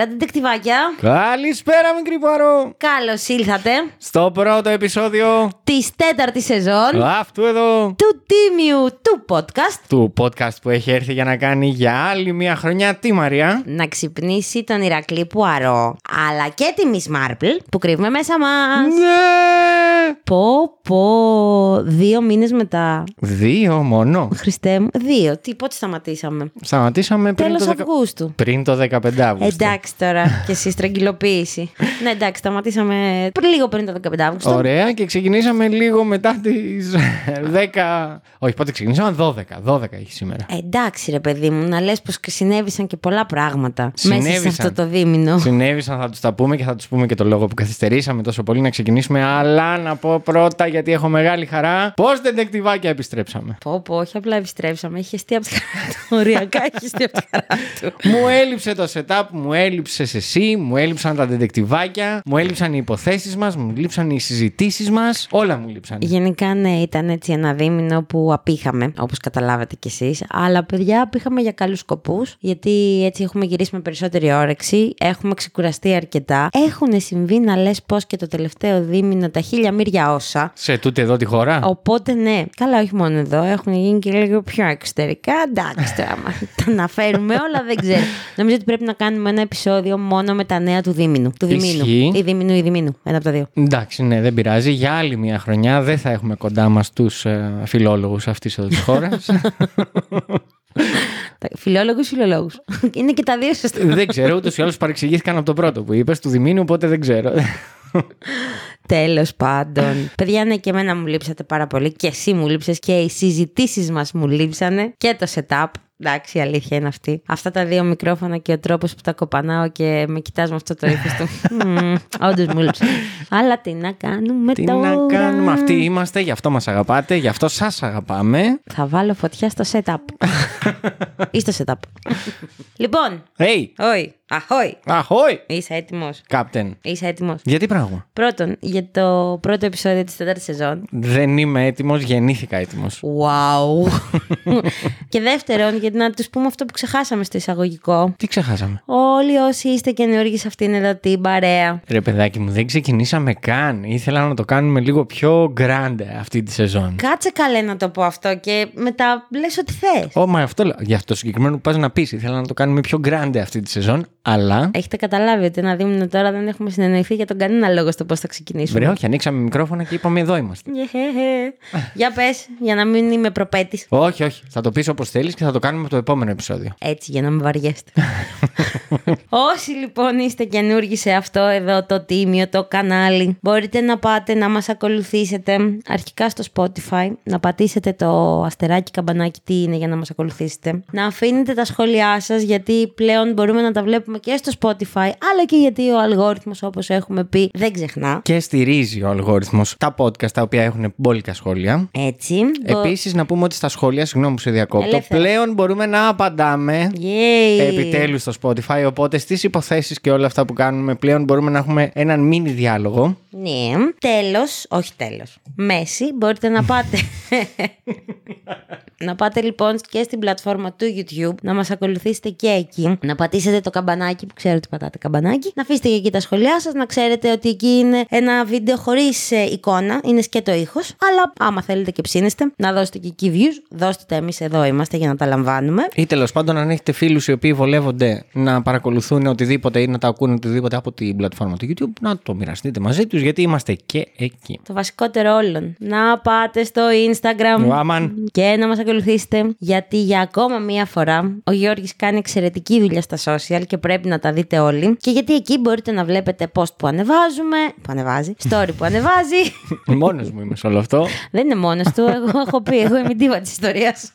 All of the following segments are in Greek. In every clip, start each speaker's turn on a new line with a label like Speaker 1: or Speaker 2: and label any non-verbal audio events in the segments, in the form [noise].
Speaker 1: Καλησπέρα, τεντεκτιβάκια.
Speaker 2: Καλησπέρα, μικρή Παρό.
Speaker 1: Καλώς ήλθατε
Speaker 2: Στο πρώτο επεισόδιο
Speaker 1: της τέταρτης σεζόν
Speaker 2: αυτού εδώ
Speaker 1: του τίμιου του podcast.
Speaker 2: του podcast που έχει έρθει για να κάνει για άλλη μια χρονιά. Τι, Μαρία;
Speaker 1: Να ξυπνήσει τον Ηρακλή Πουαρό, αλλά και τη Miss Marple που κρύβουμε μέσα μας.
Speaker 2: Ναι!
Speaker 1: Πω, πω, δύο μήνες μετά.
Speaker 2: Δύο μόνο.
Speaker 1: Χριστέ μου, δύο. Τι, πότε σταματήσαμε;
Speaker 2: Σταματήσαμε πριν
Speaker 1: Τέλος
Speaker 2: το, δεκα-
Speaker 1: Αυγούστου.
Speaker 2: πριν το 15 Αύγουστο.
Speaker 1: Εντάξει τώρα και εσύ στραγγυλοποίηση. [laughs] ναι, εντάξει, σταματήσαμε πριν- λίγο πριν το 15 Αύγουστο.
Speaker 2: Ωραία, και ξεκινήσαμε λίγο μετά τις [laughs] 10. Όχι, πότε ξεκινήσαμε, 12. 12 έχει σήμερα.
Speaker 1: Ε, Εντάξει, ρε παιδί μου, να λες πως συνέβησαν και πολλά πράγματα μέσα σε
Speaker 2: Συνέβησαν.
Speaker 1: αυτό το δίμηνο.
Speaker 2: Συνέβησαν, θα τους τα πούμε και θα τους πούμε και το λόγο που καθυστερήσαμε τόσο πολύ να ξεκινήσουμε. Αλλά να πω πρώτα, γιατί έχω μεγάλη χαρά, πώ τεντεκτιβάκια επιστρέψαμε.
Speaker 1: Πω, πω, όχι απλά επιστρέψαμε. Έχει εστί από τη χαρά του. Οριακά έχει εστί από τη χαρά του.
Speaker 2: μου έλειψε το setup, μου έλειψε εσύ, μου έλειψαν τα τεντεκτιβάκια, μου έλειψαν οι υποθέσεις μας, μου λείψαν οι συζητήσεις μας. Όλα μου λείψαν.
Speaker 1: Γενικά, ναι, ήταν έτσι ένα δίμηνο που απήχαμε, όπως καταλάβατε κι εσείς. Αλλά, παιδιά, απήχαμε για καλούς σκοπούς, γιατί έτσι έχουμε γυρίσει με περισσότερη όρεξη, έχουμε ξεκουραστεί αρκετά. Έχουν συμβεί να λες πώς και το τελευταίο δίμηνο τα χίλια μύρια όσα.
Speaker 2: Σε τούτη εδώ τη χώρα;
Speaker 1: Οπότε ναι, καλά, όχι μόνο εδώ, έχουν γίνει και λίγο πιο εξωτερικά. Εντάξει, τώρα, άμα τα αναφέρουμε όλα, δεν ξέρω. Νομίζω ότι πρέπει να κάνουμε ένα επεισόδιο μόνο με τα νέα του δίμηνου. Του διμήνου.
Speaker 2: Ισχύει.
Speaker 1: Ή διμήνου ή διμήνου. Ένα από τα δύο.
Speaker 2: Εντάξει, ναι, δεν πειράζει. Για άλλη μια χρονιά δεν θα έχουμε κοντά μας τους ε, φιλόλογους αυτής εδώ της χώρας. [laughs]
Speaker 1: Φιλόλογους, φιλολόγους. Είναι και τα δύο σωστά.
Speaker 2: δεν ξέρω, ούτως ή άλλως παρεξηγήθηκαν από το πρώτο που είπες, του Διμήνου, οπότε δεν ξέρω.
Speaker 1: Τέλος πάντων. Παιδιά, ναι, και εμένα μου λείψατε πάρα πολύ. Και εσύ μου λείψες και οι συζητήσεις μας μου λείψανε. Και το setup. Εντάξει, η αλήθεια είναι αυτή. Αυτά τα δύο μικρόφωνα και ο τρόπος που τα κοπανάω και με κοιτάς με αυτό το ύφος του. [laughs] Όντως μου λείψε. Αλλά τι να κάνουμε
Speaker 2: Τι
Speaker 1: τώρα;
Speaker 2: να κάνουμε, αυτοί είμαστε, γι' αυτό μας αγαπάτε, γι' αυτό σας αγαπάμε.
Speaker 1: Θα βάλω φωτιά στο setup. [laughs] ή στο setup. λοιπόν,
Speaker 2: Hey,
Speaker 1: όχι. Αχόι.
Speaker 2: αχόι,
Speaker 1: Είσαι έτοιμος;
Speaker 2: Κάπτεν.
Speaker 1: Είσαι έτοιμος;
Speaker 2: Γιατί πράγμα;
Speaker 1: Πρώτον, για το πρώτο επεισόδιο της τέταρτης σεζόν.
Speaker 2: Δεν είμαι έτοιμος, γεννήθηκα έτοιμος.
Speaker 1: Wow. [laughs] και δεύτερον, γιατί να τους πούμε αυτό που ξεχάσαμε στο εισαγωγικό.
Speaker 2: Τι ξεχάσαμε;
Speaker 1: Όλοι όσοι είστε καινούργοι σε αυτήν εδώ την παρέα.
Speaker 2: Ρε παιδάκι μου, δεν ξεκινήσαμε καν. Ήθελα να το κάνουμε λίγο πιο grande αυτή τη σεζόν.
Speaker 1: Κάτσε καλέ να το πω αυτό και μετά λες ό,τι θες.
Speaker 2: Ω, μα αυτό λέω. Για αυτό συγκεκριμένο που πας να πεις. Ήθελα να το κάνουμε πιο grande αυτή τη σεζόν, αλλά.
Speaker 1: Έχετε καταλάβει ότι ένα δίμηνο τώρα δεν έχουμε συνεννοηθεί για τον κανένα λόγο στο πώς θα ξεκινήσουμε.
Speaker 2: Βρε, όχι, ανοίξαμε μικρόφωνα και είπαμε εδώ είμαστε.
Speaker 1: Γεχεχε. για πες, για να μην είμαι προπέτης.
Speaker 2: όχι, όχι. Θα το πεις όπως θέλεις και θα το κάνουμε το επόμενο επεισόδιο.
Speaker 1: Έτσι, για να με βαριέστε. [laughs] Όσοι λοιπόν είστε καινούργοι σε αυτό εδώ το τίμιο, το κανάλι, μπορείτε να πάτε να μας ακολουθήσετε αρχικά στο Spotify, να πατήσετε το αστεράκι καμπανάκι τι είναι για να μας ακολουθήσετε, να αφήνετε τα σχόλιά σας γιατί πλέον μπορούμε να τα βλέπουμε και στο Spotify, αλλά και γιατί ο αλγόριθμος όπως έχουμε πει δεν ξεχνά.
Speaker 2: Και στηρίζει ο αλγόριθμος τα podcast τα οποία έχουν μπόλικα σχόλια.
Speaker 1: Έτσι. μπο-
Speaker 2: Επίσης, να πούμε ότι στα σχόλια, συγγνώμη που σε διακόπτω,
Speaker 1: Ελεύθερα.
Speaker 2: πλέον μπορούμε να απαντάμε.
Speaker 1: Yay.
Speaker 2: Επιτέλους στο Spotify. Οπότε στις υποθέσεις και όλα αυτά που κάνουμε πλέον μπορούμε να έχουμε έναν μίνι διάλογο.
Speaker 1: Ναι. Τέλος, όχι τέλος. Μέση, μπορείτε να πάτε. [laughs] να πάτε λοιπόν και στην πλατφόρμα του YouTube, να μας ακολουθήσετε και εκεί, να πατήσετε το καμπανάκι που ξέρω ότι πατάτε καμπανάκι, να αφήσετε και εκεί τα σχόλιά σας, να ξέρετε ότι εκεί είναι ένα βίντεο χωρίς ε, εικόνα, είναι σκέτο ήχος, αλλά άμα θέλετε και ψήνεστε, να δώσετε και εκεί views, δώστε τα εμείς εδώ είμαστε για να τα λαμβάνουμε.
Speaker 2: Ή τέλος πάντων, αν έχετε φίλους οι οποίοι βολεύονται να παρακολουθούν οτιδήποτε ή να τα ακούνε οτιδήποτε από την πλατφόρμα του YouTube, να το μοιραστείτε μαζί τους, γιατί είμαστε και εκεί.
Speaker 1: Το βασικότερο όλων. Να πάτε στο Instagram
Speaker 2: Άμαν.
Speaker 1: και να μας ακολουθήσετε ακολουθήσετε, γιατί για ακόμα μία φορά ο Γιώργης κάνει εξαιρετική δουλειά στα social και πρέπει να τα δείτε όλοι. Και γιατί εκεί μπορείτε να βλέπετε post που ανεβάζουμε, που ανεβάζει, story που ανεβάζει. [laughs]
Speaker 2: Μόνος μου είμαι σε όλο αυτό.
Speaker 1: Δεν είναι μόνος του, εγώ [laughs] έχω πει, εγώ είμαι η ντίβα της ιστορίας.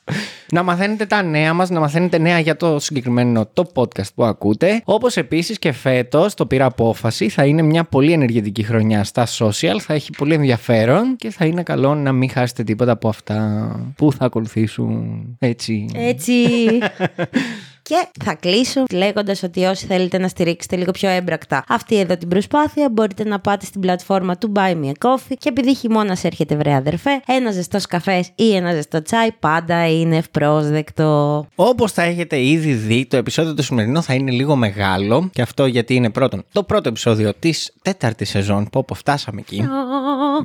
Speaker 2: να μαθαίνετε τα νέα μας, να μαθαίνετε νέα για το συγκεκριμένο το podcast που ακούτε. Όπως επίσης και φέτος, το πήρα απόφαση, θα είναι μια πολύ ενεργητική χρονιά στα social, θα έχει πολύ ενδιαφέρον και θα είναι καλό να μην χάσετε τίποτα από αυτά που θα ακολουθήσουν. Έτσι.
Speaker 1: Έτσι. [laughs] Και θα κλείσω λέγοντας ότι όσοι θέλετε να στηρίξετε λίγο πιο έμπρακτα αυτή εδώ την προσπάθεια, μπορείτε να πάτε στην πλατφόρμα του Buy Me a Coffee. Και επειδή χειμώνας έρχεται, βρε αδερφέ, ένα ζεστός καφές ή ένα ζεστό τσάι πάντα είναι ευπρόσδεκτο.
Speaker 2: Όπως θα έχετε ήδη δει, το επεισόδιο του σημερινό θα είναι λίγο μεγάλο. Και αυτό γιατί είναι πρώτον το πρώτο επεισόδιο της τέταρτης σεζόν. Που όπου φτάσαμε εκεί.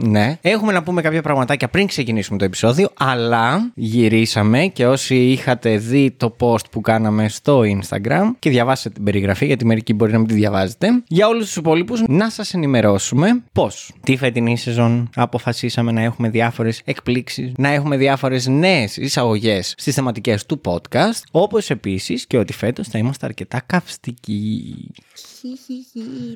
Speaker 2: Ναι. Έχουμε να πούμε κάποια πραγματάκια πριν ξεκινήσουμε το επεισόδιο, αλλά γυρίσαμε και όσοι είχατε δει το post που κάναμε στο Instagram και διαβάσετε την περιγραφή, γιατί μερικοί μπορεί να μην τη διαβάζετε. Για όλους τους υπόλοιπου, να σας ενημερώσουμε πώς τη φετινή σεζόν αποφασίσαμε να έχουμε διάφορες εκπλήξεις, να έχουμε διάφορες νέες εισαγωγές στις θεματικές του podcast, όπως επίσης και ότι φέτος θα είμαστε αρκετά καυστικοί.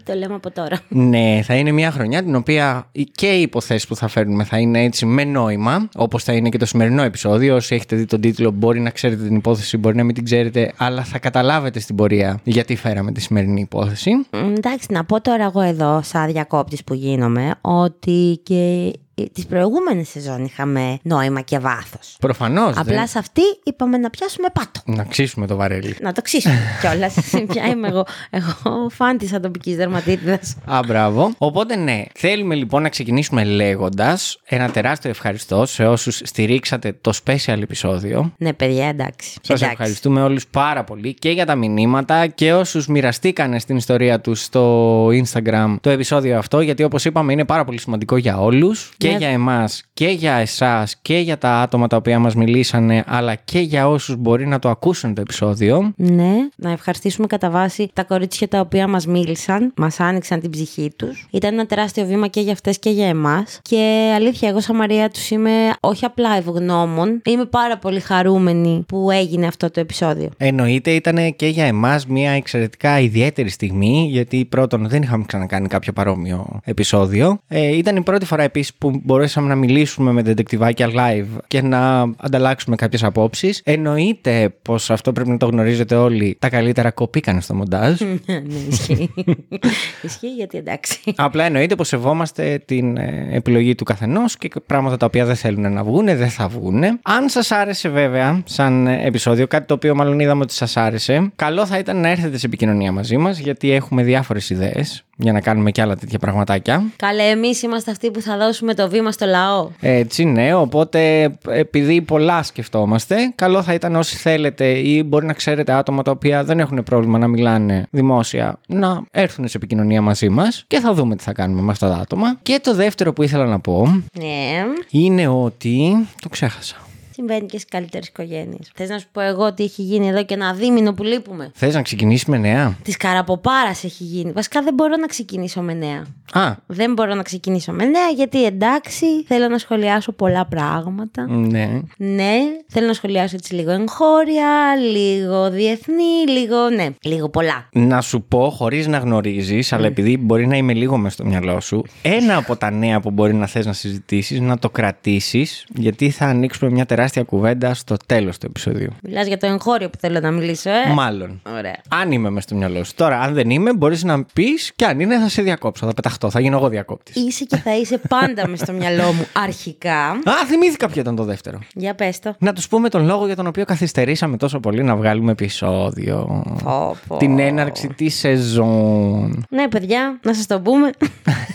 Speaker 1: Το λέμε από τώρα.
Speaker 2: Ναι, θα είναι μια χρονιά την οποία και οι υποθέσεις που θα φέρνουμε θα είναι έτσι με νόημα, όπως θα είναι και το σημερινό επεισόδιο. Όσοι έχετε δει τον τίτλο, μπορεί να ξέρετε την υπόθεση, μπορεί να μην την ξέρετε, αλλά θα καταλάβετε στην πορεία γιατί φέραμε τη σημερινή υπόθεση.
Speaker 1: Εντάξει, να πω τώρα εγώ εδώ, σαν διακόπτης που γίνομαι, ότι και τις προηγούμενες σεζόν είχαμε νόημα και βάθος.
Speaker 2: Προφανώς.
Speaker 1: Απλά σε αυτή είπαμε να πιάσουμε πάτο.
Speaker 2: Να ξύσουμε το βαρέλι.
Speaker 1: Να το ξύσουμε κιόλας. [laughs] Ποια είμαι εγώ. Εγώ φαν της ατοπική δερματίτιδας.
Speaker 2: Α, μπράβο. Οπότε ναι, θέλουμε λοιπόν να ξεκινήσουμε λέγοντας ένα τεράστιο ευχαριστώ σε όσους στηρίξατε το special επεισόδιο.
Speaker 1: Ναι, παιδιά, εντάξει.
Speaker 2: Σας ευχαριστούμε όλους πάρα πολύ και για τα μηνύματα και όσους μοιραστήκανε στην ιστορία τους στο Instagram το επεισόδιο αυτό, γιατί όπως είπαμε είναι πάρα πολύ σημαντικό για όλους και
Speaker 1: Ναι.
Speaker 2: για εμάς και για εσάς και για τα άτομα τα οποία μας μιλήσανε αλλά και για όσους μπορεί να το ακούσουν το επεισόδιο.
Speaker 1: Ναι, να ευχαριστήσουμε κατά βάση τα κορίτσια τα οποία μας μίλησαν, μας άνοιξαν την ψυχή τους. Ήταν ένα τεράστιο βήμα και για αυτές και για εμάς. Και αλήθεια, εγώ σαν Μαρία τους είμαι όχι απλά ευγνώμων, είμαι πάρα πολύ χαρούμενη που έγινε αυτό το επεισόδιο.
Speaker 2: Εννοείται ήταν και για εμάς μια εξαιρετικά ιδιαίτερη στιγμή γιατί πρώτον δεν είχαμε ξανακάνει κάποιο παρόμοιο επεισόδιο. Ε, ήταν η πρώτη φορά επίσης που μπορέσαμε να μιλήσουμε με δεντεκτιβάκια live και να ανταλλάξουμε κάποιες απόψεις. Εννοείται πως αυτό πρέπει να το γνωρίζετε όλοι. Τα καλύτερα κοπήκαν στο μοντάζ. [laughs]
Speaker 1: ναι, ισχύει. [laughs] ισχύει γιατί εντάξει.
Speaker 2: Απλά εννοείται πως σεβόμαστε την ε, επιλογή του καθενός και πράγματα τα οποία δεν θέλουν να βγούνε, δεν θα βγούνε. Αν σας άρεσε βέβαια σαν ε, επεισόδιο, κάτι το οποίο μάλλον είδαμε ότι σας άρεσε, καλό θα ήταν να έρθετε σε επικοινωνία μαζί μας γιατί έχουμε διάφορες ιδέες για να κάνουμε και άλλα τέτοια πραγματάκια.
Speaker 1: Καλέ, εμείς είμαστε αυτοί που θα δώσουμε το βήμα στο λαό.
Speaker 2: Έτσι, ναι. Οπότε, επειδή πολλά σκεφτόμαστε, καλό θα ήταν όσοι θέλετε ή μπορεί να ξέρετε άτομα τα οποία δεν έχουν πρόβλημα να μιλάνε δημόσια, να έρθουν σε επικοινωνία μαζί μας και θα δούμε τι θα κάνουμε με αυτά τα άτομα. Και το δεύτερο που ήθελα να πω
Speaker 1: Ναι.
Speaker 2: είναι ότι. Το ξέχασα.
Speaker 1: Συμβαίνει και στις καλύτερες οικογένειες. Θες να σου πω εγώ τι έχει γίνει εδώ και ένα δίμηνο που λείπουμε;
Speaker 2: Θες να ξεκινήσεις με νέα;
Speaker 1: Της καραποπάρας έχει γίνει. Βασικά δεν μπορώ να ξεκινήσω με νέα.
Speaker 2: Α,
Speaker 1: Δεν μπορώ να ξεκινήσω με νέα γιατί εντάξει, θέλω να σχολιάσω πολλά πράγματα.
Speaker 2: ναι.
Speaker 1: Ναι, θέλω να σχολιάσω έτσι λίγο εγχώρια, λίγο διεθνή, λίγο. Ναι, λίγο πολλά.
Speaker 2: Να σου πω, χωρίς να γνωρίζεις, αλλά επειδή μπορεί να είμαι λίγο μες στο μυαλό σου, ένα από τα νέα που μπορεί να θες να συζητήσεις, να το κρατήσεις, γιατί θα ανοίξουμε μια τεράστια κουβέντα στο τέλος του επεισοδίου.
Speaker 1: Μιλάς για το εγχώριο που θέλω να μιλήσω, ε;
Speaker 2: Μάλλον.
Speaker 1: Ωραία.
Speaker 2: Αν είμαι μες στο μυαλό σου. Τώρα, αν δεν είμαι, μπορείς να πεις και αν είναι, θα σε διακόψω. Θα πεταχτώ. Θα γίνω εγώ διακόπτης.
Speaker 1: Είσαι και θα είσαι πάντα μες στο μυαλό μου αρχικά.
Speaker 2: Α, θυμήθηκα ποιο ήταν το δεύτερο.
Speaker 1: Για πες το.
Speaker 2: Να τους πούμε τον λόγο για τον οποίο καθυστερήσαμε τόσο πολύ να βγάλουμε επεισόδιο.
Speaker 1: Πω, πω.
Speaker 2: Την έναρξη της σεζόν.
Speaker 1: Ναι, παιδιά, να σας το πούμε.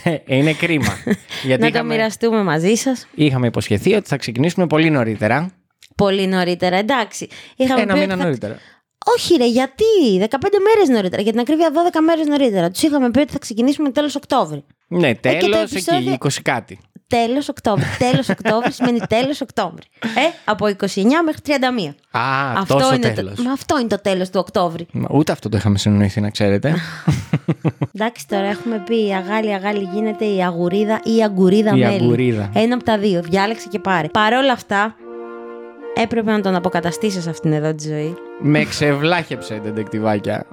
Speaker 2: Ε, είναι κρίμα. [laughs] γιατί
Speaker 1: να το
Speaker 2: είχαμε,
Speaker 1: μοιραστούμε μαζί σας.
Speaker 2: είχαμε υποσχεθεί ότι θα ξεκινήσουμε πολύ νωρίτερα.
Speaker 1: Πολύ νωρίτερα, εντάξει. Είχαμε
Speaker 2: Ένα
Speaker 1: πει
Speaker 2: μήνα
Speaker 1: ότι θα-
Speaker 2: νωρίτερα.
Speaker 1: Όχι, ρε, γιατί; 15 μέρες νωρίτερα. Για την ακρίβεια, 12 μέρες νωρίτερα. Τους είχαμε πει ότι θα ξεκινήσουμε τέλος Οκτώβρη.
Speaker 2: Ναι,
Speaker 1: Ε, και το
Speaker 2: τέλος
Speaker 1: επεισόδιο-
Speaker 2: εκεί, 20 κάτι.
Speaker 1: Τέλος Οκτώβρη. τέλος Οκτώβρη σημαίνει τέλος Οκτώβρη. Ε, από 29 μέχρι 31.
Speaker 2: Α, τόσο
Speaker 1: είναι
Speaker 2: τέλος.
Speaker 1: το, μα αυτό είναι το τέλος του Οκτώβρη.
Speaker 2: Μα Ούτε αυτό το είχαμε συνοηθεί, να ξέρετε. [laughs]
Speaker 1: Εντάξει, τώρα έχουμε πει η αγάλη, αγάλη γίνεται η αγουρίδα ή η αγκουρίδα
Speaker 2: Η
Speaker 1: μέλι.
Speaker 2: αγκουρίδα.
Speaker 1: Ένα από τα δύο. Διάλεξε και πάρε. Παρ' όλα αυτά, έπρεπε να τον αποκαταστήσω σε αυτήν εδώ τη ζωή.
Speaker 2: Με ξεβλάχεψε, ντεντεκτιβάκια.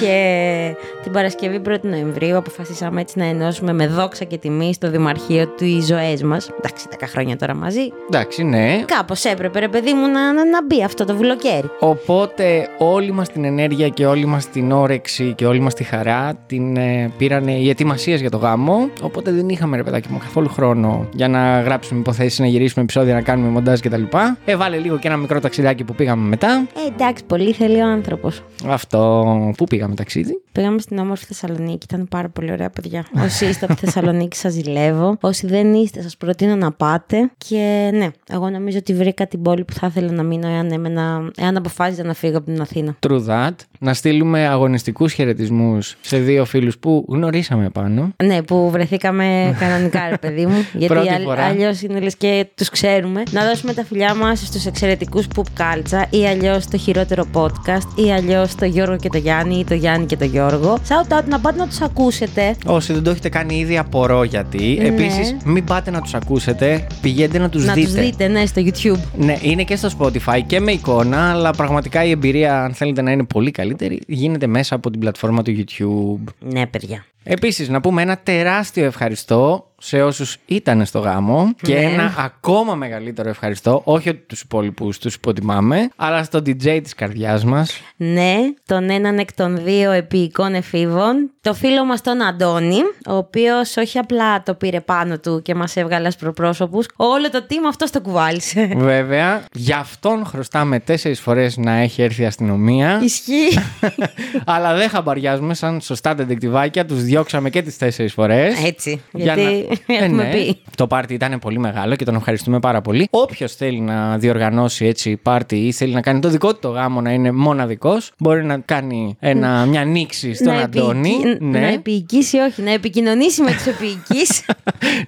Speaker 1: και την Παρασκευή 1η Νοεμβρίου αποφασίσαμε έτσι να ενώσουμε με δόξα και τιμή στο Δημαρχείο του οι ζωές μας. Εντάξει, 10 χρόνια τώρα μαζί.
Speaker 2: Εντάξει, ναι.
Speaker 1: Κάπως έπρεπε, ρε παιδί μου, να, να, να μπει αυτό το βουλοκαίρι.
Speaker 2: Οπότε όλη μας την ενέργεια και όλη μας την όρεξη και όλη μας τη χαρά την ε, πήρανε οι ετοιμασίες για το γάμο. Οπότε δεν είχαμε ρε παιδάκι μου καθόλου χρόνο για να γράψουμε υποθέσεις, να γυρίσουμε επεισόδια, να κάνουμε μοντάζ κτλ. Έβαλε λίγο και ένα μικρό ταξιδάκι που πήγαμε μετά.
Speaker 1: Ε, εντάξει, πολύ θέλει ο άνθρωπος.
Speaker 2: Αυτό. Πού πήγαμε ταξίδι;
Speaker 1: Πήγαμε στην όμορφη Θεσσαλονίκη, ήταν πάρα πολύ ωραία παιδιά. Όσοι είστε από τη Θεσσαλονίκη, σας ζηλεύω. Όσοι δεν είστε, σας προτείνω να πάτε. Και ναι, εγώ νομίζω ότι βρήκα την πόλη που θα ήθελα να μείνω εάν, έμενα, εάν αποφάσιζα να φύγω από την Αθήνα.
Speaker 2: True that. Να στείλουμε αγωνιστικούς χαιρετισμούς σε δύο φίλους που γνωρίσαμε πάνω.
Speaker 1: Ναι, που βρεθήκαμε κανονικά, ρε παιδί μου. [laughs] γιατί
Speaker 2: Πρώτη φορά.
Speaker 1: αλλιώς είναι λες και τους ξέρουμε. Να δώσουμε τα φιλιά μας στους εξαιρετικούς Πουπ Κάλτσα ή αλλιώς το χειρότερο podcast ή αλλιώς το Γιώργο και το Γιάννη ή το Γιάννη και το Γιώργο. Shout out να πάτε να τους ακούσετε.
Speaker 2: Όσοι δεν το έχετε κάνει ήδη, απορώ γιατί.
Speaker 1: Ναι.
Speaker 2: Επίσης, μην πάτε να τους ακούσετε, πηγαίνετε να τους
Speaker 1: να
Speaker 2: δείτε.
Speaker 1: του δείτε, ναι, στο YouTube.
Speaker 2: Ναι, είναι και στο Spotify και με εικόνα, αλλά πραγματικά η εμπειρία, αν θέλετε να είναι πολύ καλύτερη, γίνεται μέσα από την πλατφόρμα του YouTube.
Speaker 1: Ναι, παιδιά.
Speaker 2: Επίσης, να πούμε ένα τεράστιο ευχαριστώ σε όσους ήταν στο γάμο και
Speaker 1: Ναι.
Speaker 2: ένα ακόμα μεγαλύτερο ευχαριστώ, όχι ότι τους υπόλοιπους τους υποτιμάμε, αλλά στον DJ της καρδιάς μας.
Speaker 1: Ναι, τον έναν εκ των δύο επίοικων εφήβων, το φίλο μας τον Αντώνη, ο οποίος όχι απλά το πήρε πάνω του και μας έβγαλε ασπροπρόσωπους, όλο το team αυτό το κουβάλισε.
Speaker 2: Βέβαια, για αυτόν χρωστάμε τέσσερις φορές να έχει έρθει η αστυνομία.
Speaker 1: Ισχύει. [laughs]
Speaker 2: αλλά δεν χαμπαριάζουμε σαν σωστά τεντεκτιβάκια, τους διώξαμε και τις τέσσερις φορές.
Speaker 1: Έτσι,
Speaker 2: Για
Speaker 1: γιατί
Speaker 2: να-
Speaker 1: έχουμε
Speaker 2: Ε, ναι.
Speaker 1: πει.
Speaker 2: Το πάρτι ήταν πολύ μεγάλο και τον ευχαριστούμε πάρα πολύ. Όποιος θέλει να διοργανώσει έτσι πάρτι ή θέλει να κάνει το δικό του το γάμο να είναι μοναδικός, μπορεί να κάνει ένα, μια νήξη στον
Speaker 1: να,
Speaker 2: Αντώνη.
Speaker 1: επιοικεί-
Speaker 2: ναι,
Speaker 1: να επιοικήσει, όχι, να επικοινωνήσει με τους [laughs] επιοικείς.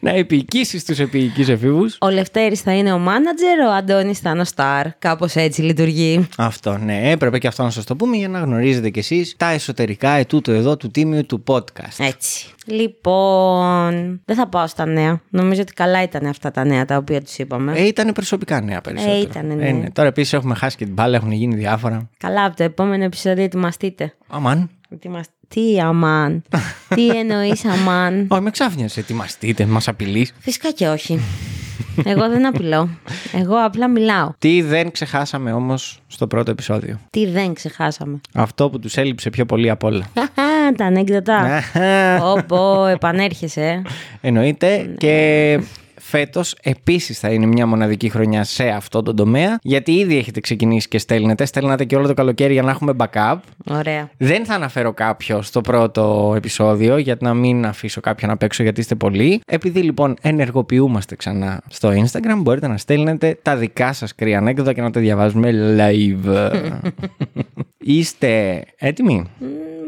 Speaker 2: να επιοικήσει στους επιοικείς εφήβους.
Speaker 1: ο Λευτέρης θα είναι ο μάνατζερ, ο Αντώνης θα είναι ο στάρ. Κάπως έτσι λειτουργεί.
Speaker 2: Αυτό, ναι, έπρεπε και αυτό να σας το πούμε για να γνωρίζετε κι εσείς τα εσωτερικά ετούτου εδώ του τίμιου του podcast.
Speaker 1: Έτσι. Λοιπόν, δεν θα πάω στα νέα. Νομίζω ότι καλά ήταν αυτά τα νέα τα οποία τους είπαμε.
Speaker 2: Ε, ήταν προσωπικά νέα περισσότερο.
Speaker 1: Ε, ήτανε, ναι.
Speaker 2: Ε, ναι. Τώρα επίσης έχουμε χάσει και την μπάλα, έχουν γίνει διάφορα.
Speaker 1: Καλά, από το επόμενο επεισόδιο ετοιμαστείτε.
Speaker 2: Αμάν.
Speaker 1: Ετοιμασ- Τι αμάν. Τι [laughs] εννοείς αμάν;
Speaker 2: Όχι, με ξάφνιασες. Ετοιμαστείτε, μας απειλείς.
Speaker 1: Φυσικά και όχι. Εγώ δεν απειλώ. Εγώ απλά μιλάω.
Speaker 2: Τι δεν ξεχάσαμε όμως στο πρώτο επεισόδιο;
Speaker 1: Τι δεν ξεχάσαμε.
Speaker 2: Αυτό που τους έλειψε πιο πολύ απ' όλα. [laughs]
Speaker 1: Χαχα, Τα ανέκδοτα. Όπω, επανέρχεσαι. ε.
Speaker 2: Εννοείται και φέτος επίσης θα είναι μια μοναδική χρονιά σε αυτό το τομέα γιατί ήδη έχετε ξεκινήσει και στέλνετε. Στέλνατε και όλο το καλοκαίρι για να έχουμε backup.
Speaker 1: Ωραία.
Speaker 2: Δεν θα αναφέρω κάποιο στο πρώτο επεισόδιο για να μην αφήσω κάποιον απ' έξω γιατί είστε πολλοί. Επειδή λοιπόν ενεργοποιούμαστε ξανά στο Instagram, μπορείτε να στέλνετε τα δικά σας κρύα ανέκδοτα και να τα διαβάζουμε live. [laughs] είστε έτοιμοι;
Speaker 1: Μ,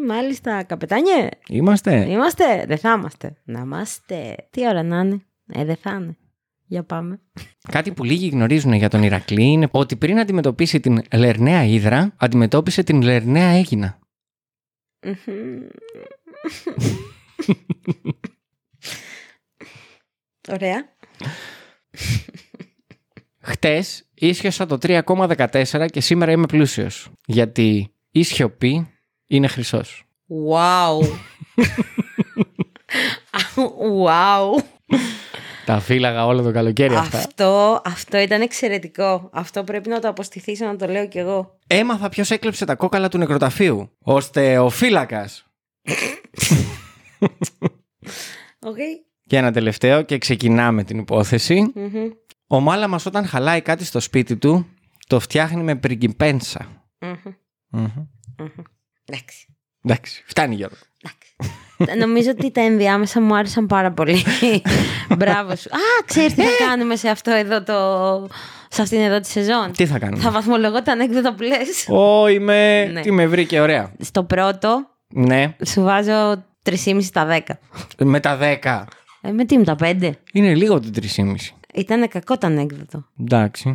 Speaker 1: Μάλιστα, καπετάνιε.
Speaker 2: Είμαστε;
Speaker 1: Είμαστε. Δεν θα είμαστε. Να είμαστε. Τι ώρα να είναι; Ε, δεν θα είναι. Για πάμε.
Speaker 2: Κάτι που λίγοι γνωρίζουν για τον Ηρακλή είναι ότι πριν αντιμετωπίσει την Λερναία Ήδρα, αντιμετώπισε την Λερναία Έγινα.
Speaker 1: Ωραία.
Speaker 2: Χτες ίσχυσα το 3,14 και σήμερα είμαι πλούσιος. Γιατί η σιωπή είναι χρυσός.
Speaker 1: Wow. [laughs] wow.
Speaker 2: Τα φύλαγα όλο το καλοκαίρι αυτά.
Speaker 1: Αυτό, αυτό ήταν εξαιρετικό. Αυτό πρέπει να το αποστηθήσω να το λέω κι εγώ.
Speaker 2: Έμαθα ποιος έκλεψε τα κόκαλα του νεκροταφείου, ώστε ο φύλακας.
Speaker 1: Οκ.
Speaker 2: Και ένα τελευταίο και ξεκινάμε την υπόθεση.
Speaker 1: Μμμ.
Speaker 2: Ο Μάλαμας όταν χαλάει κάτι στο σπίτι του, το φτιάχνει με πριγκιπένσα.
Speaker 1: Μμμ.
Speaker 2: Μμμ.
Speaker 1: Εντάξει.
Speaker 2: Εντάξει, φτάνει Γιώργο.
Speaker 1: Εντάξει. Νομίζω ότι τα ενδιάμεσα μου άρεσαν πάρα πολύ. [laughs] Μπράβο σου. Α, ξέρεις τι θα κάνουμε σε αυτό εδώ το... Σε αυτήν εδώ τη σεζόν.
Speaker 2: Τι θα κάνουμε;
Speaker 1: Θα βαθμολογώ τα ανέκδοτα που λες.
Speaker 2: Ω, είμαι.
Speaker 1: Ναι.
Speaker 2: Τι με βρήκε, ωραία.
Speaker 1: Στο πρώτο
Speaker 2: Ναι,
Speaker 1: σου βάζω 3,5 στα 10.
Speaker 2: με τα 10.
Speaker 1: Ε, με τι μου τα 5.
Speaker 2: Είναι λίγο το 3,5.
Speaker 1: Ήταν κακό το ανέκδοτο.
Speaker 2: Εντάξει.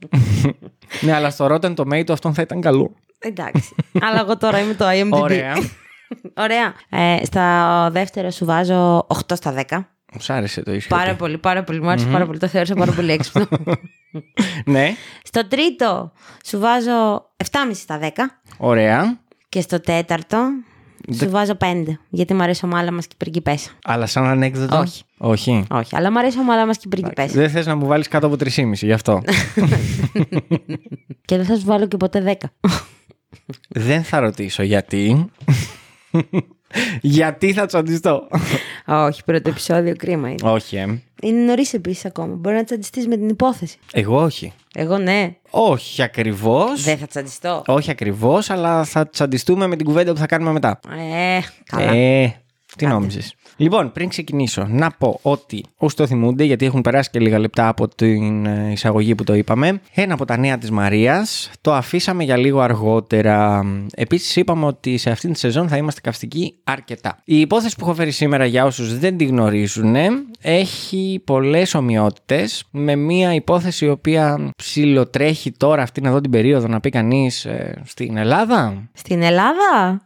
Speaker 2: [laughs] ναι, αλλά στο Rotten Tomato αυτόν θα ήταν καλό.
Speaker 1: Εντάξει. Αλλά εγώ τώρα είμαι το IMDb. [laughs]
Speaker 2: Ωραία.
Speaker 1: Ωραία. Ε, στα δεύτερο σου βάζω 8 στα 10.
Speaker 2: Μου σ' άρεσε το ίσιο.
Speaker 1: Πάρα πολύ, πάρα πολύ. Μου άρεσε πάρα πολύ. Το θεώρησα πάρα πολύ έξυπνο. [laughs]
Speaker 2: ναι,
Speaker 1: Στο τρίτο σου βάζω 7,5 στα 10.
Speaker 2: ωραία.
Speaker 1: Και στο τέταρτο σου βάζω 5. Γιατί μου αρέσει ο μάλα μα και η πριγκιπέσα.
Speaker 2: Αλλά σαν ανέκδοτο.
Speaker 1: Όχι.
Speaker 2: Όχι.
Speaker 1: Όχι, αλλά μου αρέσει ο μάλα μα και η πριγκιπέσα.
Speaker 2: Δεν θες να μου βάλεις κάτω από 3,5 γι' αυτό. [laughs]
Speaker 1: Και δεν θα σου βάλω και ποτέ 10.
Speaker 2: Δεν θα ρωτήσω γιατί. [laughs] γιατί θα τσαντιστώ;
Speaker 1: Όχι, πρώτο επεισόδιο κρίμα είναι.
Speaker 2: όχι, ε.
Speaker 1: Είναι νωρίς επίσης ακόμα. Μπορεί να τσαντιστείς με την υπόθεση.
Speaker 2: Εγώ όχι.
Speaker 1: Εγώ ναι.
Speaker 2: Όχι ακριβώς.
Speaker 1: Δεν θα τσαντιστώ.
Speaker 2: Όχι ακριβώς, αλλά θα τσαντιστούμε με την κουβέντα που θα κάνουμε μετά.
Speaker 1: Ε, καλά.
Speaker 2: Ε, τι νόμιζες; Λοιπόν, πριν ξεκινήσω, να πω ότι όσοι το θυμούνται, γιατί έχουν περάσει και λίγα λεπτά από την ε, εισαγωγή που το είπαμε, ένα από τα νέα της Μαρίας το αφήσαμε για λίγο αργότερα. Επίσης είπαμε ότι σε αυτήν τη σεζόν θα είμαστε καυστικοί αρκετά. Η υπόθεση που έχω φέρει σήμερα για όσους δεν τη γνωρίζουν έχει πολλές ομοιότητες με μια υπόθεση η οποία ψιλοτρέχει τώρα αυτήν εδώ την περίοδο να πει κανείς ε, στην Ελλάδα.
Speaker 1: Στην Ελλάδα,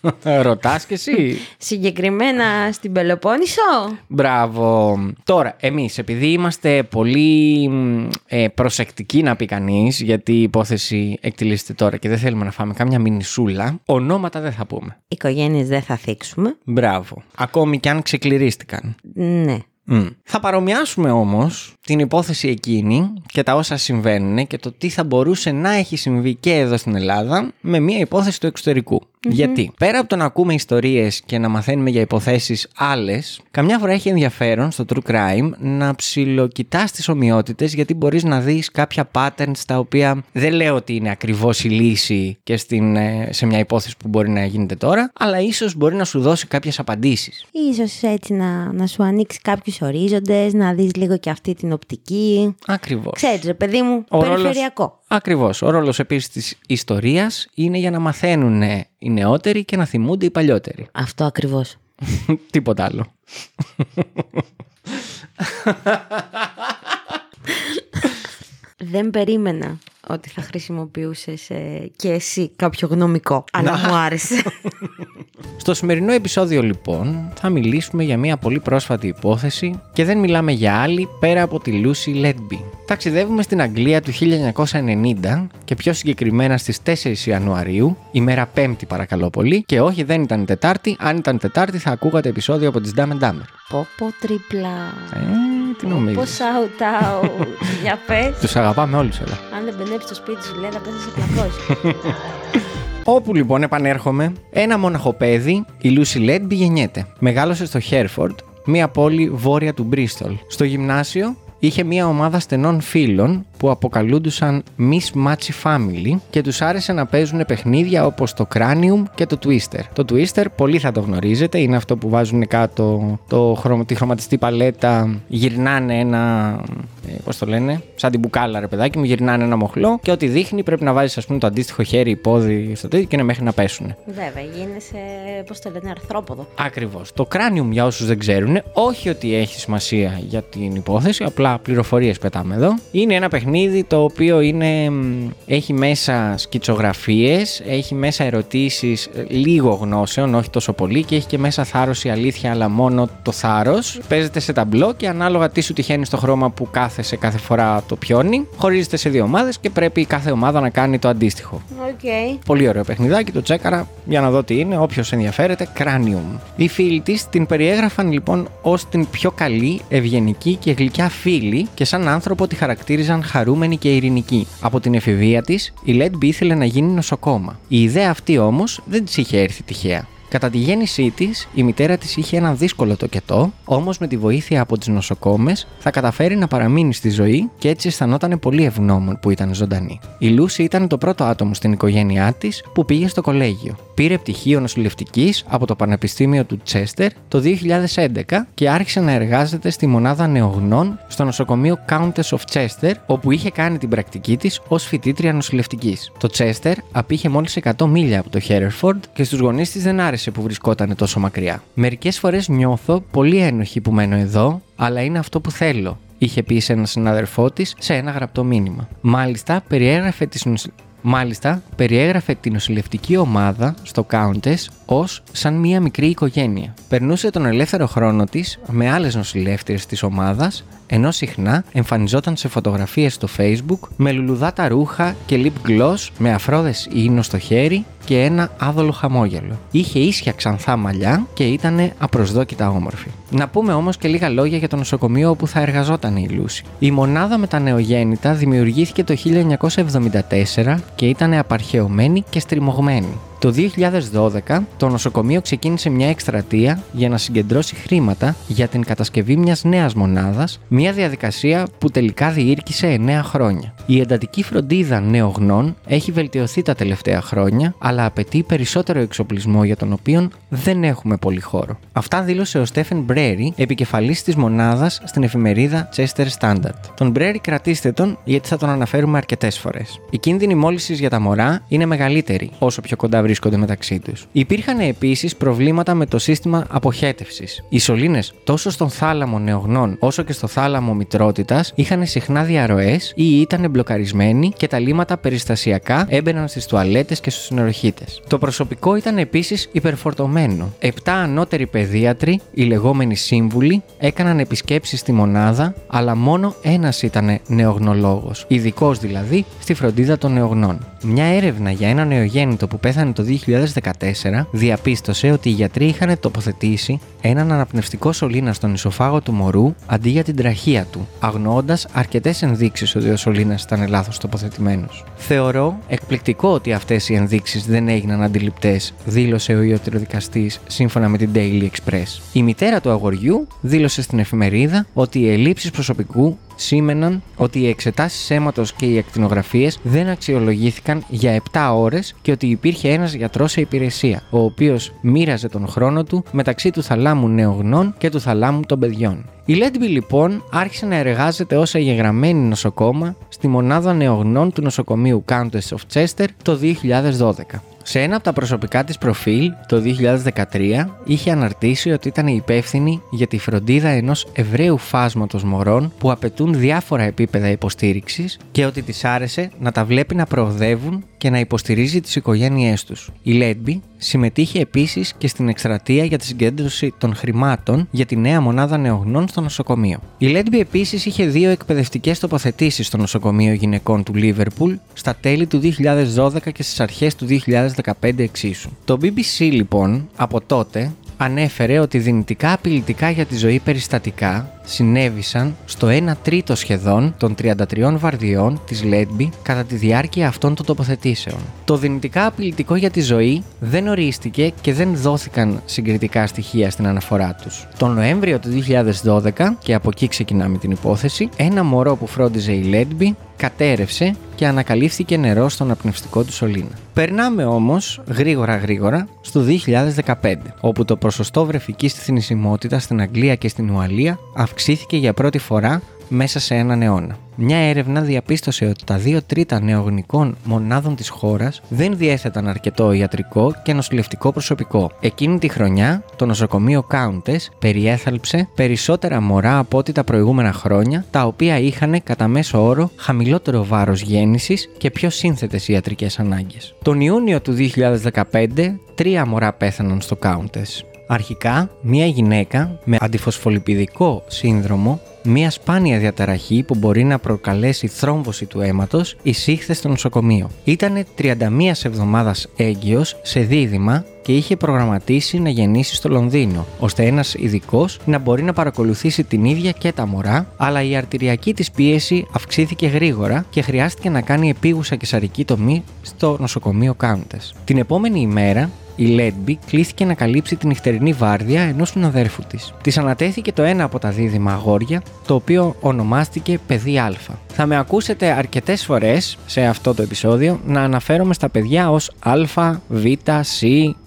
Speaker 1: [laughs]
Speaker 2: Ρωτάς και εσύ.
Speaker 1: συγκεκριμένα στην Πελοπόννησο;
Speaker 2: Μπράβο. Τώρα, εμείς επειδή είμαστε πολύ μ, ε, προσεκτικοί να πει κανείς, γιατί η υπόθεση εκτελήσεται τώρα και δεν θέλουμε να φάμε κάμια μινισούλα, ονόματα δεν θα πούμε.
Speaker 1: Οικογένειες δεν θα θίξουμε.
Speaker 2: Μπράβο. Ακόμη κι αν ξεκληρίστηκαν.
Speaker 1: Ναι.
Speaker 2: Μμ. Θα παρομοιάσουμε όμως την υπόθεση εκείνη και τα όσα συμβαίνουν και το τι θα μπορούσε να έχει συμβεί και εδώ στην Ελλάδα με μια υπόθεση του εξωτερικού. Γιατί πέρα από το να ακούμε ιστορίες και να μαθαίνουμε για υποθέσεις άλλες, καμιά φορά έχει ενδιαφέρον στο true crime να ψιλοκοιτάς τις ομοιότητες γιατί μπορείς να δεις κάποια patterns τα οποία δεν λέω ότι είναι ακριβώς η λύση και στην, ε, σε μια υπόθεση που μπορεί να γίνεται τώρα, αλλά ίσως μπορεί να σου δώσει κάποιες απαντήσεις.
Speaker 1: Ίσως έτσι να, να σου ανοίξει κάποιους ορίζοντες, να δεις λίγο και αυτή την οπτική.
Speaker 2: Ακριβώς.
Speaker 1: Ξέρεις ρε παιδί μου,
Speaker 2: Ο ρόλος-
Speaker 1: περιφερειακό.
Speaker 2: Ακριβώς. Ο ρόλος επίσης της ιστορίας είναι για να μαθαίνουν οι νεότεροι και να θυμούνται οι παλιότεροι.
Speaker 1: Αυτό ακριβώς. [laughs]
Speaker 2: Τίποτα άλλο.
Speaker 1: Δεν περίμενα ότι θα χρησιμοποιούσες ε, και εσύ κάποιο γνωμικό, αλλά μου άρεσε. [laughs]
Speaker 2: Στο σημερινό επεισόδιο λοιπόν θα μιλήσουμε για μια πολύ πρόσφατη υπόθεση και δεν μιλάμε για άλλη πέρα από τη Lucy Letby. Ταξιδεύουμε στην Αγγλία του 1990 και πιο συγκεκριμένα στις 4 Ιανουαρίου, ημέρα Πέμπτη παρακαλώ πολύ και όχι δεν ήταν Τετάρτη, αν ήταν Τετάρτη θα ακούγατε επεισόδιο από τις Dumb and Dumber.
Speaker 1: πω πω τρίπλα.
Speaker 2: Ε, τι
Speaker 1: Πω
Speaker 2: νομίζεις.
Speaker 1: shout out. [laughs] Για πες.
Speaker 2: Τους αγαπάμε όλους εδώ.
Speaker 1: Αν δεν μπαινέψει στο σπίτι σου, λέει, θα πέσει σε πλακώσεις. [laughs]
Speaker 2: Όπου λοιπόν επανέρχομαι, ένα μοναχοπέδι, η Lucy Letby γεννιέται. Μεγάλωσε στο Χέρφορντ, μια πόλη βόρεια του Μπρίστολ. Στο γυμνάσιο είχε μια ομάδα στενών φίλων που αποκαλούντουσαν Miss Matchy Family και τους άρεσε να παίζουν παιχνίδια όπως το Cranium και το Twister. Το Twister πολλοί θα το γνωρίζετε, είναι αυτό που βάζουν κάτω το, χρωμα- τη χρωματιστή παλέτα, γυρνάνε ένα, ε, πώς το λένε, σαν την μπουκάλα ρε παιδάκι μου, γυρνάνε ένα μοχλό και ό,τι δείχνει πρέπει να βάζεις ας πούμε το αντίστοιχο χέρι ή πόδι στο τέτοιο και είναι μέχρι να πέσουν.
Speaker 1: Βέβαια, γίνεσαι, πώς το λένε, αρθρόποδο.
Speaker 2: Ακριβώς. Το cranium για όσους δεν ξέρουν, όχι ότι έχει σημασία για την υπόθεση, απλά πληροφορίες πετάμε εδώ. Είναι ένα παιχνίδι το οποίο είναι, μ, έχει μέσα σκητσογραφίε, έχει μέσα ερωτήσεις λίγο γνώσεων, όχι τόσο πολύ, και έχει και μέσα θάρρος η αλήθεια, αλλά μόνο το θάρρος. Παίζεται σε ταμπλό και ανάλογα τι σου τυχαίνει στο χρώμα που κάθεσαι κάθε φορά το πιόνι, χωρίζεται σε δύο ομάδες και πρέπει η κάθε ομάδα να κάνει το αντίστοιχο.
Speaker 1: Οκ.
Speaker 2: Πολύ ωραίο παιχνιδάκι, το τσέκαρα για να δω τι είναι. Όποιος ενδιαφέρεται, Cranium. Οι φίλοι τη την περιέγραφαν λοιπόν ως την πιο καλή, ευγενική και γλυκιά φίλη και σαν άνθρωπο τη χαρακτήριζαν χαρούμενη και ειρηνική. Από την εφηβεία της, η Λέτμπι ήθελε να γίνει νοσοκόμα. Η ιδέα αυτή όμως δεν της είχε έρθει τυχαία. Κατά τη γέννησή της, η μητέρα της είχε έναν δύσκολο τοκετό, όμως με τη βοήθεια από τις νοσοκόμες θα καταφέρει να παραμείνει στη ζωή και έτσι αισθανόταν πολύ ευγνώμων που ήταν ζωντανή. Η Λούση ήταν το πρώτο άτομο στην οικογένειά της που πήγε στο κολέγιο. Πήρε πτυχίο νοσηλευτικής από το Πανεπιστήμιο του Τσέστερ το 2011 και άρχισε να εργάζεται στη μονάδα νεογνών στο νοσοκομείο Countess of Chester, όπου είχε κάνει την πρακτική της ως φοιτήτρια νοσηλευτικής. Το Chester απήχε μόλις 100 μίλια από το Hereford και στους γονείς της δεν άρεσε που βρισκόταν τόσο μακριά. Μερικές φορές νιώθω πολύ ένοχη που μένω εδώ, αλλά είναι αυτό που θέλω, είχε πει σε έναν συναδελφό της σε ένα γραπτό μήνυμα. Μάλιστα, περιέγραφε τις νοσ- Μάλιστα, περιέγραφε την νοσηλευτική ομάδα στο Countess ως σαν μία μικρή οικογένεια. Περνούσε τον ελεύθερο χρόνο της με άλλες νοσηλεύτριες της ομάδας, ενώ συχνά εμφανιζόταν σε φωτογραφίες στο facebook με λουλουδάτα ρούχα και lip gloss με αφρόδες ίνο στο χέρι και ένα άδολο χαμόγελο. Είχε ίσια ξανθά μαλλιά και ήταν απροσδόκητα όμορφη. Να πούμε όμως και λίγα λόγια για το νοσοκομείο όπου θα εργαζόταν η Λούση. Η μονάδα με τα νεογέννητα δημιουργήθηκε το 1974 και ήταν απαρχαιωμένη και στριμωγμένη. Το 2012 το νοσοκομείο ξεκίνησε μια εκστρατεία για να συγκεντρώσει χρήματα για την κατασκευή μιας νέας μονάδας, μια διαδικασία που τελικά διήρκησε 9 χρόνια. Η εντατική φροντίδα νεογνών έχει βελτιωθεί τα τελευταία χρόνια, αλλά απαιτεί περισσότερο εξοπλισμό για τον οποίο δεν έχουμε πολύ χώρο. Αυτά δήλωσε ο Στέφεν Μπρέρι, επικεφαλής της μονάδας στην εφημερίδα Chester Standard. Τον Μπρέρι κρατήστε τον γιατί θα τον αναφέρουμε αρκετές φορές. Η κίνδυνη μόλυσης για τα μωρά είναι μεγαλύτερη όσο πιο κοντά βρίσκονται μεταξύ τους. Υπήρχαν επίσης προβλήματα με το σύστημα αποχέτευσης. Οι σωλήνες τόσο στον θάλαμο νεογνών όσο και στο θάλαμο μητρότητας είχαν συχνά διαρροές ή ήταν μπλοκαρισμένοι και τα λίμματα περιστασιακά έμπαιναν στις τουαλέτες και στους νεροχήτε. Το προσωπικό ήταν επίσης υπερφορτωμένο. Επτά ανώτεροι παιδίατροι, οι λεγόμενοι σύμβουλοι, έκαναν επισκέψεις στη μονάδα, αλλά μόνο ένας ήταν νεογνολόγος, ειδικός δηλαδή στη φροντίδα των νεογνών. Μια έρευνα για ένα νεογέννητο που πέθανε το 2014 διαπίστωσε ότι οι γιατροί είχαν τοποθετήσει έναν αναπνευστικό σωλήνα στον ισοφάγο του μωρού αντί για την τραχεία του, αγνοώντας αρκετές ενδείξεις ότι ο σωλήνας ήταν λάθος τοποθετημένος. Θεωρώ εκπληκτικό ότι αυτές οι ενδείξεις δεν έγιναν αντιληπτές, δήλωσε ο ιατροδικαστής σύμφωνα με την Daily Express. Η μητέρα του αγοριού δήλωσε στην εφημερίδα ότι οι ελλείψεις προσωπικού σήμαιναν ότι οι εξετάσεις αίματος και οι ακτινογραφίε δεν αξιολογήθηκαν για 7 ώρες και ότι υπήρχε ένας γιατρός σε υπηρεσία, ο οποίος μοίραζε τον χρόνο του μεταξύ του θαλάμου νεογνών και του θαλάμου των παιδιών. Η Λέντμπι λοιπόν άρχισε να εργάζεται ως εγγεγραμμένη νοσοκόμα στη μονάδα νεογνών του νοσοκομείου Countess of Chester το 2012. Σε ένα από τα προσωπικά της προφίλ το 2013 είχε αναρτήσει ότι ήταν υπεύθυνη για τη φροντίδα ενός ευρέου φάσματος μωρών που απαιτούν διάφορα επίπεδα υποστήριξης και ότι της άρεσε να τα βλέπει να προοδεύουν και να υποστηρίζει τις οικογένειές τους. Η Λέντμπι συμμετείχε επίσης και στην εκστρατεία για τη συγκέντρωση των χρημάτων για τη νέα μονάδα νεογνών στο νοσοκομείο. Η Λέντμπι επίσης είχε δύο εκπαιδευτικές τοποθετήσεις στο νοσοκομείο γυναικών του Λίβερπουλ στα τέλη του 2012 και στις αρχές του 2015 εξίσου. Το BBC λοιπόν από τότε ανέφερε ότι δυνητικά απειλητικά για τη ζωή περιστατικά συνέβησαν στο 1 τρίτο σχεδόν των 33 βαρδιών της Λέντμπι κατά τη διάρκεια αυτών των τοποθετήσεων. Το δυνητικά απειλητικό για τη ζωή δεν ορίστηκε και δεν δόθηκαν συγκριτικά στοιχεία στην αναφορά τους. Τον Νοέμβριο του 2012, και από εκεί ξεκινάμε την υπόθεση, ένα μωρό που φρόντιζε η Λέντμπι κατέρευσε και ανακαλύφθηκε νερός στον απνευστικό του σωλήνα. Περνάμε όμως γρήγορα γρήγορα στο 2015, όπου το ποσοστό βρεφικής θνησιμότητας στην Αγγλία και στην Ουαλία αυξήθηκε για πρώτη φορά μέσα σε έναν αιώνα. Μια έρευνα διαπίστωσε ότι τα δύο τρίτα νεογνικών μονάδων της χώρας δεν διέθεταν αρκετό ιατρικό και νοσηλευτικό προσωπικό. Εκείνη τη χρονιά, το νοσοκομείο Countess περιέθαλψε περισσότερα μωρά από ό,τι τα προηγούμενα χρόνια, τα οποία είχαν κατά μέσο όρο χαμηλότερο βάρος γέννησης και πιο σύνθετες ιατρικές ανάγκες. Τον Ιούνιο του 2015, τρία μωρά πέθαναν στο Countess. Αρχικά, μία γυναίκα με αντιφωσφολιπιδικό σύνδρομο, μία σπάνια διαταραχή που μπορεί να προκαλέσει θρόμβωση του αίματος, εισήχθε στο νοσοκομείο. Ήταν 31 εβδομάδας έγκυος σε δίδυμα και είχε προγραμματίσει να γεννήσει στο Λονδίνο, ώστε ένας ειδικός να μπορεί να παρακολουθήσει την ίδια και τα μωρά, αλλά η αρτηριακή της πίεση αυξήθηκε γρήγορα και χρειάστηκε να κάνει επίγουσα κεσαρική τομή στο νοσοκομείο Κάουντε. Την επόμενη ημέρα, η Λέντμπι κλήθηκε να καλύψει την νυχτερινή βάρδια ενός συναδέρφου της. Της ανατέθηκε το ένα από τα δίδυμα αγόρια, το οποίο ονομάστηκε παιδί Α. Θα με ακούσετε αρκετές φορές σε αυτό το επεισόδιο να αναφέρομαι στα παιδιά ως Α, Β, Σ,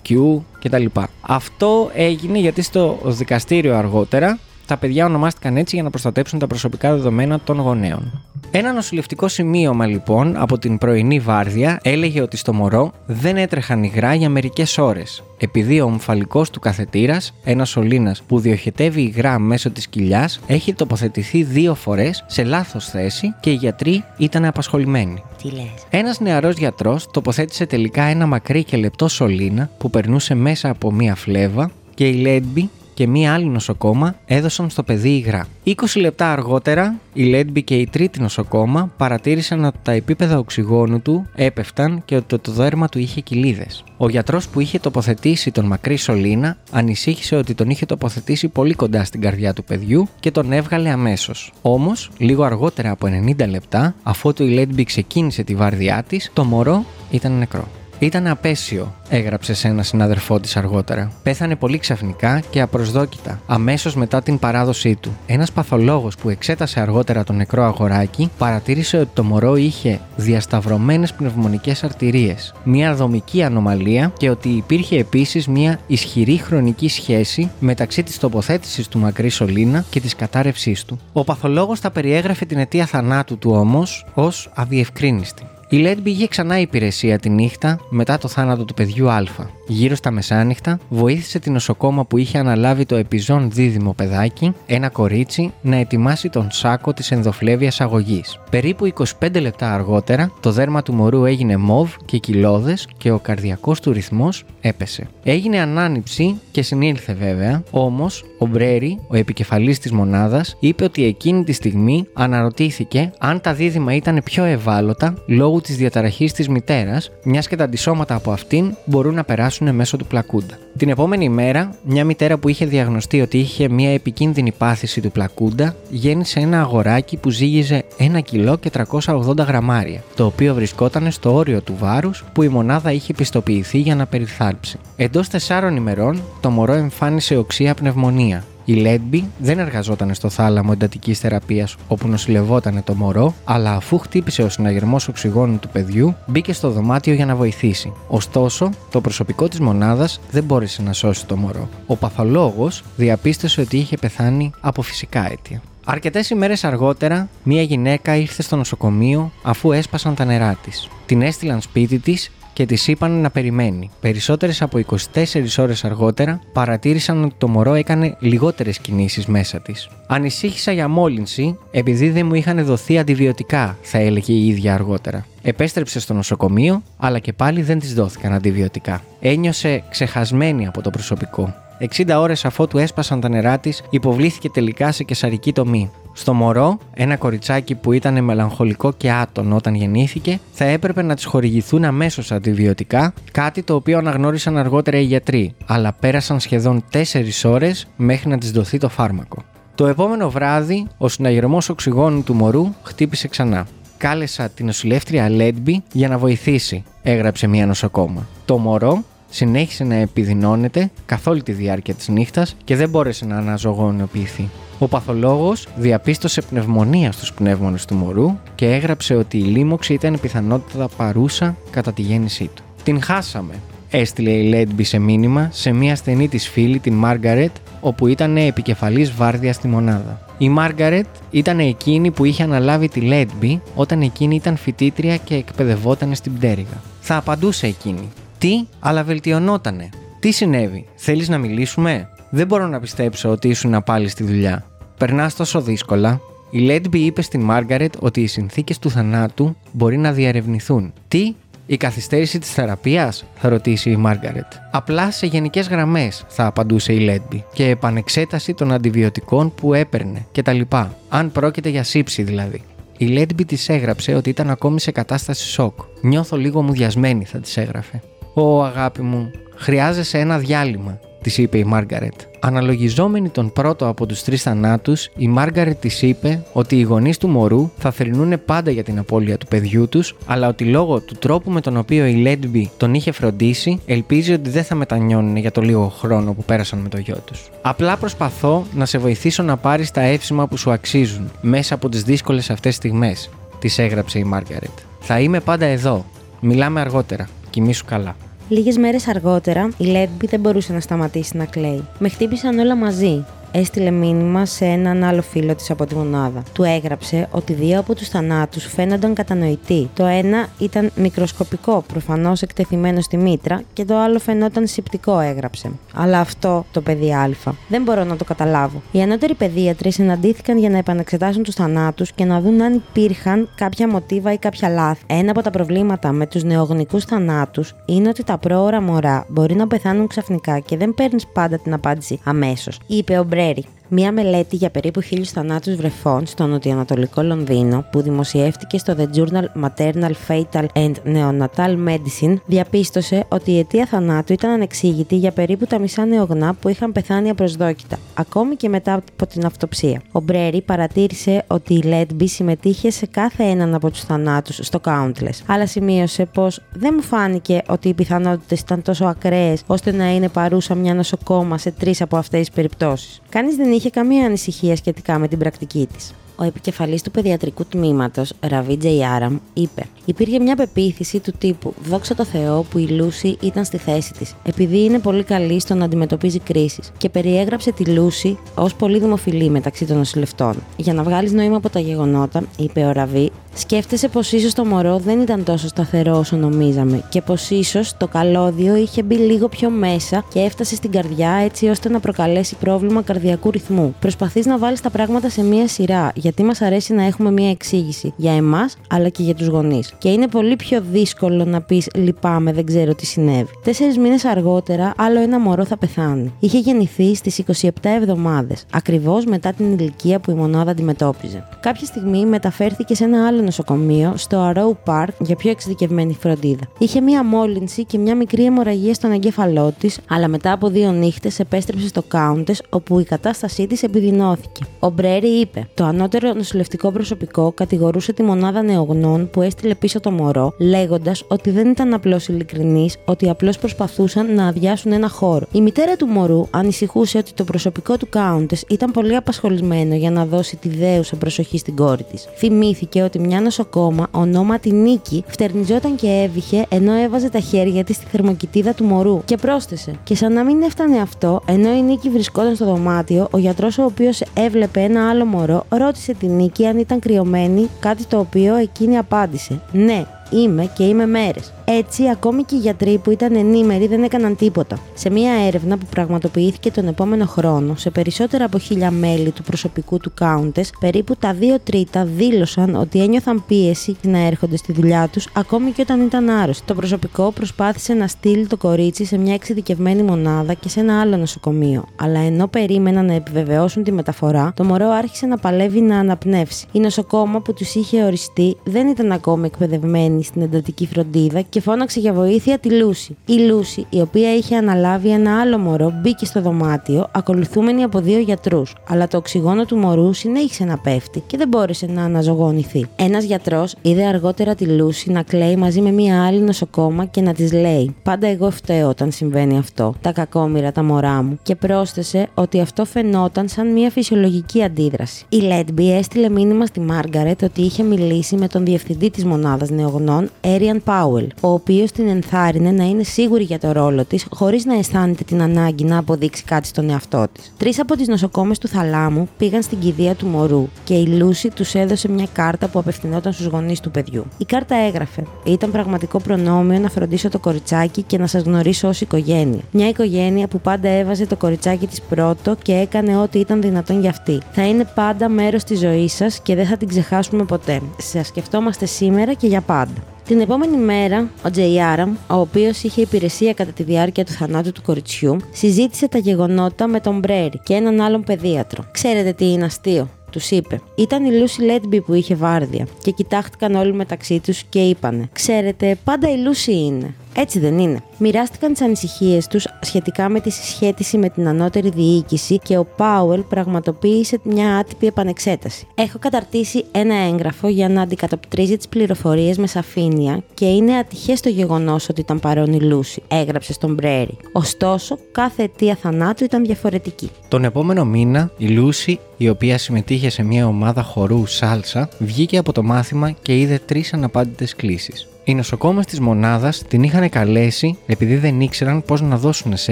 Speaker 2: Q κτλ. Αυτό έγινε γιατί στο δικαστήριο αργότερα τα παιδιά ονομάστηκαν έτσι για να προστατέψουν τα προσωπικά δεδομένα των γονέων. Ένα νοσηλευτικό σημείωμα λοιπόν από την πρωινή βάρδια έλεγε ότι στο μωρό δεν έτρεχαν υγρά για μερικές ώρες. Επειδή ο ομφαλικός του καθετήρας, ένας σωλήνας που διοχετεύει υγρά μέσω της κοιλιάς, έχει τοποθετηθεί δύο φορές σε λάθος θέση και οι γιατροί ήταν απασχολημένοι.
Speaker 1: Τι λες;
Speaker 2: Ένας νεαρός γιατρός τοποθέτησε τελικά ένα μακρύ και λεπτό σωλήνα που περνούσε μέσα από μία φλέβα και η Λέντμπι και μία άλλη νοσοκόμα έδωσαν στο παιδί υγρά. 20 λεπτά αργότερα, η Λέντμπι και η τρίτη νοσοκόμα παρατήρησαν ότι τα επίπεδα οξυγόνου του έπεφταν και ότι το δέρμα του είχε κοιλίδες. Ο γιατρός που είχε τοποθετήσει τον μακρύ σωλήνα ανησύχησε ότι τον είχε τοποθετήσει πολύ κοντά στην καρδιά του παιδιού και τον έβγαλε αμέσως. Όμως, λίγο αργότερα από 90 λεπτά, αφού η Λέντμπι ξεκίνησε τη βάρδιά της, το μωρό ήταν νεκρό. Ήταν απέσιο, έγραψε σε ένα συναδερφό της αργότερα. Πέθανε πολύ ξαφνικά και απροσδόκητα, αμέσως μετά την παράδοσή του. Ένας παθολόγος που εξέτασε αργότερα το νεκρό αγοράκι παρατήρησε ότι το μωρό είχε διασταυρωμένες πνευμονικές αρτηρίες, μια δομική ανομαλία και ότι υπήρχε επίσης μια ισχυρή χρονική σχέση μεταξύ της τοποθέτησης του μακρύ σωλήνα και της κατάρρευσής του. Ο παθολόγος θα περιέγραφε την αιτία θανάτου του όμως ως αδιευκρίνηστη. Η Λέντμπι είχε ξανά υπηρεσία τη νύχτα μετά το θάνατο του παιδιού Α. Γύρω στα μεσάνυχτα, βοήθησε την νοσοκόμα που είχε αναλάβει το επιζών δίδυμο παιδάκι, ένα κορίτσι, να ετοιμάσει τον σάκο της ενδοφλέβειας αγωγής. Περίπου 25 λεπτά αργότερα, το δέρμα του μωρού έγινε μοβ και κοιλώδες και ο καρδιακός του ρυθμός έπεσε. Έγινε ανάνυψη και συνήλθε βέβαια, όμως ο Μπρέρι, ο επικεφαλής της μονάδας, είπε ότι εκείνη τη στιγμή αναρωτήθηκε αν τα δίδυμα ήταν πιο ευάλωτα λόγω της διαταραχής της μητέρας, μιας και τα αντισώματα από αυτήν μπορούν να περάσουν μέσω του πλακούντα. Την επόμενη μέρα, μια μητέρα που είχε διαγνωστεί ότι είχε μια επικίνδυνη πάθηση του πλακούντα, γέννησε ένα αγοράκι που ζύγιζε 1 κιλό και 380 γραμμάρια, το οποίο βρισκόταν στο όριο του βάρους που η μονάδα είχε πιστοποιηθεί για να περιθάλψει. Εντός 4 ημερών, το μωρό εμφάνισε οξία πνευμονία, η Λέντμπι δεν εργαζόταν στο θάλαμο εντατικής θεραπείας όπου νοσηλευόταν το μωρό, αλλά αφού χτύπησε ο συναγερμός οξυγόνου του παιδιού, μπήκε στο δωμάτιο για να βοηθήσει. Ωστόσο, το προσωπικό της μονάδας δεν μπόρεσε να σώσει το μωρό. Ο παθολόγος διαπίστωσε ότι είχε πεθάνει από φυσικά αίτια. Αρκετές ημέρες αργότερα, μία γυναίκα ήρθε στο νοσοκομείο αφού έσπασαν τα νερά της. Την έστειλαν σπίτι της και της είπαν να περιμένει. Περισσότερες από 24 ώρες αργότερα παρατήρησαν ότι το μωρό έκανε λιγότερες κινήσεις μέσα της. Ανησύχησα για μόλυνση επειδή δεν μου είχαν δοθεί αντιβιωτικά, θα έλεγε η ίδια αργότερα. Επέστρεψε στο νοσοκομείο, αλλά και πάλι δεν της δόθηκαν αντιβιωτικά. Ένιωσε ξεχασμένη από το προσωπικό. 60 ώρες αφότου έσπασαν τα νερά της, υποβλήθηκε τελικά σε κεσαρική τομή. Στο μωρό, ένα κοριτσάκι που ήταν μελαγχολικό και άτονο όταν γεννήθηκε, θα έπρεπε να της χορηγηθούν αμέσως αντιβιωτικά, κάτι το οποίο αναγνώρισαν αργότερα οι γιατροί, αλλά πέρασαν σχεδόν 4 ώρες μέχρι να της δοθεί το φάρμακο. Το επόμενο βράδυ, ο συναγερμός οξυγόνου του μωρού χτύπησε ξανά. Κάλεσα την νοσηλεύτρια Λέντμπι για να βοηθήσει, έγραψε μία νοσοκόμα. Το μωρό συνέχισε να επιδεινώνεται καθ' όλη τη διάρκεια της νύχτας και δεν μπόρεσε να αναζωογονοποιηθεί. Ο παθολόγος διαπίστωσε πνευμονία στους πνεύμονες του μωρού και έγραψε ότι η λίμωξη ήταν πιθανότατα παρούσα κατά τη γέννησή του. Την χάσαμε, έστειλε η Λέντμπι σε μήνυμα σε μια στενή της φίλη, την Μάργαρετ, όπου ήταν επικεφαλής βάρδιας στη μονάδα. Η Μάργαρετ ήταν εκείνη που είχε αναλάβει τη Λέντμπι όταν εκείνη ήταν φοιτήτρια και εκπαιδευόταν στην πτέρυγα. Θα απαντούσε εκείνη. Τι, αλλά βελτιωνότανε. Τι συνέβη, θέλεις να μιλήσουμε; Δεν μπορώ να πιστέψω ότι ήσουν πάλι στη δουλειά. Περνάς τόσο δύσκολα. Η Λέντμπι είπε στην Μάργαρετ ότι οι συνθήκες του θανάτου μπορεί να διαρευνηθούν. Τι, η καθυστέρηση της θεραπείας, θα ρωτήσει η Μάργαρετ. Απλά σε γενικές γραμμές, θα απαντούσε η Λέντμπι. Και επανεξέταση των αντιβιωτικών που έπαιρνε κτλ. Αν πρόκειται για σύψη δηλαδή. Η Λέντμπι της έγραψε ότι ήταν ακόμη σε κατάσταση σοκ. Νιώθω λίγο μουδιασμένη, θα της έγραφε. Ω αγάπη μου, χρειάζεσαι ένα διάλειμμα, της είπε η Μάργαρετ. Αναλογιζόμενη τον πρώτο από τους τρεις θανάτους, η Μάργαρετ της είπε ότι οι γονείς του μωρού θα θρυνούν πάντα για την απώλεια του παιδιού τους, αλλά ότι λόγω του τρόπου με τον οποίο η Λέντμπι τον είχε φροντίσει, ελπίζει ότι δεν θα μετανιώνουν για το λίγο χρόνο που πέρασαν με το γιο τους. Απλά προσπαθώ να σε βοηθήσω να πάρεις τα εύσημα που σου αξίζουν μέσα από τις δύσκολες αυτές στιγμές, της έγραψε η Μάργαρετ. Θα είμαι πάντα εδώ. Μιλάμε αργότερα. Κοιμήσου καλά.
Speaker 1: Λίγες μέρες αργότερα, η Λέντμπι δεν μπορούσε να σταματήσει να κλαίει. Με χτύπησαν όλα μαζί. Έστειλε μήνυμα σε έναν άλλο φίλο της από τη μονάδα. Του έγραψε ότι δύο από τους θανάτους φαίνονταν κατανοητοί. Το ένα ήταν μικροσκοπικό, προφανώς εκτεθειμένο στη μήτρα, και το άλλο φαινόταν συμπτικό, έγραψε. Αλλά αυτό το παιδί Α. Δεν μπορώ να το καταλάβω. Οι ανώτεροι παιδίατροι συναντήθηκαν για να επαναξετάσουν τους θανάτους και να δουν αν υπήρχαν κάποια μοτίβα ή κάποια λάθη. Ένα από τα προβλήματα με τους νεογνικούς θανάτους είναι ότι τα πρόωρα μωρά μπορεί να πεθάνουν ξαφνικά και δεν παίρνεις πάντα την απάντηση αμέσως, είπε ο Μπρέρι. Μία μελέτη για περίπου χίλιους θανάτους βρεφών στο νοτιοανατολικό Λονδίνο, που δημοσιεύτηκε στο The Journal Maternal Fatal and Neonatal Medicine, διαπίστωσε ότι η αιτία θανάτου ήταν ανεξήγητη για περίπου τα μισά νεογνά που είχαν πεθάνει απροσδόκητα, ακόμη και μετά από την αυτοψία. Ο Μπρέρι παρατήρησε ότι η Λέτμπι συμμετείχε σε κάθε έναν από τους θανάτους στο Countless, αλλά σημείωσε πως δεν μου φάνηκε ότι οι πιθανότητες ήταν τόσο ακραίες ώστε να είναι παρούσα μια νοσοκόμα σε τρεις από αυτές τις περιπτώσεις. Κανείς δεν είχε καμία ανησυχία σχετικά με την πρακτική της. Ο επικεφαλής του παιδιατρικού τμήματος, Ραβί Τζεϊάραμ, είπε: Υπήρχε μια πεποίθηση του τύπου Δόξα τω Θεώ που η Λούση ήταν στη θέση της, επειδή είναι πολύ καλή στο να αντιμετωπίζει κρίσεις, και περιέγραψε τη Λούση ως πολύ δημοφιλή μεταξύ των νοσηλευτών. Για να βγάλεις νόημα από τα γεγονότα, είπε ο Ραβί, σκέφτεσαι πως ίσως το μωρό δεν ήταν τόσο σταθερό όσο νομίζαμε και πως ίσως το καλώδιο είχε μπει λίγο πιο μέσα και έφτασε στην καρδιά έτσι ώστε να προκαλέσει πρόβλημα καρδιακού ρυθμού. Προσπαθείς να βάλεις τα πράγματα σε μία σειρά, γιατί μας αρέσει να έχουμε μία εξήγηση για εμάς αλλά και για τους γονείς. Και είναι πολύ πιο δύσκολο να πεις Λυπάμαι, δεν ξέρω τι συνέβη. Τέσσερις μήνες αργότερα, άλλο ένα μωρό θα πεθάνει. Είχε γεννηθεί στις 27 εβδομάδες, ακριβώς μετά την ηλικία που η μονάδα αντιμετώπιζε. Κάποια στιγμή μεταφέρθηκε σε ένα άλλο νοσοκομείο, στο Arrow Park, για πιο εξειδικευμένη φροντίδα. Είχε μία μόλυνση και μια μικρή αιμορραγία στον εγκέφαλό της, αλλά μετά από δύο νύχτες επέστρεψε στο Countess, όπου η κατάστασή της επιδεινώθηκε. Ο Μπρέρι είπε: Το ανώτερο νοσηλευτικό προσωπικό κατηγορούσε τη μονάδα νεογνών που έστειλε πίσω το μωρό, λέγοντας ότι δεν ήταν απλώς ειλικρινεί, ότι απλώς προσπαθούσαν να αδειάσουν ένα χώρο. Η μητέρα του μωρού ανησυχούσε ότι το προσωπικό του Countess ήταν πολύ απασχολημένο για να δώσει τη δέουσα προσοχή στην κόρη της. Θυμήθηκε ότι μια νοσοκόμα, ονόματι Νίκη, φτερνιζόταν και έβηχε ενώ έβαζε τα χέρια της στη θερμοκοιτίδα του μωρού. Και πρόσθεσε. Και σαν να μην έφτανε αυτό, ενώ η Νίκη βρισκόταν στο δωμάτιο, ο γιατρός ο οποίος έβλεπε ένα άλλο μωρό ρώτησε την Νίκη αν ήταν κρυωμένη, κάτι το οποίο εκείνη απάντησε. Ναι, είμαι και είμαι μέρες. Έτσι, ακόμη και οι γιατροί που ήταν ενήμεροι δεν έκαναν τίποτα. Σε μια έρευνα που πραγματοποιήθηκε τον επόμενο χρόνο σε περισσότερα από χίλια μέλη του προσωπικού του Countess, περίπου τα δύο τρίτα δήλωσαν ότι ένιωθαν πίεση να έρχονται στη δουλειά τους ακόμη και όταν ήταν άρρωστοι. Το προσωπικό προσπάθησε να στείλει το κορίτσι σε μια εξειδικευμένη μονάδα και σε ένα άλλο νοσοκομείο, αλλά ενώ περίμεναν να επιβεβαιώσουν τη μεταφορά, το μωρό άρχισε να παλεύει να αναπνεύσει. Η νοσοκόμα που τους είχε οριστεί δεν ήταν ακόμη εκπαιδευμένη στην εντατική φροντίδα και φώναξε για βοήθεια τη Λούση. Η Λούση, η οποία είχε αναλάβει ένα άλλο μωρό, μπήκε στο δωμάτιο, ακολουθούμενη από δύο γιατρούς. Αλλά το οξυγόνο του μωρού συνέχισε να πέφτει και δεν μπόρεσε να αναζωογονηθεί. Ένας γιατρός είδε αργότερα τη Λούση να κλαίει μαζί με μία άλλη νοσοκόμα και να της λέει: Πάντα εγώ φταίω όταν συμβαίνει αυτό. Τα κακόμοιρα τα μωρά μου. Και πρόσθεσε ότι αυτό φαινόταν σαν μία φυσιολογική αντίδραση. Η Λέτμπι έστειλε μήνυμα στη Μάργαρετ ότι είχε μιλήσει με τον διευθυντή της μονάδας νεογνών, Έριαν Πάουελ, ο οποίος την ενθάρρυνε να είναι σίγουρη για το ρόλο της, χωρίς να αισθάνεται την ανάγκη να αποδείξει κάτι στον εαυτό της. Τρεις από τις νοσοκόμες του θαλάμου πήγαν στην κηδεία του μωρού και η Λούση τους έδωσε μια κάρτα που απευθυνόταν στους γονείς του παιδιού. Η κάρτα έγραφε: Ήταν πραγματικό προνόμιο να φροντίσω το κοριτσάκι και να σας γνωρίσω ως οικογένεια. Μια οικογένεια που πάντα έβαζε το κοριτσάκι της πρώτο και έκανε ό,τι ήταν δυνατόν για αυτή. Θα είναι πάντα μέρος της ζωής σας και δεν θα την ξεχάσουμε ποτέ. Σας σκεφτόμαστε σήμερα και για πάντα. Την επόμενη μέρα, ο Τζεϊάραμ, ο οποίος είχε υπηρεσία κατά τη διάρκεια του θανάτου του κοριτσιού, συζήτησε τα γεγονότα με τον Μπρέρι και έναν άλλον παιδίατρο. Ξέρετε τι είναι αστείο, τους είπε. Ήταν η Λούση Λέτμπι που είχε βάρδια και κοιτάχτηκαν όλοι μεταξύ τους και είπανε: Ξέρετε, πάντα η Λούση είναι. Έτσι δεν είναι. Μοιράστηκαν τις ανησυχίες τους σχετικά με τη συσχέτιση με την ανώτερη διοίκηση και ο Πάουελ πραγματοποίησε μια άτυπη επανεξέταση. Έχω καταρτήσει ένα έγγραφο για να αντικατοπτρίζει τις πληροφορίες με σαφήνεια και είναι ατυχές το γεγονός ότι ήταν παρόν η Λούση, έγραψε στον Μπρέρι. Ωστόσο, κάθε αιτία θανάτου ήταν διαφορετική.
Speaker 2: Τον επόμενο μήνα, η Λούση, η οποία συμμετείχε σε μια ομάδα χορού σάλσα, βγήκε από το μάθημα και είδε τρεις αναπάντητες κλήσεις. Οι νοσοκόμες της μονάδας την είχαν καλέσει επειδή δεν ήξεραν πώς να δώσουν σε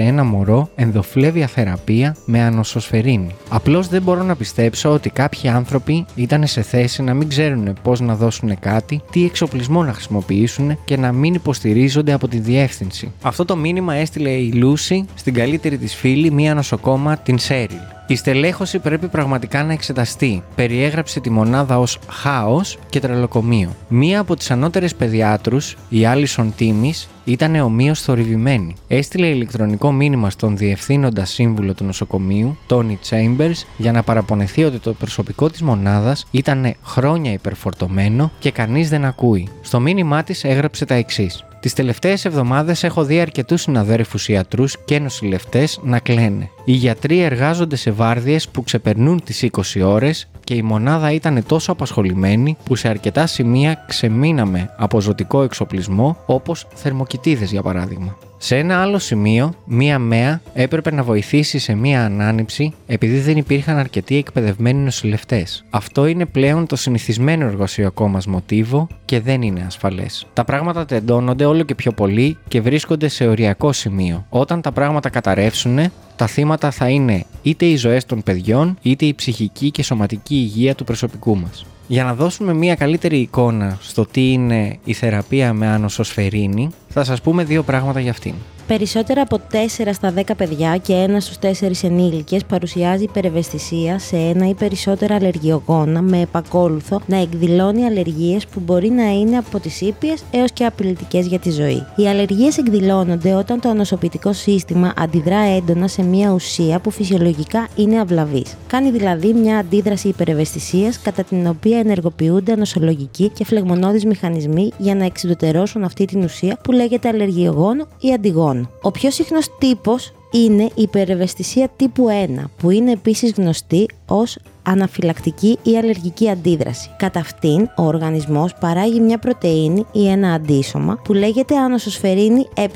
Speaker 2: ένα μωρό ενδοφλέβια θεραπεία με ανοσοσφαιρίνη. Απλώς δεν μπορώ να πιστέψω ότι κάποιοι άνθρωποι ήταν σε θέση να μην ξέρουν πώς να δώσουν κάτι, τι εξοπλισμό να χρησιμοποιήσουν και να μην υποστηρίζονται από τη διεύθυνση. Αυτό το μήνυμα έστειλε η Λούση στην καλύτερη της φίλη, μία νοσοκόμα, την Σέριλ. Η στελέχωση πρέπει πραγματικά να εξεταστεί. Περιέγραψε τη μονάδα ως χάος και τρελοκομείο. Μία από τις ανώτερες παιδιάτρους, η Άλισον Τίμης, ήταν ομοίως θορυβημένη. Έστειλε ηλεκτρονικό μήνυμα στον διευθύνοντα σύμβουλο του νοσοκομείου, Τόνι Chambers, για να παραπονεθεί ότι το προσωπικό της μονάδας ήταν χρόνια υπερφορτωμένο και κανείς δεν ακούει. Στο μήνυμά της έγραψε τα εξής. Τις τελευταίες εβδομάδες έχω δει αρκετούς συναδέρφους ιατρούς και νοσηλευτές να κλαίνε. Οι γιατροί εργάζονται σε βάρδιες που ξεπερνούν τις 20 ώρες και η μονάδα ήταν τόσο απασχολημένη που σε αρκετά σημεία ξεμείναμε από ζωτικό εξοπλισμό όπως θερμοκοιτίδες για παράδειγμα. Σε ένα άλλο σημείο, μία ΜΕΑ έπρεπε να βοηθήσει σε μία ανάνυψη επειδή δεν υπήρχαν αρκετοί εκπαιδευμένοι νοσηλευτές. Αυτό είναι πλέον το συνηθισμένο εργασιακό μας μοτίβο και δεν είναι ασφαλές. Τα πράγματα τεντώνονται όλο και πιο πολύ και βρίσκονται σε οριακό σημείο. Όταν τα πράγματα καταρρεύσουν, τα θύματα θα είναι είτε οι ζωές των παιδιών, είτε η ψυχική και σωματική υγεία του προσωπικού μας. Για να δώσουμε μια καλύτερη εικόνα στο τι είναι η θεραπεία με άνοσοσφαιρίνη, θα σας πούμε δύο πράγματα για αυτήν.
Speaker 1: Περισσότερα από 4 στα 10 παιδιά και ένα στους 4 ενήλικες παρουσιάζει υπερευαισθησία σε ένα ή περισσότερα αλλεργιογόνα με επακόλουθο να εκδηλώνει αλλεργίες που μπορεί να είναι από τις ήπιες έως και απειλητικές για τη ζωή. Οι αλλεργίες εκδηλώνονται όταν το ανοσοποιητικό σύστημα αντιδρά έντονα σε μια ουσία που φυσιολογικά είναι αυλαβής. Κάνει δηλαδή μια αντίδραση υπερευαισθησίας κατά την οποία ενεργοποιούνται ανοσολογικοί και φλεγμονώδεις μηχανισμοί για να εξουδετερώσουν αυτή την ουσία που λέγεται αλλεργιογόνο ή αντιγόνο. Ο πιο συχνός τύπος είναι η υπερευαισθησία τύπου 1, που είναι επίσης γνωστή ως αναφυλακτική ή αλλεργική αντίδραση. Κατά αυτήν, ο οργανισμός παράγει μια πρωτεΐνη ή ένα αντίσωμα που λέγεται ανοσοσφαιρίνη ε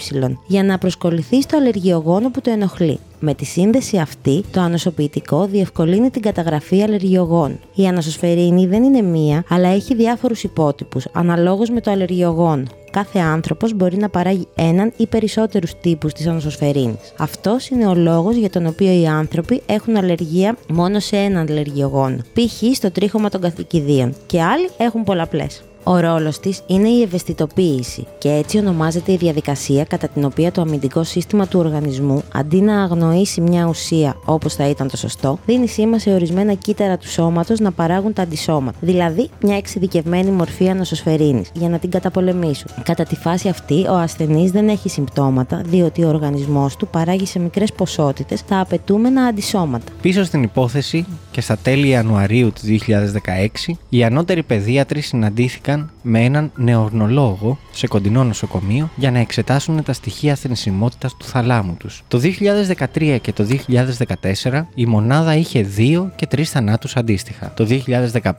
Speaker 1: για να προσκοληθεί στο αλλεργιογόνο που το ενοχλεί. Με τη σύνδεση αυτή, το ανοσοποιητικό διευκολύνει την καταγραφή αλλεργιογόνου. Η ανοσοσφαιρίνη δεν είναι μία, αλλά έχει διάφορους υπότυπους, αναλόγως με το αλλεργιογόνο κάθε άνθρωπος μπορεί να παράγει έναν ή περισσότερους τύπους της ανοσοσφαιρίνης. Αυτός είναι ο λόγος για τον οποίο οι άνθρωποι έχουν αλλεργία μόνο σε έναν αλλεργιογόνο, π.χ. στο τρίχωμα των καθηκηδίων, και άλλοι έχουν πολλαπλές. Ο ρόλος της είναι η ευαισθητοποίηση και έτσι ονομάζεται η διαδικασία κατά την οποία το αμυντικό σύστημα του οργανισμού, αντί να αγνοήσει μια ουσία όπως θα ήταν το σωστό, δίνει σήμα σε ορισμένα κύτταρα του σώματος να παράγουν τα αντισώματα, δηλαδή μια εξειδικευμένη μορφή ανοσοσφαιρίνης, για να την καταπολεμήσουν. Κατά τη φάση αυτή, ο ασθενής δεν έχει συμπτώματα, διότι ο οργανισμός του παράγει σε μικρές ποσότητες τα απαιτούμενα αντισώματα.
Speaker 2: Πίσω στην υπόθεση και στα τέλη Ιανουαρίου του 2016, οι ανώτεροι παιδίατροι συναντήθηκαν με έναν νεογνολόγο σε κοντινό νοσοκομείο για να εξετάσουν τα στοιχεία θνησιμότητας του θαλάμου τους. Το 2013 και το 2014 η μονάδα είχε 2 και 3 θανάτους αντίστοιχα. Το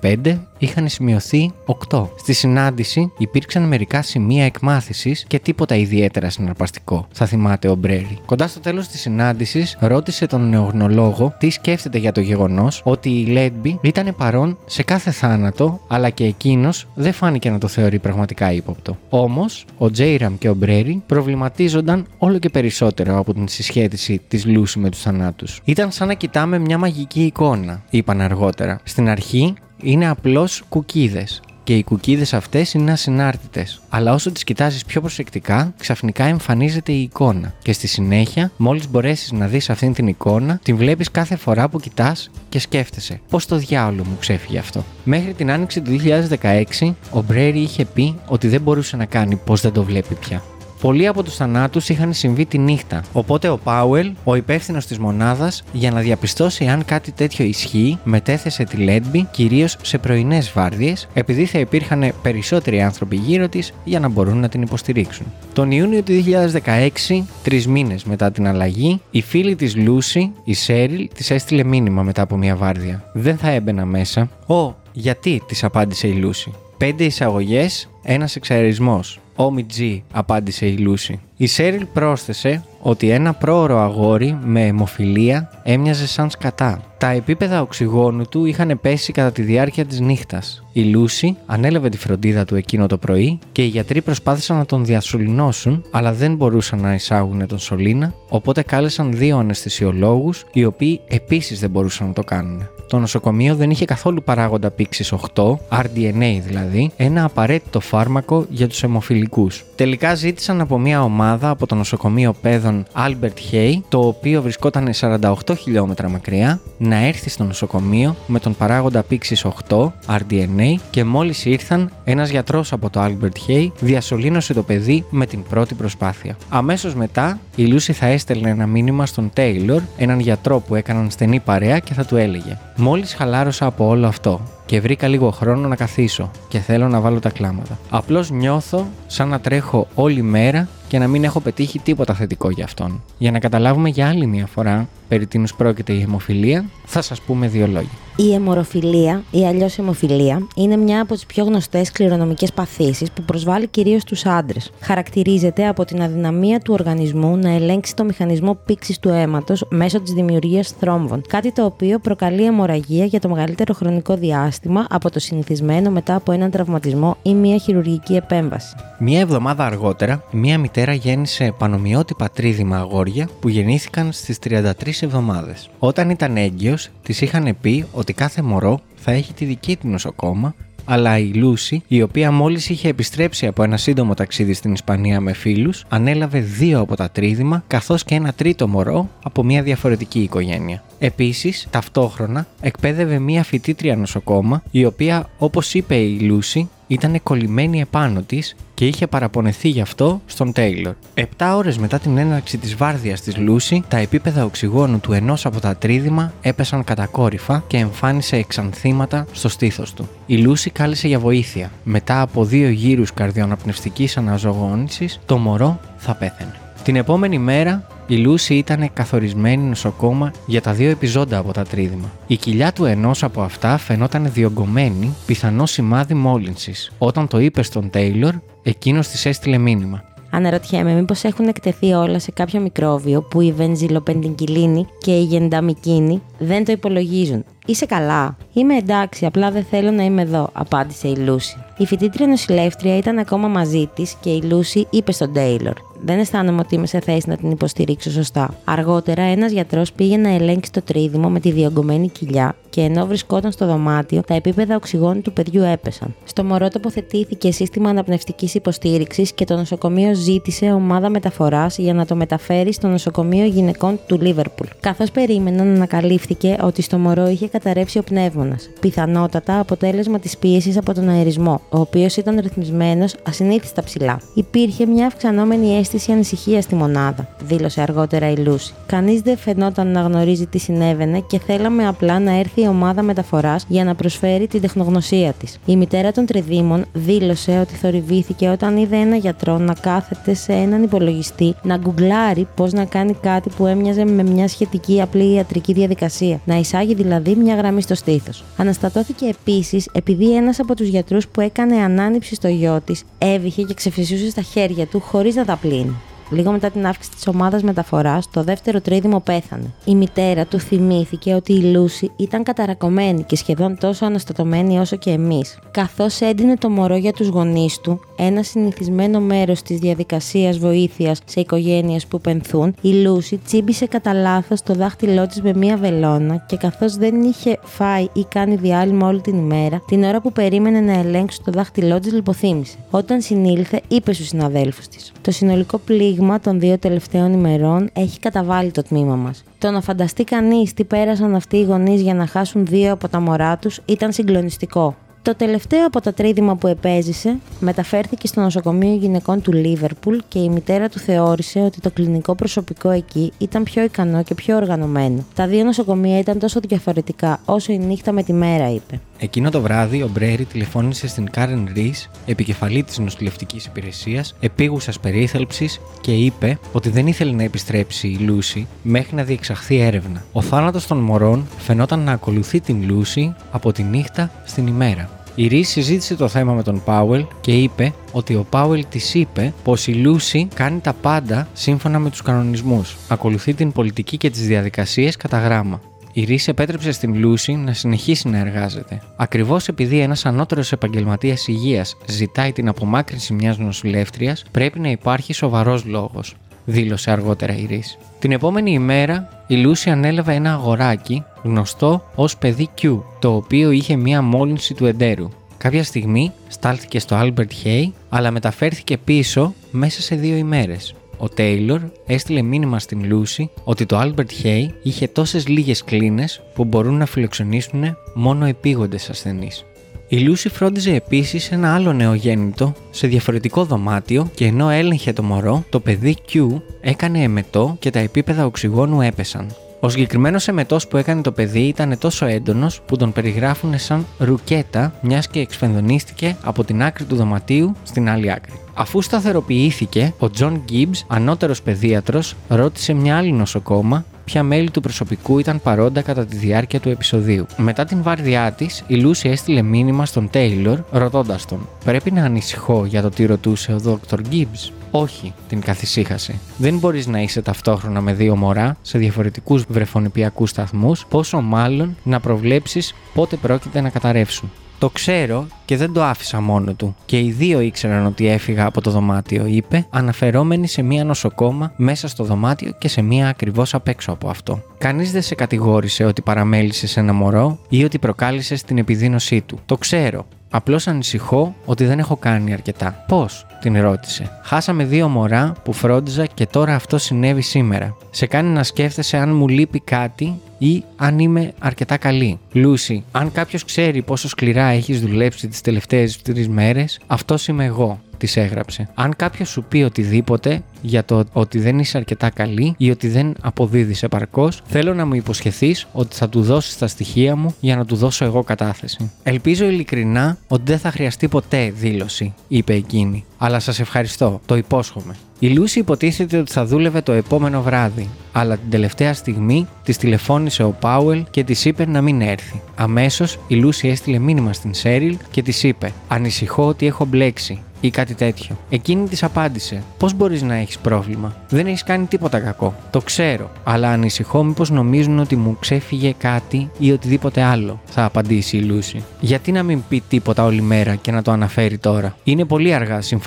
Speaker 2: 2015 είχαν σημειωθεί 8. Στη συνάντηση υπήρξαν μερικά σημεία εκμάθησης και τίποτα ιδιαίτερα συναρπαστικό, θα θυμάται ο Μπρέρι. Κοντά στο τέλος της συνάντησης ρώτησε τον νεογνολόγο τι σκέφτεται για το γεγονός ότι η Λέντμπι ήταν παρόν σε κάθε θάνατο, αλλά και εκείνος δεν φάνηκε να το θεωρεί πραγματικά ύποπτο. Όμως, ο Τζέιραμ και ο Μπρέρι προβληματίζονταν όλο και περισσότερο από την συσχέτιση της Λούση με τους θανάτους. Ήταν σαν να κοιτάμε μια μαγική εικόνα, είπαν αργότερα. Στην αρχή είναι απλώς κουκίδες και οι κουκίδες αυτές είναι ασυνάρτητες. Αλλά όσο τις κοιτάζεις πιο προσεκτικά, ξαφνικά εμφανίζεται η εικόνα. Και στη συνέχεια, μόλις μπορέσεις να δεις αυτήν την εικόνα, την βλέπεις κάθε φορά που κοιτάς και σκέφτεσαι. Πώς το διάολο μου ξέφυγε αυτό. Μέχρι την άνοιξη του 2016, ο Μπρέρι είχε πει ότι δεν μπορούσε να κάνει πώς δεν το βλέπει πια. Πολλοί από τους θανάτους είχαν συμβεί τη νύχτα. Οπότε ο Πάουελ, ο υπεύθυνος της μονάδας, για να διαπιστώσει αν κάτι τέτοιο ισχύει, μετέθεσε τη Λέντμπι κυρίως σε πρωινές βάρδιες, επειδή θα υπήρχαν περισσότεροι άνθρωποι γύρω της για να μπορούν να την υποστηρίξουν. Τον Ιούνιο του 2016, τρεις μήνες μετά την αλλαγή, η φίλη της Λούση, η Σέριλ, της έστειλε μήνυμα μετά από μια βάρδια. Δεν θα έμπαινα μέσα. Ω, γιατί, της απάντησε η Λούση. Πέντε εισαγωγές, ένας εξαερισμός. Όμι G, απάντησε η Λούση. Η Σέριλ πρόσθεσε ότι ένα πρόωρο αγόρι με αιμοφιλία έμοιαζε σαν σκατά. Τα επίπεδα οξυγόνου του είχαν πέσει κατά τη διάρκεια της νύχτας. Η Λούση ανέλαβε τη φροντίδα του εκείνο το πρωί και οι γιατροί προσπάθησαν να τον διασωληνώσουν, αλλά δεν μπορούσαν να εισάγουν τον σωλήνα, οπότε κάλεσαν δύο αναισθησιολόγους, οι οποίοι επίσης δεν μπορούσαν να το κάνουν. Το νοσοκομείο δεν είχε καθόλου παράγοντα πήξης 8, RDNA δηλαδή, ένα απαραίτητο φάρμακο για τους αιμοφιλικούς. Τελικά ζήτησαν από μια ομάδα από το νοσοκομείο παιδών Albert Hay, το οποίο βρισκόταν 48 χιλιόμετρα μακριά, να έρθει στο νοσοκομείο με τον παράγοντα πήξης 8, RDNA, και μόλις ήρθαν, ένας γιατρός από το Albert Hay διασωλήνωσε το παιδί με την πρώτη προσπάθεια. Αμέσως μετά, η Λούση θα έστελνε ένα μήνυμα στον Taylor, έναν γιατρό που έκαναν στενή παρέα και θα του έλεγε Μόλις χαλάρωσα από όλο αυτό και βρήκα λίγο χρόνο να καθίσω και θέλω να βάλω τα κλάματα. Απλώς νιώθω σαν να τρέχω όλη μέρα και να μην έχω πετύχει τίποτα θετικό για αυτόν. Για να καταλάβουμε για άλλη μια φορά περί τίνους πρόκειται η αιμοφιλία, θα σας πούμε δύο λόγια.
Speaker 1: Η αιμορροφιλία ή αλλιώς αιμοφιλία είναι μια από τις πιο γνωστές κληρονομικές παθήσεις που προσβάλλει κυρίως τους άντρες. Χαρακτηρίζεται από την αδυναμία του οργανισμού να ελέγξει το μηχανισμό πήξης του αίματος μέσω της δημιουργίας θρόμβων. Κάτι το οποίο προκαλεί αιμορραγία για το μεγαλύτερο χρονικό διάστημα από το συνηθισμένο μετά από έναν τραυματισμό ή μια χειρουργική επέμβαση.
Speaker 2: Μία εβδομάδα αργότερα, μία μητέρα γέννησε πανομοιότυπα τρίδημα αγόρια που γεννήθηκαν στις 33 εβδομάδες. Όταν ήταν έγκυος, της είχαν πει ότι κάθε μωρό θα έχει τη δική του νοσοκόμα, αλλά η Λούση, η οποία μόλις είχε επιστρέψει από ένα σύντομο ταξίδι στην Ισπανία με φίλους, ανέλαβε δύο από τα τρίδημα, καθώς και ένα τρίτο μωρό από μια διαφορετική οικογένεια. Επίσης, ταυτόχρονα εκπαίδευε μια φοιτήτρια νοσοκόμα, η οποία, όπως είπε η Λούση, ήταν κολλημένη επάνω της και είχε παραπονεθεί γι' αυτό στον Τέιλορ. Επτά ώρες μετά την έναρξη της βάρδιας της Λούση, τα επίπεδα οξυγόνου του ενός από τα τρίδημα έπεσαν κατακόρυφα και εμφάνισε εξανθήματα στο στήθος του. Η Λούση κάλεσε για βοήθεια. Μετά από δύο γύρους καρδιοναπνευστική αναζωγόνηση, το μωρό θα πέθαινε. Την επόμενη μέρα, η Λούση ήταν καθορισμένη νοσοκόμα για τα δύο επιζώντα από τα τρίδημα. Η κοιλιά του ενός από αυτά φαινόταν διωγγωμένη, πιθανό σημάδι μόλυνσης. Όταν το είπε στον Τέιλορ, εκείνος της έστειλε μήνυμα.
Speaker 1: Αναρωτιέμαι μήπως έχουν εκτεθεί όλα σε κάποιο μικρόβιο που η βενζιλοπεντικυλίνη και η γενταμικίνη δεν το υπολογίζουν. Είσαι καλά. Είμαι εντάξει, απλά δεν θέλω να είμαι εδώ, απάντησε η Λούση. Η φοιτήτρια νοσηλεύτρια ήταν ακόμα μαζί της και η Λούση είπε στον Τέιλορ: Δεν αισθάνομαι ότι είμαι σε θέση να την υποστηρίξω σωστά. Αργότερα, ένας γιατρός πήγε να ελέγξει το τρίδημο με τη διωγγωμένη κοιλιά και ενώ βρισκόταν στο δωμάτιο, τα επίπεδα οξυγόνου του παιδιού έπεσαν. Στο μωρό τοποθετήθηκε σύστημα αναπνευστικής υποστήριξης και το νοσοκομείο ζήτησε ομάδα μεταφοράς για να το μεταφέρει στο νοσοκομείο γυναικών του Λίβερπουλ. Καθώς περίμεναν, ανακαλύφθηκε ότι στο μωρό είχε καταρρεύσει ο πνεύμονας. Πιθανότατα αποτέλεσμα της πίεσης από τον αερισμό, ο οποίος ήταν ρυθμισμένος ασυνήθιστα ψηλά. Υπήρχε μια αυξανόμενη αίσθηση ανησυχίας στη μονάδα, δήλωσε αργότερα η Λούση. Κανείς δεν φαινόταν να γνωρίζει τι συνέβαινε και θέλαμε απλά να έρθει η ομάδα μεταφοράς για να προσφέρει την τεχνογνωσία της. Η μητέρα των τριδίμων δήλωσε ότι θορυβήθηκε όταν είδε ένα γιατρό να κάθεται σε έναν υπολογιστή να γκουγκλάρει πώς να κάνει κάτι που έμοιαζε με μια σχετική απλή ιατρική διαδικασία. Να εισάγει δηλαδή μια γραμμή στο στήθος. Αναστατώθηκε επίσης επειδή ένας από τους γιατρούς που έκανε ανάνυψη στο γιο της έβηχε και ξεφυσούσε στα χέρια του χωρίς να τα πλύνει. Λίγο μετά την αύξηση της ομάδας μεταφοράς, το δεύτερο τρίδημο πέθανε. Η μητέρα του θυμήθηκε ότι η Λούση ήταν καταρακωμένη και σχεδόν τόσο αναστατωμένη όσο και εμείς. Καθώς έντυνε το μωρό για τους γονείς του, ένα συνηθισμένο μέρος της διαδικασίας βοήθειας σε οικογένειες που πενθούν, η Λούση τσίμπησε κατά λάθος το δάχτυλό της με μία βελόνα και καθώς δεν είχε φάει ή κάνει διάλειμμα όλη την ημέρα, την ώρα που περίμενε να ελέγξει το δάχτυλό της, λιποθύμησε. Όταν συνήλθε, είπε στους συναδέλφους της: Το συνολικό πλήγμα των δύο τελευταίων ημερών έχει καταβάλει το τμήμα μας. Το να φανταστεί κανείς τι πέρασαν αυτοί οι γονείς για να χάσουν δύο από τα μωρά τους ήταν συγκλονιστικό. Το τελευταίο από τα τρίδημα που επέζησε μεταφέρθηκε στο νοσοκομείο γυναικών του Λίβερπουλ και η μητέρα του θεώρησε ότι το κλινικό προσωπικό εκεί ήταν πιο ικανό και πιο οργανωμένο. Τα δύο νοσοκομεία ήταν τόσο διαφορετικά όσο η νύχτα με τη μέρα, είπε.
Speaker 2: Εκείνο το βράδυ, ο Μπρέρι τηλεφώνησε στην Κάρεν Ρις, επικεφαλή της νοσηλευτικής υπηρεσίας, επίγουσας περίθαλψης και είπε ότι δεν ήθελε να επιστρέψει η Λούση μέχρι να διεξαχθεί έρευνα. Ο θάνατος των μωρών φαινόταν να ακολουθεί την Λούση από τη νύχτα στην ημέρα. Η Rí συζήτησε το θέμα με τον Πάουελ και είπε ότι ο Πάουελ της είπε πως η Λούση κάνει τα πάντα σύμφωνα με τους κανονισμούς. Ακολουθεί την πολιτική και τις διαδικασίες κατά γράμμα. Η Ρίση επέτρεψε στην Λούση να συνεχίσει να εργάζεται. Ακριβώς επειδή ένας ανώτερος επαγγελματίας υγείας ζητάει την απομάκρυνση μιας νοσηλεύτριας, πρέπει να υπάρχει σοβαρός λόγος, δήλωσε αργότερα η Ρίση. Την επόμενη ημέρα, η Λούση ανέλαβε ένα αγοράκι γνωστό ως παιδί Q, το οποίο είχε μία μόλυνση του εντέρου. Κάποια στιγμή στάλθηκε στο Alder Hey, αλλά μεταφέρθηκε πίσω μέσα σε δύο ημέρες. Ο Τέιλορ έστειλε μήνυμα στην Λούση ότι το Alder Hey είχε τόσες λίγες κλίνες που μπορούν να φιλοξενήσουν μόνο επείγοντες ασθενείς. Η Λούση φρόντιζε επίσης ένα άλλο νεογέννητο σε διαφορετικό δωμάτιο και ενώ έλεγχε το μωρό, το παιδί Q έκανε εμετό και τα επίπεδα οξυγόνου έπεσαν. Ο συγκεκριμένος εμετός που έκανε το παιδί ήταν τόσο έντονος που τον περιγράφουν σαν ρουκέτα, μιας και εκσφενδονίστηκε από την άκρη του δωματίου στην άλλη άκρη. Αφού σταθεροποιήθηκε, ο Τζον Gibbs, ανώτερος παιδίατρος, ρώτησε μια άλλη νοσοκόμα ποια μέλη του προσωπικού ήταν παρόντα κατά τη διάρκεια του επεισοδίου. Μετά την βάρδιά της, η Λούση έστειλε μήνυμα στον Τέιλορ ρωτώντας τον: Πρέπει να ανησυχώ για το τι ρωτούσε ο Dr. Gibbs. Όχι, την καθησύχασε. Δεν μπορείς να είσαι ταυτόχρονα με δύο μωρά σε διαφορετικούς βρεφονιπιακούς σταθμούς, πόσο μάλλον να προβλέψεις πότε πρόκειται να καταρρεύσουν. Το ξέρω και δεν το άφησα μόνο του. Και οι δύο ήξεραν ότι έφυγα από το δωμάτιο, είπε, αναφερόμενη σε μία νοσοκόμα μέσα στο δωμάτιο και σε μία ακριβώς απ' έξω από αυτό. Κανείς δεν σε κατηγόρησε ότι παραμέλησες ένα μωρό ή ότι προκάλεσες την επιδείνωσή του. Το ξέρω. Απλώς ανησυχώ ότι δεν έχω κάνει αρκετά. Πώς, την ρώτησε. Χάσαμε δύο μωρά που φρόντιζα και τώρα αυτό συνέβη σήμερα. Σε κάνει να σκέφτεσαι αν μου λείπει κάτι ή αν είμαι αρκετά καλή. Λούση, αν κάποιος ξέρει πόσο σκληρά έχεις δουλέψει τις τελευταίες τρεις μέρες, αυτό είμαι εγώ της έγραψε. Αν κάποιος σου πει οτιδήποτε για το ότι δεν είσαι αρκετά καλή ή ότι δεν αποδίδεις επαρκώς, θέλω να μου υποσχεθείς ότι θα του δώσεις τα στοιχεία μου για να του δώσω εγώ κατάθεση. Ελπίζω ειλικρινά ότι δεν θα χρειαστεί ποτέ δήλωση, είπε εκείνη. Αλλά σας ευχαριστώ, το υπόσχομαι. Η Λούση υποτίθεται ότι θα δούλευε το επόμενο βράδυ, αλλά την τελευταία στιγμή της τηλεφώνησε ο Πάουελ και της είπε να μην έρθει. Αμέσως η Λούση έστειλε μήνυμα στην Σέριλ και της είπε: Ανησυχώ ότι έχω μπλέξει ή κάτι τέτοιο. Εκείνη της απάντησε: Πώς μπορείς να έχεις πρόβλημα; Δεν έχεις κάνει τίποτα κακό. Το ξέρω, αλλά ανησυχώ μήπως νομίζουν ότι μου ξέφυγε κάτι ή οτιδήποτε άλλο, θα απαντήσει η Λούση. Γιατί να μην πει τίποτα όλη μέρα και να το αναφέρει τώρα; Είναι πολύ αργά, συμφωνώ,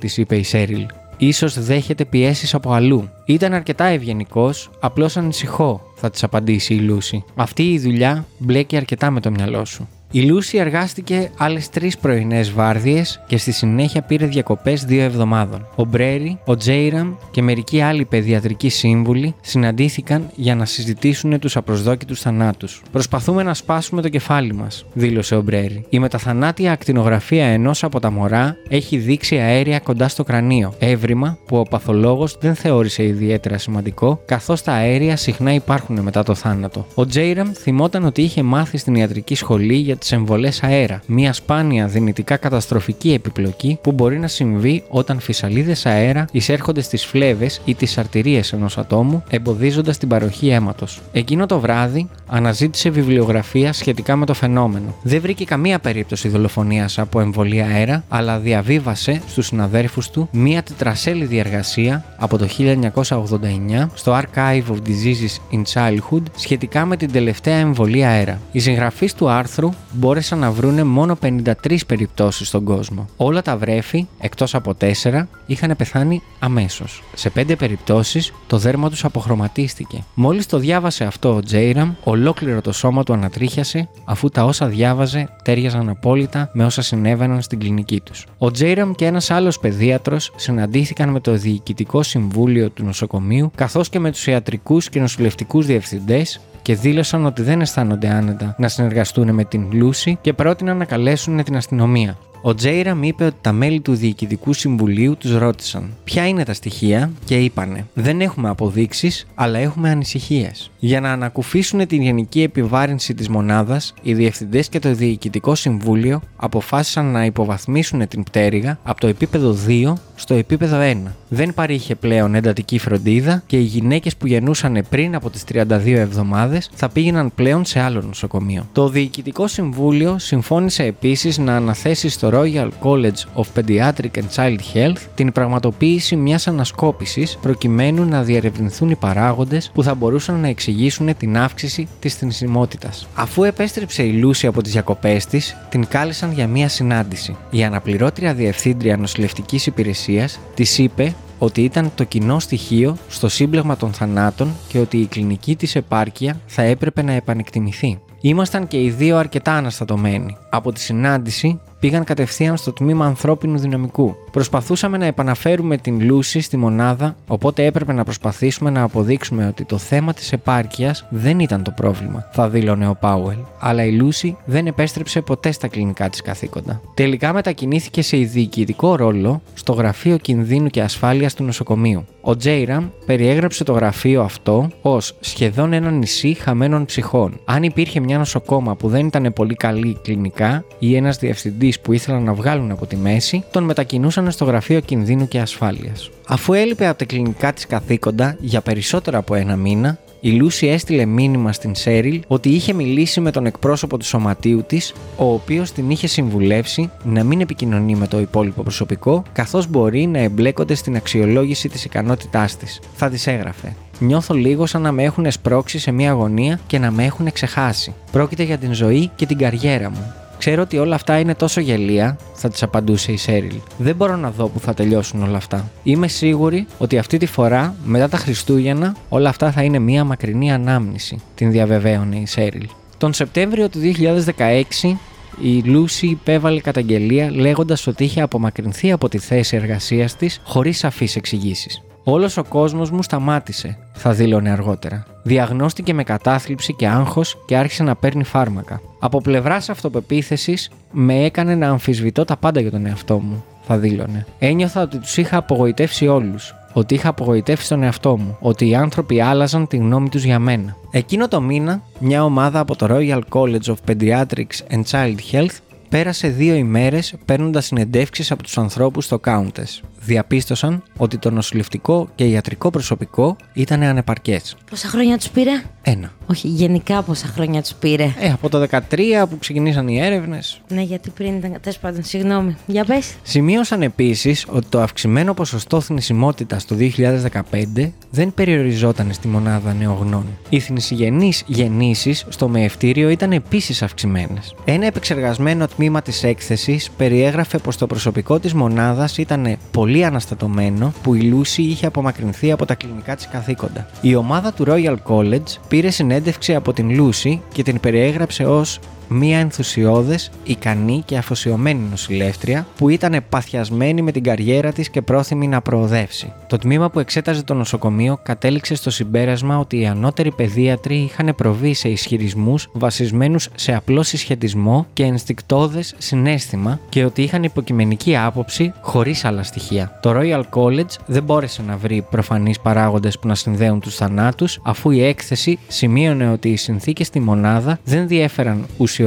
Speaker 2: της είπε η Σέριλ. Ίσως δέχεται πιέσεις από αλλού. Ήταν αρκετά ευγενικός, απλώς ανησυχώ, θα της απαντήσει η Λούση. Αυτή η δουλειά μπλέκει αρκετά με το μυαλό σου. Η Λούση εργάστηκε άλλες τρεις πρωινές βάρδιες και στη συνέχεια πήρε διακοπές δύο εβδομάδων. Ο Μπρέρι, ο Τζέιραμ και μερικοί άλλοι παιδιατρικοί σύμβουλοι συναντήθηκαν για να συζητήσουν τους απροσδόκητους θανάτους. Προσπαθούμε να σπάσουμε το κεφάλι μας, δήλωσε ο Μπρέρι. Η μεταθανάτια ακτινογραφία ενός από τα μωρά έχει δείξει αέρια κοντά στο κρανίο, έβριμα που ο παθολόγος δεν θεώρησε ιδιαίτερα σημαντικό, καθώς τα αέρια συχνά υπάρχουν μετά το θάνατο. Ο Τζέιραμ θυμόταν ότι είχε μάθει στην ιατρική σχολή για τις εμβολές αέρα, μια σπάνια δυνητικά καταστροφική επιπλοκή που μπορεί να συμβεί όταν φυσαλίδες αέρα εισέρχονται στις φλέβες ή τις αρτηρίες ενός ατόμου, εμποδίζοντας την παροχή αίματος. Εκείνο το βράδυ αναζήτησε βιβλιογραφία σχετικά με το φαινόμενο. Δεν βρήκε καμία περίπτωση δολοφονίας από εμβολία αέρα, αλλά διαβίβασε στους συναδέρφους του μία τετρασέλιδη εργασία από το 1989 στο Archive of Diseases in Childhood σχετικά με την τελευταία εμβολία αέρα. Οι συγγραφείς του άρθρου μπόρεσαν να βρούνε μόνο 53 περιπτώσεις στον κόσμο. Όλα τα βρέφη, εκτός από 4, είχαν πεθάνει αμέσως. Σε 5 περιπτώσεις το δέρμα τους αποχρωματίστηκε. Μόλις το διάβασε αυτό ο Τζέιραμ, ολόκληρο το σώμα του ανατρίχιασε αφού τα όσα διάβαζε τέριαζαν απόλυτα με όσα συνέβαιναν στην κλινική τους. Ο Τζέιραμ και ένας άλλος παιδίατρος συναντήθηκαν με το Διοικητικό Συμβούλιο του Νοσοκομείου καθώς και με τους ιατρικούς και νοσηλευτικούς διευθυντές και δήλωσαν ότι δεν αισθάνονται άνετα να συνεργαστούν με την Λούση και πρότειναν να καλέσουν την αστυνομία. Ο Τζέιραμ είπε ότι τα μέλη του Διοικητικού Συμβουλίου τους ρώτησαν ποια είναι τα στοιχεία; και είπανε Δεν έχουμε αποδείξεις, αλλά έχουμε ανησυχίες. Για να ανακουφίσουν την γενική επιβάρυνση της μονάδας, οι διευθυντές και το Διοικητικό Συμβούλιο αποφάσισαν να υποβαθμίσουν την πτέρυγα από το επίπεδο 2 στο επίπεδο 1. Δεν παρήχε πλέον εντατική φροντίδα και οι γυναίκες που γεννούσαν πριν από τις 32 εβδομάδες θα πήγαιναν πλέον σε άλλο νοσοκομείο. Το Διοικητικό Συμβούλιο συμφώνησε επίσης να αναθέσει στο Royal College of Pediatric and Child Health την πραγματοποίηση μιας ανασκόπησης προκειμένου να διερευνηθούν οι παράγοντες που θα μπορούσαν να εξηγήσουν την αύξηση της θνησιμότητας. Αφού επέστρεψε η Λούση από τις διακοπές της, την κάλεσαν για μία συνάντηση. Η αναπληρώτρια διευθύντρια νοσηλευτικής υπηρεσίας της είπε ότι ήταν το κοινό στοιχείο στο σύμπλεγμα των θανάτων και ότι η κλινική της επάρκεια θα έπρεπε να επανεκτιμηθεί. Ήμασταν και οι δύο αρκετά αναστατωμένοι. Από τη συνάντηση πήγαν κατευθείαν στο τμήμα ανθρώπινου δυναμικού. Προσπαθούσαμε να επαναφέρουμε την Λούση στη μονάδα, οπότε έπρεπε να προσπαθήσουμε να αποδείξουμε ότι το θέμα της επάρκειας δεν ήταν το πρόβλημα, θα δήλωνε ο Πάουελ. Αλλά η Λούση δεν επέστρεψε ποτέ στα κλινικά της καθήκοντα. Τελικά μετακινήθηκε σε διοικητικό ρόλο στο γραφείο κινδύνου και ασφάλειας του νοσοκομείου. Ο Τζέιραμ περιέγραψε το γραφείο αυτό ως σχεδόν ένα νησί χαμένων ψυχών. Αν υπήρχε μια νοσοκόμα που δεν ήταν πολύ καλή κλινικά ή ένας διευθυντής που ήθελαν να βγάλουν από τη μέση, τον μετακινούσαν στο γραφείο κινδύνου και ασφάλειας. Αφού έλειπε από τα κλινικά της καθήκοντα για περισσότερο από ένα μήνα, η Λούση έστειλε μήνυμα στην Σέριλ ότι είχε μιλήσει με τον εκπρόσωπο του σωματείου της, ο οποίος την είχε συμβουλεύσει να μην επικοινωνεί με το υπόλοιπο προσωπικό, καθώς μπορεί να εμπλέκονται στην αξιολόγηση της ικανότητάς της. Θα της έγραφε. Νιώθω λίγο σαν να με έχουν εσπρώξει σε μια αγωνία και να με έχουν ξεχάσει. Πρόκειται για την ζωή και την καριέρα μου. Ξέρω ότι όλα αυτά είναι τόσο γελία, θα τη απαντούσε η Σέριλ. Δεν μπορώ να δω που θα τελειώσουν όλα αυτά. Είμαι σίγουρη ότι αυτή τη φορά, μετά τα Χριστούγεννα, όλα αυτά θα είναι μια μακρινή ανάμνηση, την διαβεβαίωνε η Σέριλ. Τον Σεπτέμβριο του 2016, η Λούση υπέβαλε καταγγελία λέγοντας ότι είχε απομακρυνθεί από τη θέση εργασίας της χωρίς σαφείς εξηγήσεις. Όλος ο κόσμος μου σταμάτησε, θα δήλωνε αργότερα. Διαγνώστηκε με κατάθλιψη και άγχος και άρχισε να παίρνει φάρμακα. Από πλευράς αυτοπεποίθηση, με έκανε να αμφισβητώ τα πάντα για τον εαυτό μου, θα δήλωνε. Ένιωθα ότι τους είχα απογοητεύσει όλους. Ότι είχα απογοητεύσει τον εαυτό μου. Ότι οι άνθρωποι άλλαζαν τη γνώμη τους για μένα. Εκείνο το μήνα, μια ομάδα από το Royal College of Pediatrics and Child Health πέρασε δύο ημέρες παίρνοντας συνεντεύξεις από τους ανθρώπους στο Countess διαπίστωσαν ότι το νοσηλευτικό και ιατρικό προσωπικό ήταν ανεπαρκές.
Speaker 1: Πόσα χρόνια τους πήρε;
Speaker 2: Ένα.
Speaker 1: Όχι, γενικά πόσα χρόνια τους πήρε;
Speaker 2: Ε, από το 2013 που ξεκινήσαν οι έρευνες.
Speaker 1: Ναι, γιατί πριν ήταν. Τέλος πάντων, συγγνώμη. Για πες.
Speaker 2: Σημείωσαν επίσης ότι το αυξημένο ποσοστό θνησιμότητας το 2015 δεν περιοριζόταν στη μονάδα νεογνών. Οι θνησιγενείς γεννήσεις στο μεευτήριο ήταν επίσης αυξημένες. Ένα επεξεργασμένο τμήμα της έκθεσης περιέγραφε πως το προσωπικό της μονάδας ήταν πολύ αναστατωμένο που η Λούση είχε απομακρυνθεί από τα κλινικά της καθήκοντα. Η ομάδα του Royal College πήρε συνέντευξη από την Λούση και την περιέγραψε ως μία ενθουσιώδες, ικανή και αφοσιωμένη νοσηλεύτρια που ήταν παθιασμένη με την καριέρα της και πρόθυμη να προοδεύσει. Το τμήμα που εξέταζε το νοσοκομείο κατέληξε στο συμπέρασμα ότι οι ανώτεροι παιδίατροι είχαν προβεί σε ισχυρισμούς βασισμένους σε απλό συσχετισμό και ενστικτόδε συνέστημα και ότι είχαν υποκειμενική άποψη χωρίς άλλα στοιχεία. Το Royal College δεν μπόρεσε να βρει προφανείς παράγοντες που να συνδέουν τους θανάτους, αφού η έκθεση σημείωνε ότι οι συνθήκες στη μονάδα δεν διέφεραν ουσιαστικά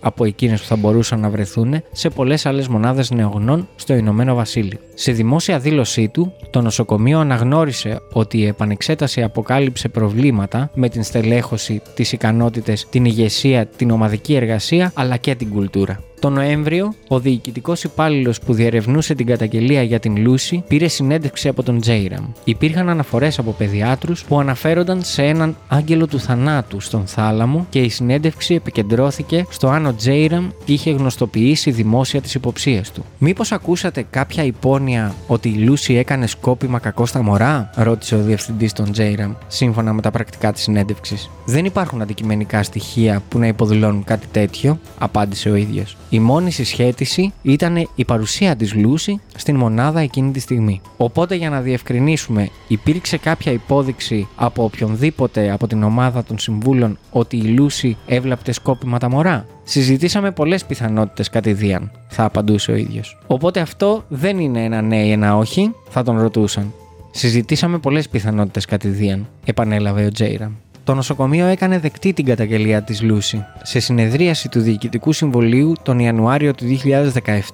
Speaker 2: από εκείνες που θα μπορούσαν να βρεθούν σε πολλές άλλες μονάδες νεογνών στο Ηνωμένο Βασίλειο. Σε δημόσια δήλωσή του, το νοσοκομείο αναγνώρισε ότι η επανεξέταση αποκάλυψε προβλήματα με την στελέχωση, τις ικανότητες, την ηγεσία, την ομαδική εργασία αλλά και την κουλτούρα. Το Νοέμβριο, ο διοικητικός υπάλληλος που διερευνούσε την καταγγελία για την Λούση πήρε συνέντευξη από τον Τζέιραμ. Υπήρχαν αναφορές από παιδιάτρους που αναφέρονταν σε έναν άγγελο του θανάτου στον θάλαμο και η συνέντευξη επικεντρώθηκε στο αν ο Τζέιραμ είχε γνωστοποιήσει δημόσια τις υποψίες του. Μήπως ακούσατε κάποια υπόνοια ότι η Λούση έκανε σκόπιμα κακό στα μωρά, ρώτησε ο διευθυντής των Τζέιραμ, σύμφωνα με τα πρακτικά της συνέντευξης. Δεν υπάρχουν αντικειμενικά στοιχεία που να υποδηλώνουν κάτι τέτοιο, απάντησε ο ίδιος. Η μόνη συσχέτιση ήταν η παρουσία της Λούση στην μονάδα εκείνη τη στιγμή. Οπότε για να διευκρινίσουμε, υπήρξε κάποια υπόδειξη από οποιονδήποτε από την ομάδα των συμβούλων ότι η Λούση έβλαπτε σκόπιμα τα μωρά; Συζητήσαμε πολλές πιθανότητες κατηδίαν, θα απαντούσε ο ίδιος. Οπότε αυτό δεν είναι ένα ναι ή ένα όχι, θα τον ρωτούσαν. Συζητήσαμε πολλές πιθανότητες κατηδίαν, επανέλαβε ο Τζέιραμ. Το νοσοκομείο έκανε δεκτή την καταγγελία της Λούση. Σε συνεδρίαση του Διοικητικού Συμβολίου τον Ιανουάριο του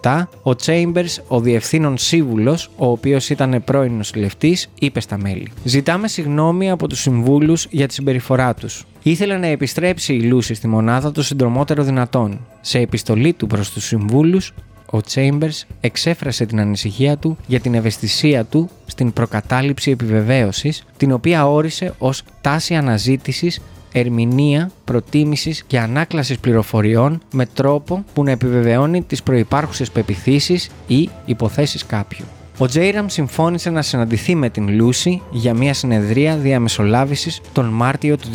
Speaker 2: 2017, ο Chambers, ο διευθύνων σύμβουλος, ο οποίος ήταν πρώην νοσηλευτής, είπε στα μέλη: Ζητάμε συγγνώμη από τους συμβούλους για τη συμπεριφορά τους. Ήθελε να επιστρέψει η Λούση στη μονάδα το συντρομότερο δυνατόν. Σε επιστολή του προς τους συμβούλους, ο Chambers εξέφρασε την ανησυχία του για την ευαισθησία του στην προκατάληψη επιβεβαίωσης, την οποία όρισε ως τάση αναζήτησης ερμηνεία, προτίμησης και ανάκλασης πληροφοριών με τρόπο που να επιβεβαιώνει τις προϋπάρχουσες πεπιθήσεις ή υποθέσεις κάποιου. Ο Τζέιραμ συμφώνησε να συναντηθεί με την Λούση για μια συνεδρία διαμεσολάβησης τον Μάρτιο του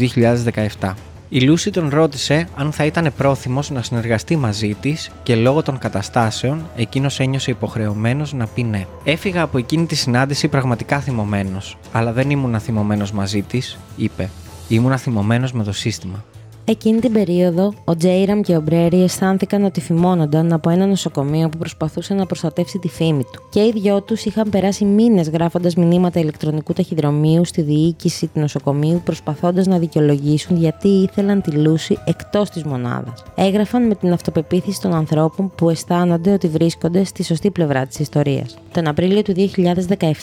Speaker 2: 2017. Η Λούση τον ρώτησε αν θα ήταν πρόθυμος να συνεργαστεί μαζί της και λόγω των καταστάσεων εκείνος ένιωσε υποχρεωμένος να πει ναι. Έφυγα από εκείνη τη συνάντηση πραγματικά θυμωμένος, αλλά δεν ήμουν θυμωμένος μαζί της, είπε. Ήμουν θυμωμένος με το σύστημα.
Speaker 1: Εκείνη την περίοδο, ο Τζέιραμ και ο Μπρέρι αισθάνθηκαν ότι φημώνονταν από ένα νοσοκομείο που προσπαθούσε να προστατεύσει τη φήμη του. Και οι δυο τους είχαν περάσει μήνες γράφοντας μηνύματα ηλεκτρονικού ταχυδρομείου στη διοίκηση του νοσοκομείου, προσπαθώντας να δικαιολογήσουν γιατί ήθελαν τη Λούση εκτός της μονάδας. Έγραφαν με την αυτοπεποίθηση των ανθρώπων που αισθάνονται ότι βρίσκονται στη σωστή πλευρά της ιστορίας. Τον Απρίλιο του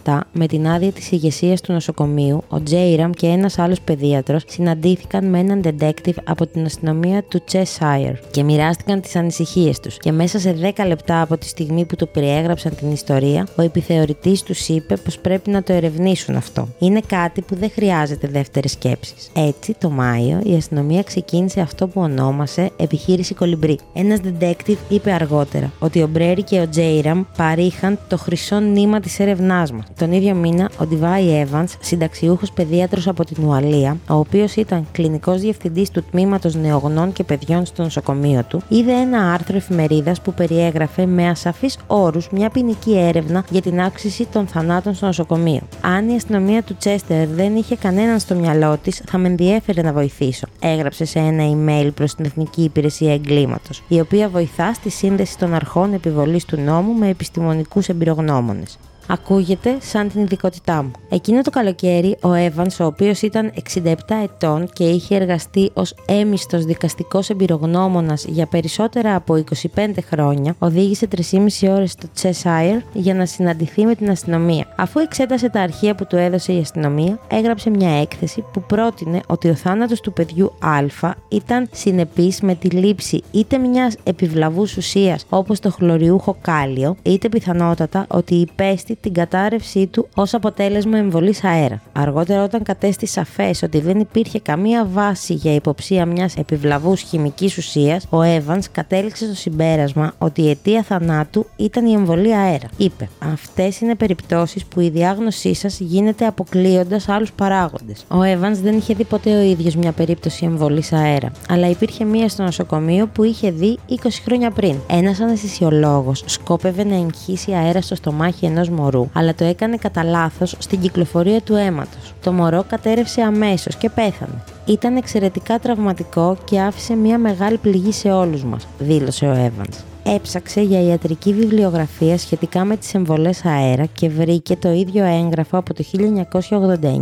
Speaker 1: 2017, με την άδεια της ηγεσίας του νοσοκομείου, ο Τζέιραμ και ένας άλλος παιδίατρο συναντήθηκαν με έναν detective από την αστυνομία του Cheshire και μοιράστηκαν τις ανησυχίες τους. Και μέσα σε 10 λεπτά από τη στιγμή που του περιέγραψαν την ιστορία, ο επιθεωρητής τους είπε πως πρέπει να το ερευνήσουν αυτό. Είναι κάτι που δεν χρειάζεται δεύτερε σκέψει. Έτσι, το Μάιο, η αστυνομία ξεκίνησε αυτό που ονόμασε Επιχείρηση Κολυμπρί. Ένας detective είπε αργότερα ότι ο Μπρέρι και ο Τζέιραμ παρήχαν το χρυσό νήμα της έρευνά μας. Τον ίδιο μήνα, ο Ντιβάη Evans, συνταξιούχος παιδίατρο από την Ουαλία, ο οποίος ήταν κλινικός διευθυντής του τμήματος νεογνών και παιδιών στο νοσοκομείο του, είδε ένα άρθρο εφημερίδας που περιέγραφε με ασαφείς όρους μια ποινική έρευνα για την άξιση των θανάτων στο νοσοκομείο. Αν η αστυνομία του Τσέστερ δεν είχε κανέναν στο μυαλό της, θα με ενδιέφερε να βοηθήσω, έγραψε σε ένα email προς την Εθνική Υπηρεσία Εγκλήματος, η οποία βοηθά στη σύνδεση των αρχών επιβολής του νόμου με επιστημονικούς εμπειρογνώμονες ακούγεται σαν την ειδικότητά μου. Εκείνο το καλοκαίρι, ο Evans, ο οποίος ήταν 67 ετών και είχε εργαστεί ως έμιστος δικαστικός εμπειρογνώμονας για περισσότερα από 25 χρόνια, οδήγησε 3,5 ώρες στο Cheshire για να συναντηθεί με την αστυνομία. Αφού εξέτασε τα αρχεία που του έδωσε η αστυνομία, έγραψε μια έκθεση που πρότεινε ότι ο θάνατος του παιδιού Α ήταν συνεπής με τη λήψη είτε μιας επιβλαβούς ουσίας όπως το χλωριούχο κάλιο, είτε πιθανότατα ότι υπέστη την κατάρρευσή του ως αποτέλεσμα εμβολής αέρα. Αργότερα, όταν κατέστη σαφές ότι δεν υπήρχε καμία βάση για υποψία μιας επιβλαβούς χημικής ουσίας, ο Evans κατέληξε στο συμπέρασμα ότι η αιτία θανάτου ήταν η εμβολή αέρα. Είπε: Αυτές είναι περιπτώσεις που η διάγνωσή σας γίνεται αποκλείοντας άλλους παράγοντες. Ο Evans δεν είχε δει ποτέ ο ίδιος μια περίπτωση εμβολής αέρα, αλλά υπήρχε μία στο νοσοκομείο που είχε δει 20 χρόνια πριν. Ένας αναισθησιολόγος σκόπευε να εγχύσει αέρα στο στομάχι ενός μωρού αλλά το έκανε κατά λάθος στην κυκλοφορία του αίματος. Το μωρό κατέρευσε αμέσως και πέθανε. Ήταν εξαιρετικά τραυματικό και άφησε μια μεγάλη πληγή σε όλους μας, δήλωσε ο Evans έψαξε για ιατρική βιβλιογραφία σχετικά με τις εμβολές αέρα και βρήκε το ίδιο έγγραφο από το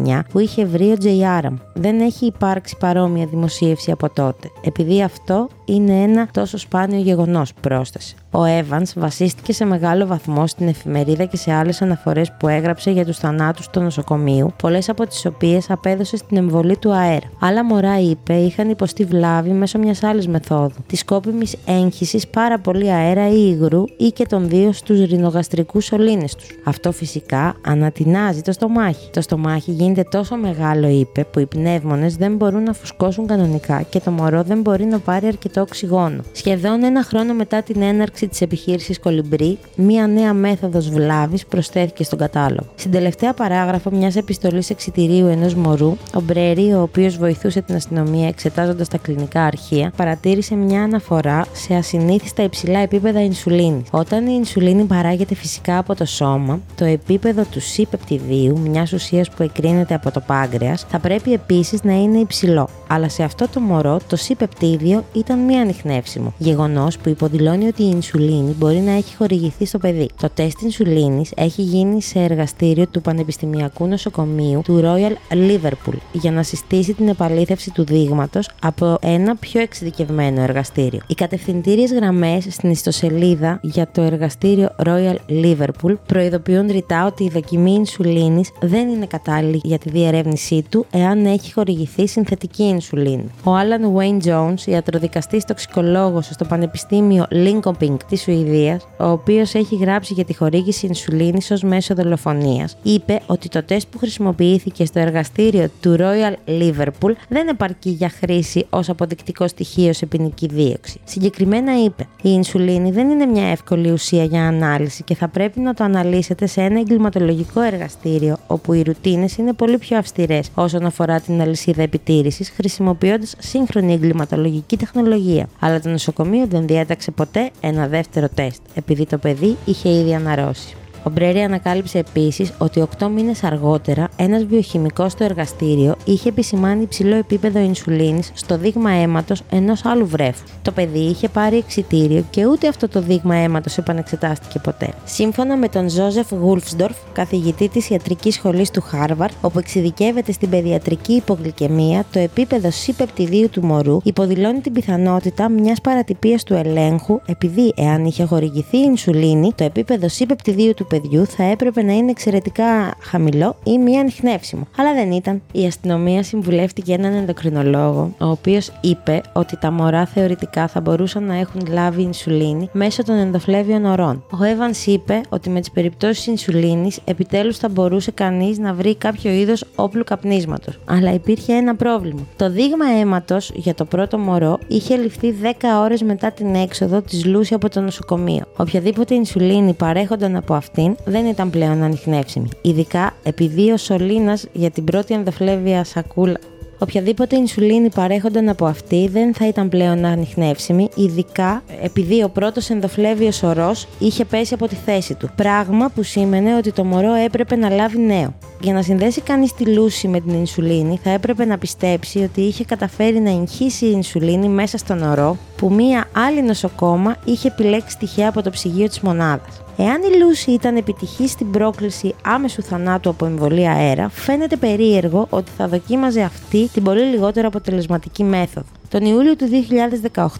Speaker 1: 1989 που είχε βρει ο Τζεϊάραμ. Δεν έχει υπάρξει παρόμοια δημοσίευση από τότε, επειδή αυτό είναι ένα τόσο σπάνιο γεγονός, πρόσθεσε. Ο Evans βασίστηκε σε μεγάλο βαθμό στην εφημερίδα και σε άλλες αναφορές που έγραψε για τους θανάτους του νοσοκομείου, πολλές από τις οποίες απέδωσε στην εμβολή του αέρα. Άλλα μωρά, είπε, είχαν υποστεί βλάβη μέσω μιας άλλης μεθόδου, της σκόπιμης έγχυση πάρα πολύ αέρα ή υγρού ή και των δύο στους ρινογαστρικούς σωλήνες τους. Αυτό φυσικά ανατινάζει το στομάχι. Το στομάχι γίνεται τόσο μεγάλο, είπε, που οι πνεύμονες δεν μπορούν να φουσκώσουν κανονικά και το μωρό δεν μπορεί να πάρει αρκετό οξυγόνο. Σχεδόν ένα χρόνο μετά την έναρξη της επιχείρησης Κολυμπρί, μία νέα μέθοδος βλάβης προσθέθηκε στον κατάλογο. Στην τελευταία παράγραφο μιας επιστολής εξητηρίου ενός μωρού, ο Μπρέρι, ο οποίος βοηθούσε την αστυνομία εξετάζοντας τα κλινικά αρχεία, παρατήρησε μια αναφορά σε ασυνήθιστα υψηλά υψηλά επίπεδα ινσουλίνη. Όταν η ινσουλίνη παράγεται φυσικά από το σώμα, το επίπεδο του C-πεπτιδίου, μιας ουσίας που εκρίνεται από το πάγκρεας, θα πρέπει επίσης να είναι υψηλό. Αλλά σε αυτό το μωρό το C-πεπτίδιο ήταν μη ανιχνεύσιμο. Γεγονός που υποδηλώνει ότι η ινσουλίνη μπορεί να έχει χορηγηθεί στο παιδί. Το τεστ ινσουλίνης έχει γίνει σε εργαστήριο του Πανεπιστημιακού Νοσοκομείου του Royal Liverpool για να συστήσει την επαλήθευση του δείγματος από ένα πιο εξειδικευμένο εργαστήριο. Οι κατευθυντήριες γραμμές στην ιστοσελίδα για το εργαστήριο Royal Liverpool προειδοποιούν ρητά ότι η δοκιμή ινσουλίνης δεν είναι κατάλληλη για τη διερεύνησή του εάν έχει χορηγηθεί συνθετική ινσουλίνη. Ο Alan Wayne Jones, ιατροδικαστής τοξικολόγος στο Πανεπιστήμιο Linköping της Σουηδίας, ο οποίος έχει γράψει για τη χορήγηση ινσουλίνης ως μέσο δολοφονίας, είπε ότι το τεστ που χρησιμοποιήθηκε στο εργαστήριο του Royal Liverpool δεν επαρκεί για χρήση ως αποδεικτικό στοιχείο σε ποινική δίωξη. Συγκεκριμένα είπε: Η ινσουλίνη δεν είναι μια εύκολη ουσία για ανάλυση και θα πρέπει να το αναλύσετε σε ένα εγκληματολογικό εργαστήριο, όπου οι ρουτίνες είναι πολύ πιο αυστηρές όσον αφορά την αλυσίδα επιτήρησης, χρησιμοποιώντας σύγχρονη εγκληματολογική τεχνολογία. Αλλά το νοσοκομείο δεν διέταξε ποτέ ένα δεύτερο τεστ, επειδή το παιδί είχε ήδη αναρρώσει. Ο Μπρέρι ανακάλυψε επίσης ότι 8 μήνες αργότερα ένας βιοχημικός στο εργαστήριο είχε επισημάνει υψηλό επίπεδο ινσουλίνης στο δείγμα αίματος ενός άλλου βρέφου. Το παιδί είχε πάρει εξιτήριο και ούτε αυτό το δείγμα αίματος επανεξετάστηκε ποτέ. Σύμφωνα με τον Ζόζεφ Γούλφσντορφ, καθηγητή της ιατρικής σχολής του Χάρβαρ, όπου εξειδικεύεται στην παιδιατρική υπογλυκαιμία, το επίπεδο C-πεπτιδίου του μωρού υποδηλώνει την πιθανότητα μιας παρατυπίας του ελέγχου, επειδή εάν είχε χορηγηθεί η ινσουλίνη, το επίπεδο C-πεπτιδίου του παιδιού θα έπρεπε να είναι εξαιρετικά χαμηλό ή μη ανιχνεύσιμο. Αλλά δεν ήταν. Η αστυνομία συμβουλεύτηκε έναν ενδοκρινολόγο, ο οποίος είπε ότι τα μωρά θεωρητικά θα μπορούσαν να έχουν λάβει ινσουλίνη μέσω των ενδοφλέβιων ορών. Ο Evans είπε ότι με τις περιπτώσεις ινσουλίνης επιτέλους θα μπορούσε κανείς να βρει κάποιο είδος όπλου καπνίσματος. Αλλά υπήρχε ένα πρόβλημα. Το δείγμα αίματος για το πρώτο μωρό είχε ληφθεί 10 ώρες μετά την έξοδο της Λούση από το νοσοκομείο. Οποιαδήποτε ινσουλίνη παρέχονταν από αυτήν δεν ήταν πλέον ανιχνεύσιμη, ειδικά επειδή ο σωλήνας για την πρώτη ενδοφλέβεια σακούλα Οποιαδήποτε ινσουλίνη παρέχονταν από αυτή δεν θα ήταν πλέον ανιχνεύσιμη, ειδικά επειδή ο πρώτος ενδοφλέβιος ορό είχε πέσει από τη θέση του. Πράγμα που σήμαινε ότι το μωρό έπρεπε να λάβει νέο. Για να συνδέσει κανείς τη λούση με την ινσουλίνη, θα έπρεπε να πιστέψει ότι είχε καταφέρει να εγχύσει η ινσουλίνη μέσα στον ορό που μία άλλη νοσοκόμα είχε επιλέξει τυχαία από το ψυγείο της μονάδας. Εάν η Λούση ήταν επιτυχή στην πρόκληση άμεσου θανάτου από εμβολία αέρα, φαίνεται περίεργο ότι θα δοκίμαζε αυτή την πολύ λιγότερο αποτελεσματική μέθοδο. Τον Ιούλιο του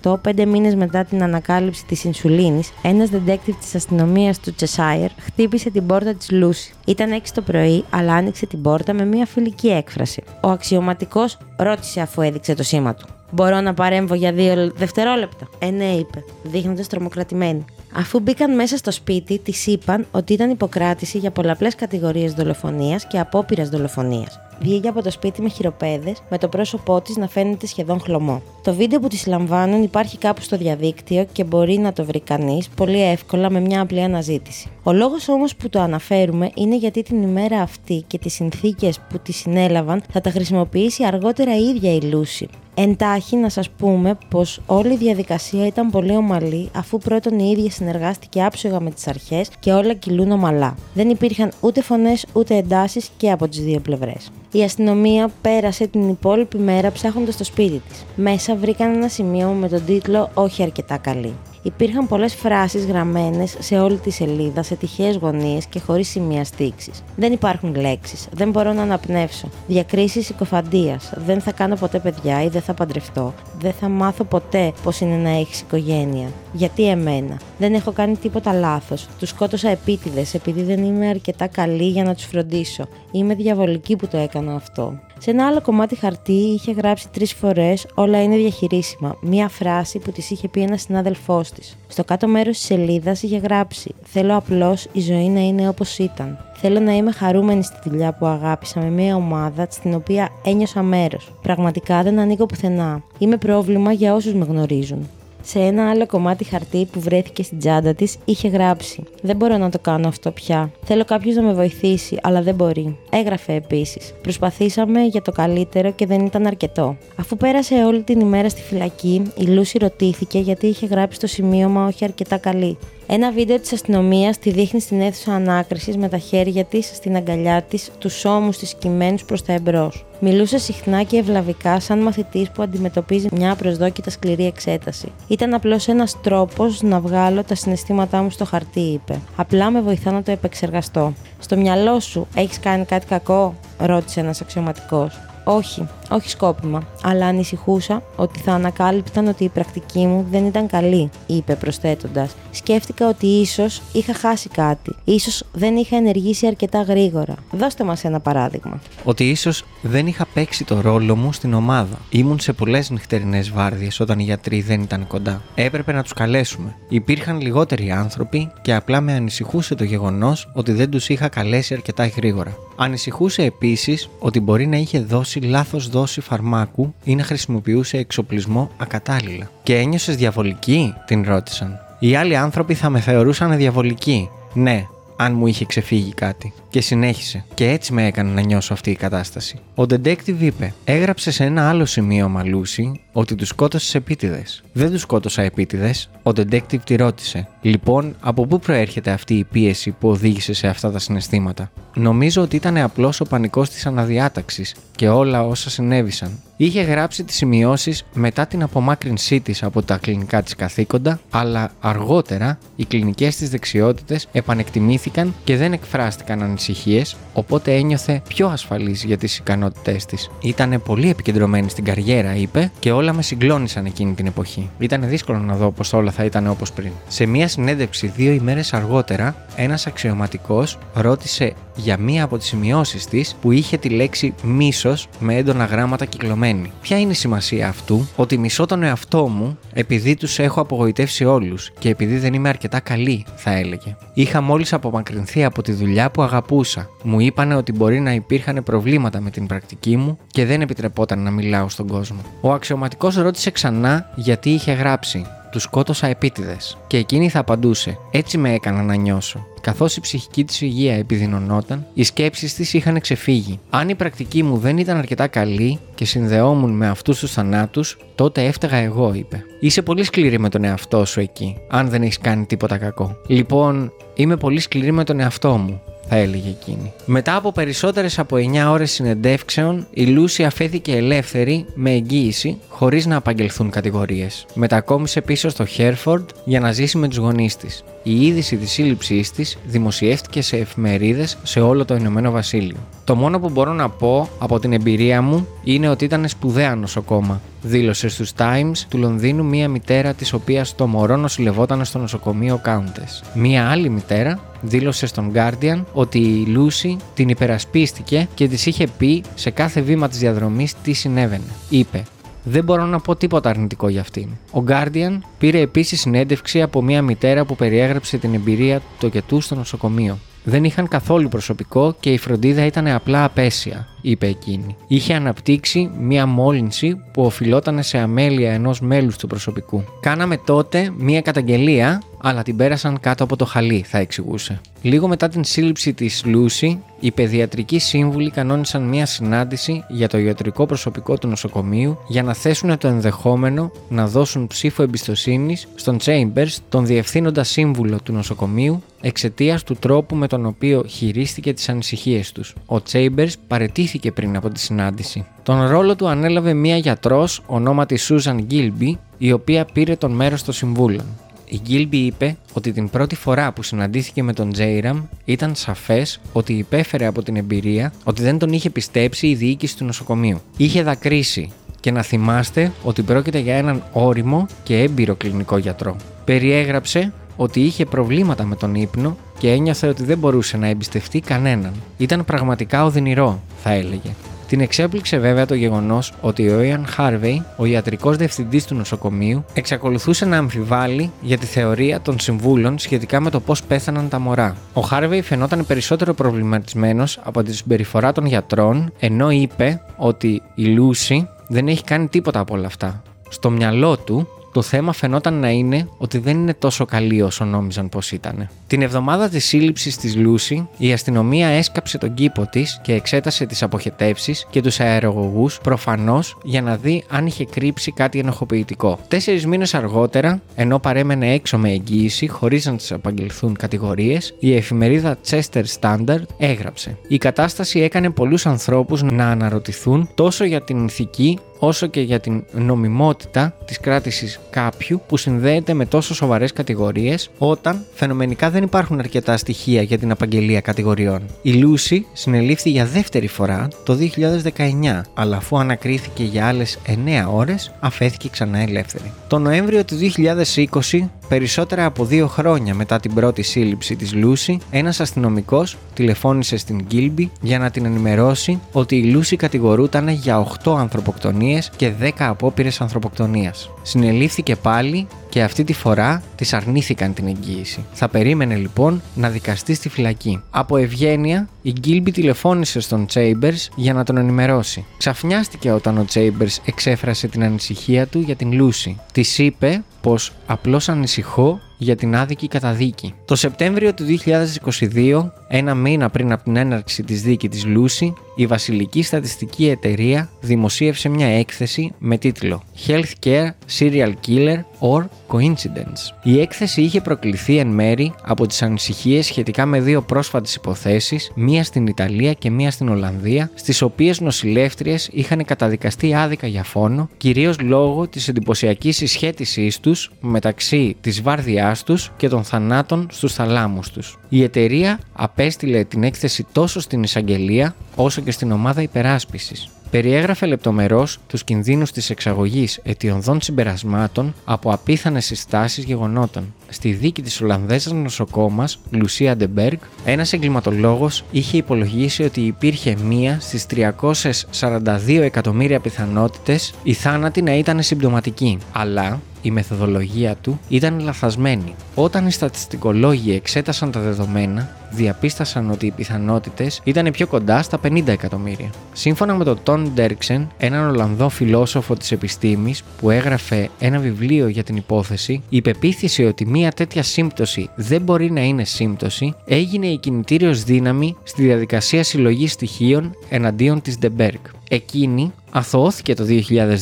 Speaker 1: 2018, πέντε μήνες μετά την ανακάλυψη της ινσουλίνης, ένας detective της αστυνομίας του Cheshire χτύπησε την πόρτα της Λούση. Ήταν 6 το πρωί, αλλά άνοιξε την πόρτα με μια φιλική έκφραση. Ο αξιωματικός ρώτησε αφού έδειξε το σήμα του. Μπορώ να παρέμβω για δύο δευτερόλεπτα. Ε, ναι, είπε, δείχνοντας τρομοκρατημένη. Αφού μπήκαν μέσα στο σπίτι, της είπαν ότι ήταν υποκράτηση για πολλαπλές κατηγορίες δολοφονίας και απόπειρας δολοφονίας. Βγήκε από το σπίτι με χειροπέδες, με το πρόσωπό της να φαίνεται σχεδόν χλωμό. Το βίντεο που της λαμβάνουν υπάρχει κάπου στο διαδίκτυο και μπορεί να το βρει κανείς πολύ εύκολα με μια απλή αναζήτηση. Ο λόγος όμως που το αναφέρουμε είναι γιατί την ημέρα αυτή και τις συνθήκες που τη συνέλαβαν θα τα χρησιμοποιήσει αργότερα η ίδια η Λούση. Εντάχει να σας πούμε πως όλη η διαδικασία ήταν πολύ ομαλή αφού πρώτον η ίδια συνεργάστηκε άψογα με τις αρχές και όλα κυλούν ομαλά. Δεν υπήρχαν ούτε φωνές ούτε εντάσεις και από τις δύο πλευρές. Η αστυνομία πέρασε την υπόλοιπη μέρα ψάχνοντας το σπίτι της. Μέσα βρήκαν ένα σημείο με τον τίτλο «Όχι αρκετά καλή». Υπήρχαν πολλές φράσεις γραμμένες σε όλη τη σελίδα, σε τυχαίες γωνίες και χωρίς σημεία στήξης. Δεν υπάρχουν λέξεις. Δεν μπορώ να αναπνεύσω. Διακρίσεις συκοφαντίας. Δεν θα κάνω ποτέ παιδιά ή δεν θα παντρευτώ. Δεν θα μάθω ποτέ πώς είναι να έχεις οικογένεια. Γιατί εμένα; Δεν έχω κάνει τίποτα λάθος. Τους σκότωσα επίτηδες επειδή δεν είμαι αρκετά καλή για να τους φροντίσω. Είμαι διαβολική που το έκανα αυτό. Σε ένα άλλο κομμάτι χαρτί είχε γράψει τρεις φορές Όλα είναι διαχειρίσιμα. Μία φράση που της είχε πει ένας συνάδελφός της. Στο κάτω μέρος της σελίδας είχε γράψει Θέλω απλώς η ζωή να είναι όπως ήταν. Θέλω να είμαι χαρούμενη στη δουλειά που αγάπησα με μια ομάδα στην οποία ένιωσα μέρος. Πραγματικά δεν ανήκω πουθενά. Είμαι πρόβλημα για όσους με γνωρίζουν. Σε ένα άλλο κομμάτι χαρτί που βρέθηκε στην τσάντα της είχε γράψει: Δεν μπορώ να το κάνω αυτό πια. Θέλω κάποιος να με βοηθήσει, αλλά δεν μπορεί. Έγραφε επίσης: Προσπαθήσαμε για το καλύτερο και δεν ήταν αρκετό. Αφού πέρασε όλη την ημέρα στη φυλακή, η Λούση ρωτήθηκε γιατί είχε γράψει το σημείωμα όχι αρκετά καλή. Ένα βίντεο της αστυνομίας τη δείχνει στην αίθουσα ανάκρισης με τα χέρια της στην αγκαλιά της, τους ώμους της κειμένου προς τα εμπρός. Μιλούσε συχνά και ευλαβικά, σαν μαθητής που αντιμετωπίζει μια απροσδόκητα σκληρή εξέταση. Ήταν απλώς ένας τρόπος να βγάλω τα συναισθήματά μου στο χαρτί, είπε. Απλά με βοηθά να το επεξεργαστώ. Στο μυαλό σου έχεις κάνει κάτι κακό, ρώτησε ένας αξιωματικός. Όχι, όχι σκόπιμα, αλλά ανησυχούσα ότι θα ανακάλυπταν ότι η πρακτική μου δεν ήταν καλή, είπε προσθέτοντας. Σκέφτηκα ότι ίσως είχα χάσει κάτι. σω δεν είχα ενεργήσει αρκετά γρήγορα. Δώστε μας ένα παράδειγμα.
Speaker 2: Ότι ίσως δεν είχα παίξει το ρόλο μου στην ομάδα. Ήμουν σε πολλές νυχτερινές βάρδιες όταν οι γιατροί δεν ήταν κοντά. Έπρεπε να τους καλέσουμε. Υπήρχαν λιγότεροι άνθρωποι και απλά με ανησυχούσε το γεγονός ότι δεν τους είχα καλέσει αρκετά γρήγορα. Ανησυχούσε επίσης ότι μπορεί να είχε δώσει λάθος δόση φαρμάκου ή να χρησιμοποιούσε εξοπλισμό ακατάλληλα. Και ένιωσες διαβολική, την ρώτησαν. Οι άλλοι άνθρωποι θα με θεωρούσαν διαβολική. Ναι, αν μου είχε ξεφύγει κάτι. Και συνέχισε. Και έτσι με έκανε να νιώσω αυτή η κατάσταση. Ο detective είπε: Έγραψες σε ένα άλλο σημείο Μαλούση ότι τους σκότωσες επίτηδες. Δεν τους σκότωσα επίτηδες. Ο detective τη ρώτησε: Λοιπόν, από πού προέρχεται αυτή η πίεση που οδήγησε σε αυτά τα συναισθήματα; Νομίζω ότι ήταν απλώς ο πανικός της αναδιάταξης και όλα όσα συνέβησαν. Είχε γράψει τις σημειώσεις μετά την απομάκρυνσή της από τα κλινικά της καθήκοντα, αλλά αργότερα οι κλινικές της δεξιότητες επανεκτιμήθηκαν και δεν εκφράστηκαν ανησυχίες, οπότε ένιωθε πιο ασφαλής για τις ικανότητές της. Ήταν πολύ επικεντρωμένη στην καριέρα, είπε, και όλα με συγκλώνησαν εκείνη την εποχή. Ήταν δύσκολο να δω πως όλα θα ήταν όπως πριν. Σε μία συνέντευξη δύο ημέρες αργότερα, ένας αξιωματικός ρώτησε για μία από τις σημειώσεις της που είχε τη λέξη μίσος με έντονα γράμματα κυκλωμένη. Ποια είναι η σημασία αυτού, ότι μισώ τον εαυτό μου επειδή τους έχω απογοητεύσει όλους και επειδή δεν είμαι αρκετά καλή, θα έλεγε. Είχα μόλις απομακρυνθεί από τη δουλειά που αγαπούσα. Μου είπανε ότι μπορεί να υπήρχαν προβλήματα με την πρακτική μου και δεν επιτρεπόταν να μιλάω στον κόσμο. Ο αξιωματικός ρώτησε ξανά γιατί είχε γράψει τους σκότωσα επίτηδες. Και εκείνη θα απαντούσε: Έτσι με έκανα να νιώσω. Καθώς η ψυχική της υγεία επιδεινωνόταν, οι σκέψεις της είχαν ξεφύγει. Αν η πρακτική μου δεν ήταν αρκετά καλή και συνδεόμουν με αυτούς τους θανάτους, τότε έφταγα εγώ, είπε. Είσαι πολύ σκληρή με τον εαυτό σου εκεί, αν δεν έχεις κάνει τίποτα κακό. Λοιπόν, είμαι πολύ σκληρή με τον εαυτό μου θα έλεγε εκείνη. Μετά από περισσότερες από 9 ώρες συνεντεύξεων, η Λούση αφέθηκε ελεύθερη με εγγύηση χωρίς να απαγγελθούν κατηγορίες. Μετακόμισε πίσω στο Χέρφορντ για να ζήσει με τους γονείς της. Η είδηση της σύλληψής της δημοσιεύτηκε σε εφημερίδες σε όλο το Ηνωμένο Βασίλειο. Το μόνο που μπορώ να πω από την εμπειρία μου είναι ότι ήταν σπουδαία νοσοκόμα, δήλωσε στους Times του Λονδίνου μία μητέρα της οποίας το μωρό νοσηλευόταν στο νοσοκομείο Countess. Μία άλλη μητέρα δήλωσε στον Guardian ότι η Λούση την υπερασπίστηκε και της είχε πει σε κάθε βήμα της διαδρομής τι συνέβαινε. Είπε δεν μπορώ να πω τίποτα αρνητικό για αυτήν. Ο Guardian πήρε επίσης συνέντευξη από μια μητέρα που περιέγραψε την εμπειρία του τοκετού στο νοσοκομείο. Δεν είχαν καθόλου προσωπικό και η φροντίδα ήταν απλά απέσια, είπε εκείνη. Είχε αναπτύξει μία μόλυνση που οφειλόταν σε αμέλεια ενός μέλους του προσωπικού. Κάναμε τότε μία καταγγελία, αλλά την πέρασαν κάτω από το χαλί, θα εξηγούσε. Λίγο μετά την σύλληψη της Λούση, οι παιδιατρικοί σύμβουλοι κανόνισαν μία συνάντηση για το ιατρικό προσωπικό του νοσοκομείου για να θέσουν το ενδεχόμενο να δώσουν ψήφο εμπιστοσύνης στον Chambers, τον διευθύνοντα σύμβουλο του νοσοκομείου, εξαιτίας του τρόπου με τον οποίο χειρίστηκε τις ανησυχίες τους. Ο Chambers παρετήθηκε πριν από τη συνάντηση. Τον ρόλο του ανέλαβε μία γιατρός ονόματι Susan Gilby, η οποία πήρε τον μέρος των συμβούλων. Η Γκίλμπι είπε ότι την πρώτη φορά που συναντήθηκε με τον Τζέιραμ ήταν σαφές ότι υπέφερε από την εμπειρία ότι δεν τον είχε πιστέψει η διοίκηση του νοσοκομείου. Είχε δακρύσει και να θυμάστε ότι πρόκειται για έναν όριμο και έμπειρο κλινικό γιατρό. Περιέγραψε ότι είχε προβλήματα με τον ύπνο και ένιωθε ότι δεν μπορούσε να εμπιστευτεί κανέναν. Ήταν πραγματικά οδυνηρό, θα έλεγε. Την εξέπληξε βέβαια το γεγονός ότι ο Ιαν Χάρβεϊ, ο ιατρικός διευθυντής του νοσοκομείου, εξακολουθούσε να αμφιβάλλει για τη θεωρία των συμβούλων σχετικά με το πώς πέθαναν τα μωρά. Ο Χάρβεϊ φαινόταν περισσότερο προβληματισμένος από τη συμπεριφορά των γιατρών, ενώ είπε ότι η Λούση δεν έχει κάνει τίποτα από όλα αυτά. Στο μυαλό του, το θέμα φαινόταν να είναι ότι δεν είναι τόσο καλή όσο νόμιζαν πως ήταν. Την εβδομάδα της σύλληψης της Λούση, η αστυνομία έσκαψε τον κήπο της και εξέτασε τις αποχετεύσεις και τους αερογωγούς προφανώς για να δει αν είχε κρύψει κάτι ενοχοποιητικό. Τέσσερις μήνες αργότερα, ενώ παρέμενε έξω με εγγύηση χωρίς να της απαγγελθούν κατηγορίες, η εφημερίδα Chester Standard έγραψε. Η κατάσταση έκανε πολλούς ανθρώπους να αναρωτηθούν τόσο για την ηθική όσο και για την νομιμότητα της κράτησης κάποιου που συνδέεται με τόσο σοβαρές κατηγορίες, όταν φαινομενικά δεν υπάρχουν αρκετά στοιχεία για την απαγγελία κατηγοριών. Η Λούση συνελήφθη για δεύτερη φορά το 2019, αλλά αφού ανακρίθηκε για άλλες 9 ώρες, αφέθηκε ξανά ελεύθερη. Το Νοέμβριο του 2020, περισσότερα από δύο χρόνια μετά την πρώτη σύλληψη της Λούση, ένας αστυνομικός τηλεφώνησε στην Γκίλμπι για να την ενημερώσει ότι η Λούση κατηγορούταν για 8 ανθρωποκτονίες και 10 απόπειρες ανθρωποκτονίας. Συνελήφθηκε πάλι και αυτή τη φορά της αρνήθηκαν την εγγύηση. Θα περίμενε λοιπόν να δικαστεί στη φυλακή. Από ευγένεια, η Γκίλμπι τηλεφώνησε στον Chambers για να τον ενημερώσει. Ξαφνιάστηκε όταν ο Chambers εξέφρασε την ανησυχία του για την Λούση. Της είπε πως απλώς ανησυχώ για την άδικη καταδίκη. Το Σεπτέμβριο του 2022, ένα μήνα πριν από την έναρξη της δίκη της Λούση, η Βασιλική Στατιστική Εταιρεία δημοσίευσε μια έκθεση με τίτλο Healthcare Serial Killer or Coincidence. Η έκθεση είχε προκληθεί εν μέρει από τις ανησυχίες σχετικά με δύο πρόσφατες υποθέσεις, μία στην Ιταλία και μία στην Ολλανδία, στις οποίες νοσηλεύτριες είχαν καταδικαστεί άδικα για φόνο, κυρίως λόγω της εντυπωσιακής συσχέτισής τους μεταξύ της βάρδιάς τους και των θανάτων στους θαλάμους τους. Η εταιρεία απέστειλε την έκθεση τόσο στην εισαγγελία όσο και στην ομάδα υπεράσπισης περιέγραφε λεπτομερώς τους κινδύνους της εξαγωγής αιτιωδών συμπερασμάτων από απίθανες συστάδες γεγονότων. Στη δίκη της Ολλανδέζας νοσοκόμας Λουσία Ντε Μπερκ, ένας εγκληματολόγος είχε υπολογίσει ότι υπήρχε μία στις 342 εκατομμύρια πιθανότητες οι θάνατοι να ήταν συμπτωματική. Αλλά η μεθοδολογία του ήταν λαθασμένη. Όταν οι στατιστικολόγοι εξέτασαν τα δεδομένα, διαπίστασαν ότι οι πιθανότητες ήταν πιο κοντά στα 50 εκατομμύρια. Σύμφωνα με τον Τον Ντέρκσεν, έναν Ολλανδό φιλόσοφο της επιστήμης που έγραφε ένα βιβλίο για την υπόθεση, η πεποίθηση ότι μια τέτοια σύμπτωση δεν μπορεί να είναι σύμπτωση έγινε η κινητήριος δύναμη στη διαδικασία συλλογής στοιχείων εναντίον της Ντε Μπερκ. Εκείνη αθωώθηκε το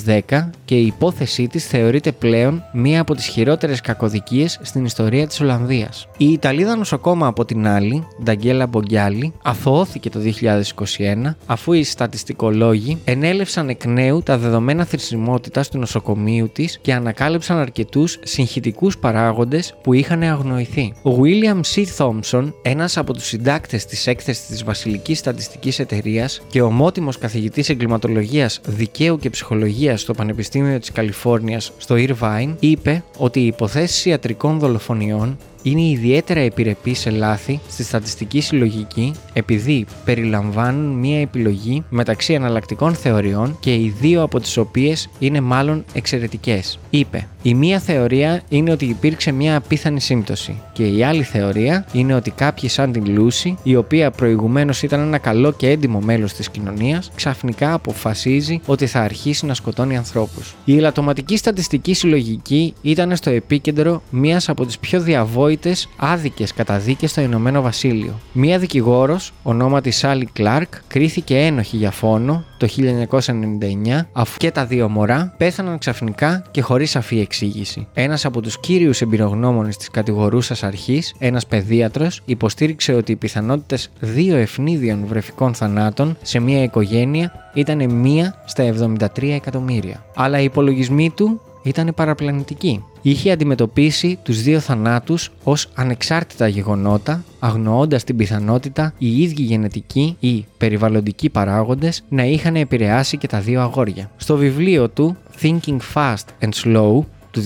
Speaker 2: 2010 και η υπόθεσή της θεωρείται πλέον μία από τις χειρότερες κακοδικίες στην ιστορία της Ολλανδίας. Η Ιταλίδα νοσοκόμα από την άλλη, Νταγκέλα Μπογκιάλη, αθωώθηκε το 2021 αφού οι στατιστικολόγοι ενέλευσαν εκ νέου τα δεδομένα θρησιμότητας του νοσοκομείου της και ανακάλυψαν αρκετούς συγχυτικούς παράγοντες που είχαν αγνοηθεί. Ο William C. Thompson, ένας από τους συντάκτες της έκθεσης της Βασιλικής Στατιστικής Εταιρείας και ομότιμος καθηγητής εγκληματολογίας, δικαίου και ψυχολογίας στο Πανεπιστήμιο της Καλιφόρνιας στο Irvine, είπε ότι οι υποθέσεις ιατρικών δολοφονιών είναι ιδιαίτερα επιρρεπή σε λάθη στη στατιστική συλλογική επειδή περιλαμβάνουν μία επιλογή μεταξύ εναλλακτικών θεωριών και οι δύο από τις οποίες είναι μάλλον εξαιρετικές. Είπε «Η μία θεωρία είναι ότι υπήρξε μία απίθανη σύμπτωση και η άλλη θεωρία είναι ότι κάποιοι σαν την Λούση, η οποία προηγουμένως ήταν ένα καλό και έντιμο μέλος της κοινωνίας, ξαφνικά αποφασίζει ότι θα αρχίσει να σκοτώνει ανθρώπους». Η ελαττωματική στατιστική συλλογική ήταν στο επίκεντρο μίας από τις πιο διαβόητες άδικες καταδίκες στο Ηνωμένο Βασίλειο. Μία δικηγόρος, ονόματι Σάλι Κλάρκ, κρίθηκε ένοχη για φόνο το 1999, αφού και τα δύο μωρά πέθαναν ξαφνικά και χωρίς σαφή εξήγηση. Ένας από τους κύριους εμπειρογνώμονες της κατηγορούσας αρχής, ένας παιδίατρος, υποστήριξε ότι οι πιθανότητες δύο ευνίδιων βρεφικών θανάτων σε μία οικογένεια ήταν μία στα 73 εκατομμύρια. Αλλά οι υπολογισμοί του ήταν παραπλανητικοί είχε αντιμετωπίσει τους δύο θανάτους ως ανεξάρτητα γεγονότα, αγνοώντας την πιθανότητα οι ίδιοι γενετικοί ή περιβαλλοντικοί παράγοντες να είχαν επηρεάσει και τα δύο αγόρια. Στο βιβλίο του Thinking Fast and Slow του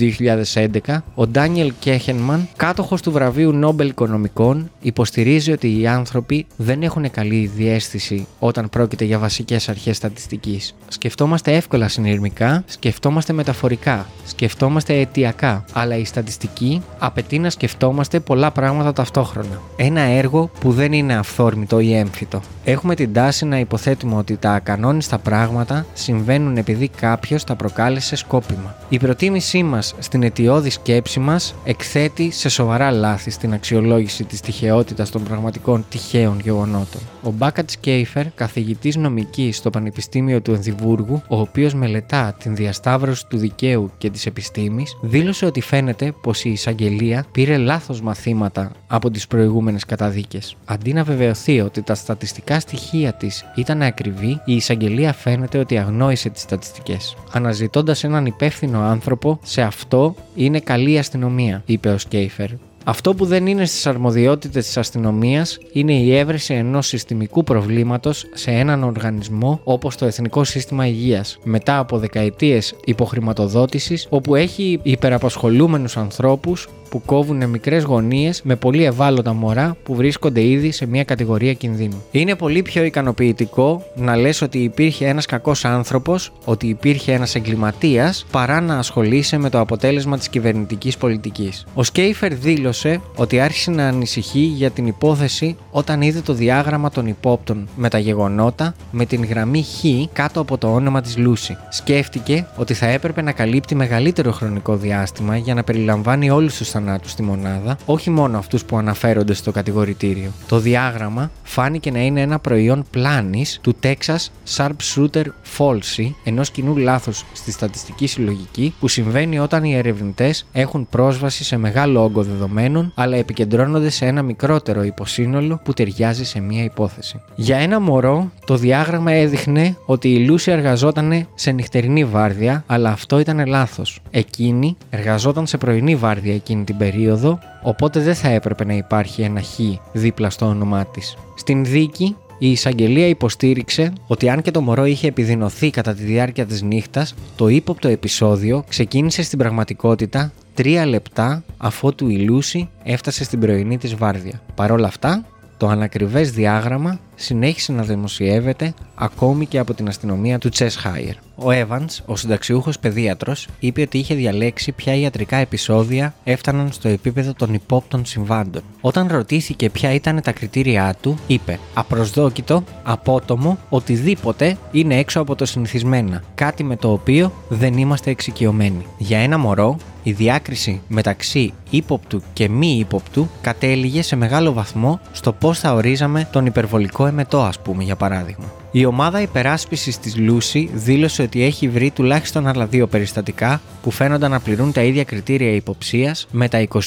Speaker 2: 2011, ο Ντάνιελ Κέχενμαν, κάτοχος του βραβείου Νόμπελ Οικονομικών, υποστηρίζει ότι οι άνθρωποι δεν έχουν καλή διέστηση όταν πρόκειται για βασικές αρχές στατιστικής. Σκεφτόμαστε εύκολα συνειρμικά, σκεφτόμαστε μεταφορικά, σκεφτόμαστε αιτιακά, αλλά η στατιστική απαιτεί να σκεφτόμαστε πολλά πράγματα ταυτόχρονα. Ένα έργο που δεν είναι αυθόρμητο ή έμφυτο. Έχουμε την τάση να υποθέτουμε ότι τα ακανόνιστα πράγματα συμβαίνουν επειδή κάποιος τα προκάλεσε σκόπιμα. Η προτίμησή μας μας στην αιτιώδη σκέψη μας εκθέτει σε σοβαρά λάθη στην αξιολόγηση της τυχαιότητας των πραγματικών τυχαίων γεγονότων. Ο Μπάκατς Κέιφερ, καθηγητής νομικής στο Πανεπιστήμιο του Ενδιβούργου, ο οποίος μελετά την διασταύρωση του δικαίου και της επιστήμης, δήλωσε ότι φαίνεται πως η εισαγγελία πήρε λάθος μαθήματα από τις προηγούμενες καταδίκες. Αντί να βεβαιωθεί ότι τα στατιστικά στοιχεία της ήταν ακριβή, η εισαγγελία φαίνεται ότι αγνόησε τις στατιστικές. Αναζητώντας έναν υπεύθυνο άνθρωπο, σε αυτό είναι καλή αστυνομία, είπε ο Σκέιφερ. Αυτό που δεν είναι στις αρμοδιότητες της αστυνομίας είναι η έβρεση ενός συστημικού προβλήματος σε έναν οργανισμό όπως το Εθνικό Σύστημα Υγείας, μετά από δεκαετίες υποχρηματοδότησης, όπου έχει υπεραπασχολούμενους ανθρώπους που κόβουν μικρές γωνίες με πολύ ευάλωτα μωρά που βρίσκονται ήδη σε μια κατηγορία κινδύνου. Είναι πολύ πιο ικανοποιητικό να λες ότι υπήρχε ένας κακός άνθρωπος, ότι υπήρχε ένας εγκληματίας, παρά να ασχολείσαι με το αποτέλεσμα της κυβερνητικής πολιτικής. Ο Σκέιφερ δήλωσε ότι άρχισε να ανησυχεί για την υπόθεση όταν είδε το διάγραμμα των υπόπτων με τα γεγονότα με την γραμμή Χ κάτω από το όνομα της Λούση. Σκέφτηκε ότι θα έπρεπε να καλύπτει μεγαλύτερο χρονικό διάστημα για να περιλαμβάνει όλους τους θανάτους στη μονάδα, όχι μόνο αυτούς που αναφέρονται στο κατηγορητήριο. Το διάγραμμα φάνηκε να είναι ένα προϊόν πλάνης του Texas Sharpshooter Falsy, ενός κοινού λάθου στη στατιστική συλλογική που συμβαίνει όταν οι ερευνητές έχουν πρόσβαση σε μεγάλο όγκο δεδομένων, αλλά επικεντρώνονται σε ένα μικρότερο υποσύνολο που ταιριάζει σε μία υπόθεση. Για ένα μωρό, το διάγραμμα έδειχνε ότι η Λούση εργαζόταν σε νυχτερινή βάρδια, αλλά αυτό ήταν λάθος. Εκείνη εργαζόταν σε πρωινή βάρδια εκείνη την περίοδο, οπότε δεν θα έπρεπε να υπάρχει ένα χ δίπλα στο όνομά της. Στην δίκη, η εισαγγελία υποστήριξε ότι αν και το μωρό είχε επιδεινωθεί κατά τη διάρκεια της νύχτας, το ύποπτο επεισόδιο ξεκίνησε στην πραγματικότητα τρία λεπτά αφότου η Λούση έφτασε στην πρωινή της βάρδια. Παρ' όλα αυτά, το ανακριβές διάγραμμα συνέχισε να δημοσιεύεται ακόμη και από την αστυνομία του Cheshire. Ο Evans, ο συνταξιούχος παιδίατρος, είπε ότι είχε διαλέξει ποια ιατρικά επεισόδια έφταναν στο επίπεδο των υπόπτων συμβάντων. Όταν ρωτήθηκε ποια ήταν τα κριτήριά του, είπε «Απροσδόκητο, απότομο, οτιδήποτε είναι έξω από το συνηθισμένα, κάτι με το οποίο δεν είμαστε εξοικειωμένοι». Για ένα μωρό, η διάκριση μεταξύ ύποπτου και μη ύποπτου κατέληγε σε μεγάλο βαθμό στο πώς θα ορίζαμε τον υπερβολικό εμετό, ας πούμε, για παράδειγμα. Η ομάδα υπεράσπισης της Λούση δήλωσε ότι έχει βρει τουλάχιστον άλλα δύο περιστατικά που φαίνονταν να πληρούν τα ίδια κριτήρια υποψίας με τα 24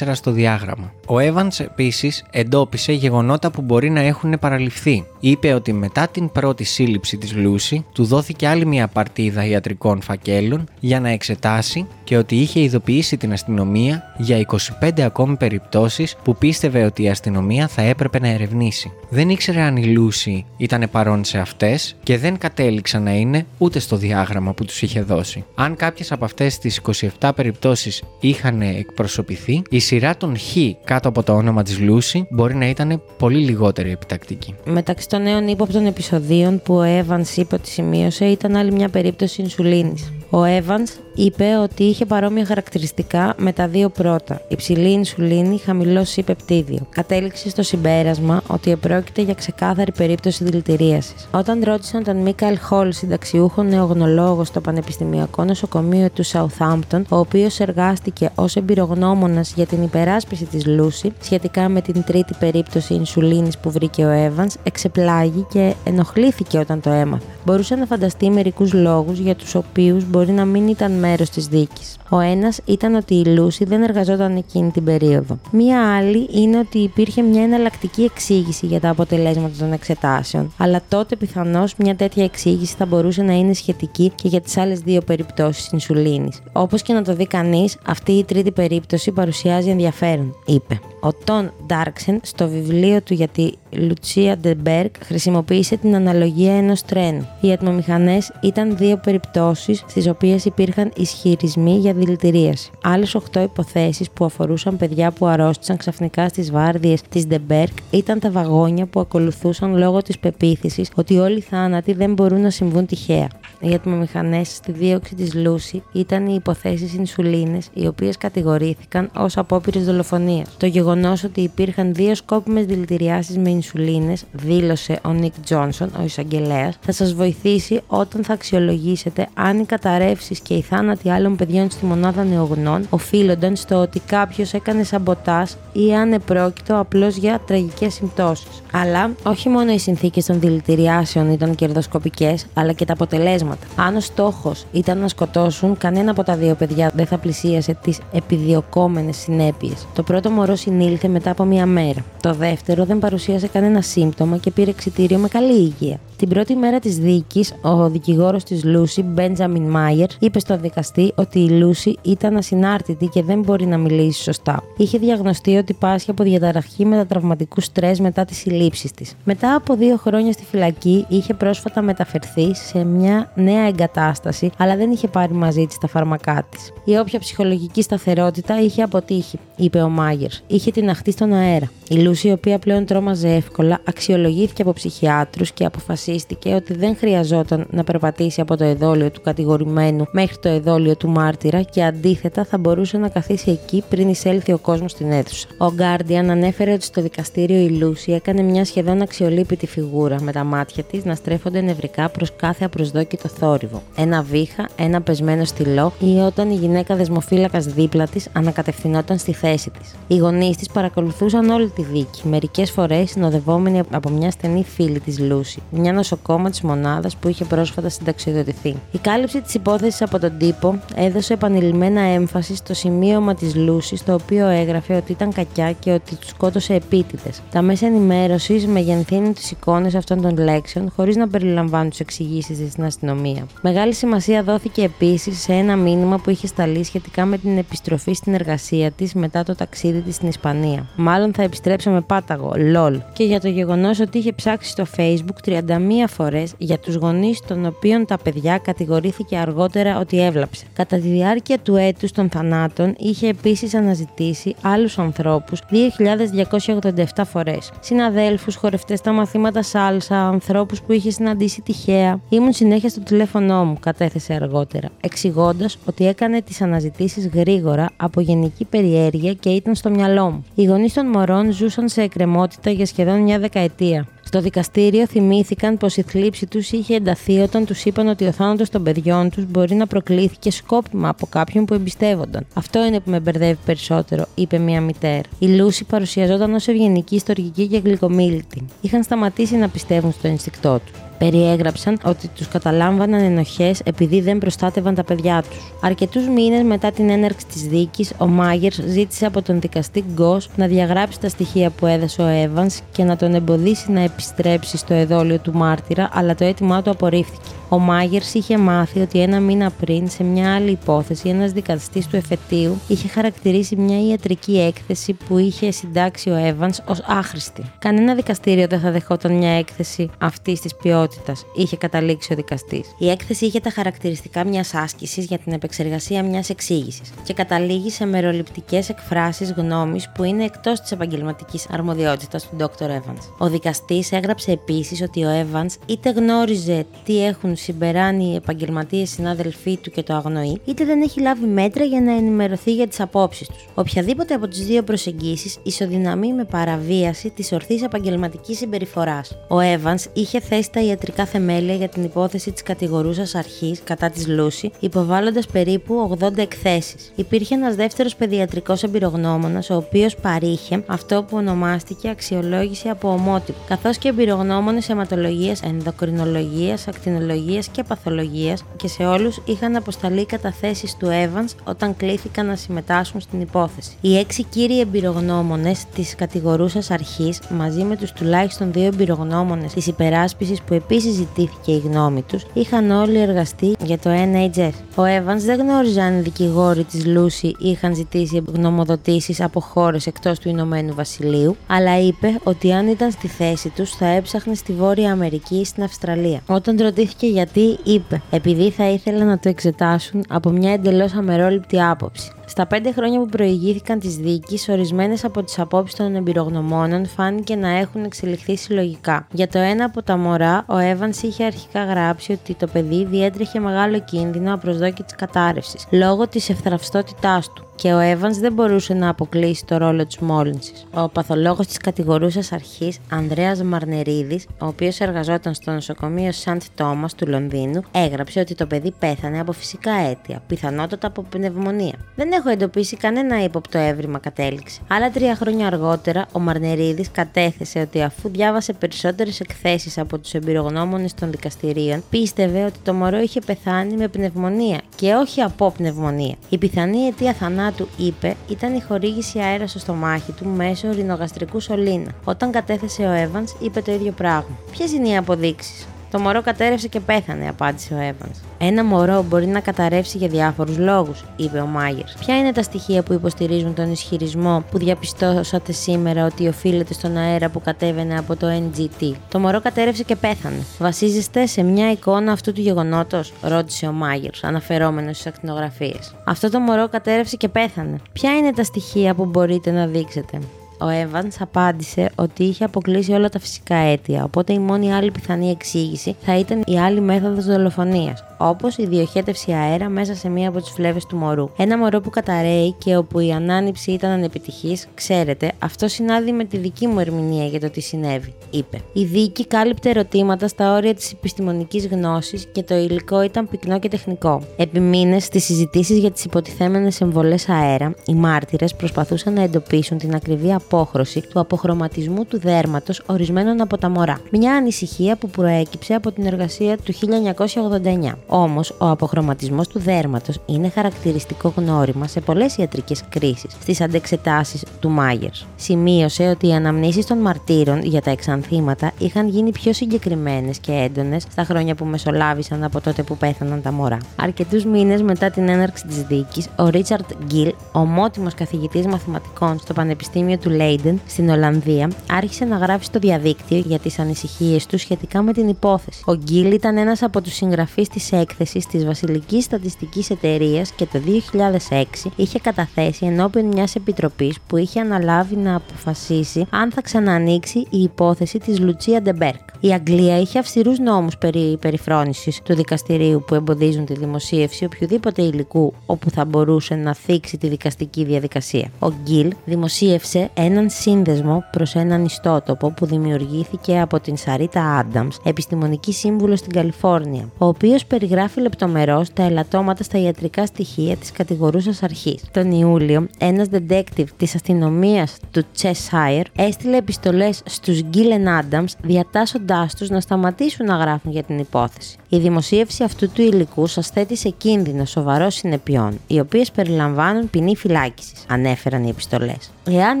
Speaker 2: στο διάγραμμα. Ο Evans επίσης εντόπισε γεγονότα που μπορεί να έχουν παραλυφθεί. Είπε ότι μετά την πρώτη σύλληψη της Λούση του δόθηκε άλλη μια παρτίδα ιατρικών φακέλων για να εξετάσει και ότι είχε ειδοποιήσει την αστυνομία για 25 ακόμη περιπτώσεις που πίστευε ότι η αστυνομία θα έπρεπε να ερευνήσει. Δεν ήξερε αν η Λούση ήταν παρόν σε αυτές και δεν κατέληξαν να είναι ούτε στο διάγραμμα που τους είχε δώσει. Αν κάποιες από αυτές τις 27 περιπτώσεις είχαν εκπροσωπηθεί, η σειρά των Χ κάτω από το όνομα της Λούση μπορεί να ήταν πολύ λιγότερη επιτακτική.
Speaker 1: Μεταξύ των νέων ύποπτων επεισοδίων που ο Evans είπε ότι σημείωσε ήταν άλλη μια περίπτωση ινσουλίνης. Ο Evans είπε ότι είχε παρόμοια χαρακτηριστικά με τα δύο πρώτα. Υψηλή ινσουλίνη, χαμηλό C-πεπτίδιο. Κατέληξε στο συμπέρασμα ότι επρόκειται για ξεκάθαρη περίπτωση δηλητηρίασης. Όταν ρώτησαν τον Μίκαλ Χολ, συνταξιούχο νεογνωλόγος στο Πανεπιστημιακό Νοσοκομείο του Southampton, ο οποίος εργάστηκε ως εμπειρογνώμονας για την υπεράσπιση της Λούση σχετικά με την τρίτη περίπτωση ινσουλίνης που βρήκε ο Evans, εξεπλάγη και ενοχλήθηκε όταν το έμαθε. Μπορούσε να φανταστεί μερικούς λόγους για τους οποίους μπορεί να μην ήταν μέρος της δίκης. Ο ένας ήταν ότι η Λούση δεν εργαζόταν εκείνη την περίοδο. Μία άλλη είναι ότι υπήρχε μια εναλλακτική εξήγηση για τα αποτελέσματα των εξετάσεων, αλλά τότε πιθανώς μια τέτοια εξήγηση θα μπορούσε να είναι σχετική και για τις άλλες δύο περιπτώσεις ινσουλίνης. Όπως και να το δει κανείς, αυτή η τρίτη περίπτωση παρουσιάζει ενδιαφέρον, είπε. Ο Τον Ντέρκσεν στο βιβλίο του για τη Λουτσία Ντε Μπερκ χρησιμοποίησε την αναλογία ενός τρένου. Οι ατμομηχανές ήταν δύο περιπτώσεις στις οποίες υπήρχαν ισχυρισμοί για δηλητηρίαση. Άλλες 8 υποθέσεις που αφορούσαν παιδιά που αρρώστησαν ξαφνικά στις βάρδιες της Ντε Μπερκ ήταν τα βαγόνια που ακολουθούσαν λόγω της πεποίθησης ότι όλοι οι θάνατοι δεν μπορούν να συμβούν τυχαία. Οι ατμομηχανές στη δίωξη της Λούση ήταν οι υποθέσεις ινσουλίνης, οι οποίες κατηγορήθηκαν ως απόπειρες δολοφονίας. Το γεγονός ότι υπήρχαν δύο σκόπιμες δηλητηριάσεις με ινσουλίνη, δήλωσε ο Νικ Τζόνσον, ο εισαγγελέας, θα σας βοηθήσει όταν θα αξιολογήσετε αν οι καταρρεύσεις και οι θάνατοι άλλων παιδιών στη μονάδα νεογνών οφείλονταν στο ότι κάποιος έκανε σαμποτάζ ή αν επρόκειτο απλώς για τραγικές συμπτώσεις. Αλλά όχι μόνο οι συνθήκες των δηλητηριάσεων ήταν κερδοσκοπικές, αλλά και τα αποτελέσματα. Αν ο στόχος ήταν να σκοτώσουν, κανένα από τα δύο παιδιά δεν θα πλησίασε τις επιδιωκόμενες συνέπειες. Το πρώτο μωρό συνήλθε μετά από μία μέρα. Το δεύτερο δεν παρουσίασε κανένα σύμπτωμα και πήρε εξητήριο με καλή υγεία. Την πρώτη μέρα της δίκης, ο δικηγόρος της Λούση, Μπέντζαμιν Μάιερ, είπε στο δικαστή ότι η Λούση ήταν ασυνάρτητη και δεν μπορεί να μιλήσει σωστά. Είχε διαγνωστεί ότι πάσχει από διαταραχή μετατραυματικού στρες μετά τις συλλήψεις της. Μετά από δύο χρόνια στη φυλακή, είχε πρόσφατα μεταφερθεί σε μια νέα εγκατάσταση, αλλά δεν είχε πάρει μαζί της τα φάρμακά της. Η όποια ψυχολογική σταθερότητα είχε αποτύχει, είπε ο Μάγερ. Είχε την αχτή στον αέρα. Η Λούση, η οποία πλέον τρόμαζε εύκολα, αξιολογήθηκε από ψυχιάτρους και αποφασίστηκε ότι δεν χρειαζόταν να περπατήσει από το εδόλιο του κατηγορημένου μέχρι το εδόλιο του μάρτυρα και αντίθετα θα μπορούσε να καθίσει εκεί πριν εισέλθει ο κόσμος στην αίθουσα. Ο Γκάρντιαν ανέφερε ότι στο δικαστήριο η Λούση έκανε μια σχεδόν αξιολύπητη φιγούρα με τα μάτια της να στρέφονται νευρικά προς κάθε απροσδόκητο θόρυβο. Ένα βήχα, ένα πεσμένο στυλό ή όταν η γυναίκα δεσμοφύλακας δίπλα της ανακατευθυνόταν στη θέση της. Οι γονείς της παρακολουθούσαν όλη τη δίκη, μερικές φορές συνοδευόμενοι από μια στενή φίλη της Λούση, μια νοσοκόμα της μονάδας που είχε πρόσφατα συνταξιοδοτηθεί. Η κάλυψη της υπόθεσης από τον τύπο έδωσε επανειλημμένα έμφαση στο σημείωμα της Λούση, το οποίο έγραφε ότι ήταν κακιά και ότι τους σκότωσε επίτηδες. Τα μέσα ενημέρωσης μεγενθύνουν τις εικόνες αυτών των λέξεων χωρίς να περιλαμβάνουν τι εξηγήσεις της στην αστυνομία. Μεγάλη σημασία δόθηκε επίσης σε ένα μήνυμα που είχε σταλεί σχετικά με την επιστροφή στην εργασία της μετά το ταξίδι της στην Ισπανία. Μάλλον θα επιστρέψαμε πάταγο, λολ. Και για το γεγονός ότι είχε ψάξει στο Facebook 31 φορές για τους γονείς των οποίων τα παιδιά κατηγορήθηκε αργότερα ότι έβλαψε. Κατά τη διάρκεια του έτους των θανάτων είχε επίσης αναζητήσει άλλους ανθρώπους 2.287 φορές. Συναδέλφους, χορευτές στα μαθήματα σάλσα, ανθρώπους που είχε συναντήσει τυχαία. Ήμουν συνέχεια στο τηλέφωνό μου, κατέθεσε αργότερα, εξηγώντας ότι έκανε τις αναζητήσεις γρήγορα από γενική περιέργεια και ήταν στο μυαλό μου. Οι γονείς των μωρών ζούσαν σε εκκρεμότητα για σχεδόν μια δεκαετία. Στο δικαστήριο θυμήθηκαν πως η θλίψη τους είχε ενταθεί όταν τους είπαν ότι ο θάνατος των παιδιών τους μπορεί να προκλήθηκε σκόπιμα από κάποιον που εμπιστεύονταν. Αυτό είναι που με μπερδεύει περισσότερο, είπε μία μητέρα. Η Λούση παρουσιαζόταν ως ευγενική, στοργική και γλυκομίλητη. Είχαν σταματήσει να πιστεύουν στο ενστικτό τους περιέγραψαν ότι τους καταλάμβαναν ενοχές επειδή δεν προστάτευαν τα παιδιά τους. Αρκετούς μήνες μετά την έναρξη της δίκης, ο Μάγερς ζήτησε από τον δικαστή Γκος να διαγράψει τα στοιχεία που έδωσε ο Εύαν και να τον εμποδίσει να επιστρέψει στο εδόλιο του μάρτυρα, αλλά το αίτημά του απορρίφθηκε. Ο Μάγερς είχε μάθει ότι ένα μήνα πριν, σε μια άλλη υπόθεση, ένας δικαστής του εφετείου είχε χαρακτηρίσει μια ιατρική έκθεση που είχε συντάξει ο Εύαν ως άχρηστη. Κανένα δικαστήριο δεν θα δεχόταν μια έκθεση αυτής της ποιότητας, είχε καταλήξει ο δικαστής. Η έκθεση είχε τα χαρακτηριστικά μιας άσκησης για την επεξεργασία μιας εξήγησης και καταλήγει σε μεροληπτικές εκφράσεις γνώμης που είναι εκτός της επαγγελματικής αρμοδιότητας του Dr. Evans. Ο δικαστής έγραψε επίσης ότι ο Evans είτε γνώριζε τι έχουν συμπεράνει οι επαγγελματίες συνάδελφοί του και το αγνοεί, είτε δεν έχει λάβει μέτρα για να ενημερωθεί για τις απόψεις τους. Οποιαδήποτε από τις δύο προσεγγίσεις ισοδυναμεί με παραβίαση της ορθής επαγγελματικής συμπεριφοράς. Ο Evans είχε θέσει τα ιατρικά θεμέλια για την υπόθεση της κατηγορούσας αρχής κατά της Λούση, υποβάλλοντας περίπου 80 εκθέσεις. Υπήρχε ένας δεύτερος παιδιατρικός εμπειρογνώμονας, ο οποίος παρήχε αυτό που ονομάστηκε αξιολόγηση από ομότυπο, καθώς και εμπειρογνώμονες αιματολογίας, ενδοκρινολογίας, ακτινολογίας και παθολογία και σε όλους είχαν αποσταλεί καταθέσεις του Evans όταν κλήθηκαν να συμμετάσχουν στην υπόθεση. Οι έξι κύριοι εμπειρογνώμονες της κατηγορούσας αρχής, μαζί με τους τουλάχιστον δύο εμπειρογνώμονες της υπεράσπισης που επίσης ζητήθηκε η γνώμη τους, είχαν όλοι εργαστεί για το NHS. Ο Evans δεν γνώριζε αν οι δικηγόροι της Λούση είχαν ζητήσει γνωμοδοτήσεις από χώρες εκτός του Ηνωμένου Βασιλείου, αλλά είπε ότι αν ήταν στη θέση τους θα έψαχνε στη Βόρεια Αμερική ή στην Αυστραλία. Όταν ρωτήθηκε γιατί, είπε, επειδή θα ήθελα να το εξετάσουν από μια εντελώς αμερόληπτη άποψη. Στα πέντε χρόνια που προηγήθηκαν της δίκη, ορισμένες από τις απόψεις των εμπειρογνωμόνων φάνηκε να έχουν εξελιχθεί συλλογικά. Για το ένα από τα μωρά, ο Εύαν είχε αρχικά γράψει ότι το παιδί διέτρεχε μεγάλο κίνδυνο απροσδόκητη κατάρρευσης λόγω της ευθραυστότητάς του και ο Evans δεν μπορούσε να αποκλείσει το ρόλο της μόλυνσης. Ο παθολόγος της κατηγορούσας αρχής, Ανδρέας Μαρνερίδης, ο οποίος εργαζόταν στο νοσοκομείο Σαντ Τόμας του Λονδίνου, έγραψε ότι το παιδί πέθανε από φυσικά αίτια, πιθανότατα από πνευμονία. Δεν έχω εντοπίσει κανένα ύποπτο έβριμα, κατέληξε. Άλλα τρία χρόνια αργότερα, ο Μαρνερίδης κατέθεσε ότι αφού διάβασε περισσότερες εκθέσεις από τους εμπειρογνώμονες των δικαστηρίων, πίστευε ότι το μωρό είχε πεθάνει με πνευμονία και όχι από πνευμονία. Η πιθανή αιτία θανάτου του είπε ήταν η χορήγηση αέρα στο στομάχι του μέσω ρινογαστρικού σωλήνα. Όταν κατέθεσε ο Evans, είπε το ίδιο πράγμα. Ποιες είναι οι αποδείξεις; Το μωρό κατέρευσε και πέθανε, απάντησε ο Evans. Ένα μωρό μπορεί να καταρρεύσει για διάφορους λόγους, είπε ο Μάγερς. Ποια είναι τα στοιχεία που υποστηρίζουν τον ισχυρισμό που διαπιστώσατε σήμερα ότι οφείλεται στον αέρα που κατέβαινε από το NGT. Το μωρό κατέρευσε και πέθανε. Βασίζεστε σε μια εικόνα αυτού του γεγονότος, ρώτησε ο Μάγερς, αναφερόμενος στις ακτινογραφίες. Αυτό το μωρό κατέρευσε και πέθανε. Ποια είναι τα στοιχεία που μπορείτε να δείξετε; Ο Evans απάντησε ότι είχε αποκλείσει όλα τα φυσικά αίτια, οπότε η μόνη άλλη πιθανή εξήγηση θα ήταν η άλλη μέθοδος δολοφονίας, όπως η διοχέτευση αέρα μέσα σε μία από τις φλέβες του μωρού. Ένα μωρό που καταραίει και όπου η ανάνυψη ήταν ανεπιτυχής, ξέρετε, αυτό συνάδει με τη δική μου ερμηνεία για το τι συνέβη, είπε. Η δίκη κάλυπτε ερωτήματα στα όρια της επιστημονικής γνώσης και το υλικό ήταν πυκνό και τεχνικό. Επί μήνες, στις συζητήσεις για τις υποτιθέμενες εμβολές αέρα, οι μάρτυρες προσπαθούσαν να εντοπίσουν την ακριβή απόχρωση του αποχρωματισμού του δέρματος ορισμένων από τα μωρά. Μια ανησυχία που προέκυψε από την εργασία του 1989. Όμως, ο αποχρωματισμός του δέρματος είναι χαρακτηριστικό γνώριμα σε πολλές ιατρικές κρίσεις στις αντεξετάσεις του Μάγερς. Σημείωσε ότι οι αναμνήσεις των μαρτύρων για τα εξανθήματα είχαν γίνει πιο συγκεκριμένες και έντονες στα χρόνια που μεσολάβησαν από τότε που πέθαναν τα μωρά. Αρκετούς μήνες μετά την έναρξη της δίκης, ο Ρίτσαρντ Γκιλ, ομότιμος καθηγητής μαθηματικών στο Πανεπιστήμιο του Λέιντεν στην Ολλανδία, άρχισε να γράφει στο διαδίκτυο για τις ανησυχίες του σχετικά με την υπόθεση. Ο Γκιλ ήταν ένας από τους συγγραφείς της έκθεσης της Βασιλικής Στατιστικής Εταιρείας και το 2006 είχε καταθέσει ενώπιον μιας επιτροπής που είχε αναλάβει να αποφασίσει αν θα ξανανοίξει η υπόθεση της Λουτσία Ντε Μπερκ. Η Αγγλία είχε αυστηρούς νόμους περί περιφρόνησης του δικαστηρίου που εμποδίζουν τη δημοσίευση οποιοδήποτε υλικού όπου θα μπορούσε να θίξει τη δικαστική διαδικασία. Ο Γκίλ δημοσίευσε έναν σύνδεσμο προς έναν ιστότοπο που δημιουργήθηκε από την Σαρίτα Άνταμς, επιστημονική σύμβουλος στην Καλιφόρνια, ο οποίος περιγράφει λεπτομερώς τα ελαττώματα στα ιατρικά στοιχεία της κατηγορούσας αρχής. Τον Ιούλιο, ένας detective της αστυνομίας του Cheshire έστειλε επιστολές στους Γκίλεν Άνταμς διατάσσοντάς τους να σταματήσουν να γράφουν για την υπόθεση. Η δημοσίευση αυτού του υλικού σας θέτει σε κίνδυνο σοβαρός συνεπειών, οι οποίες περιλαμβάνουν ποινή φυλάκισης, ανέφεραν οι επιστολές. Εάν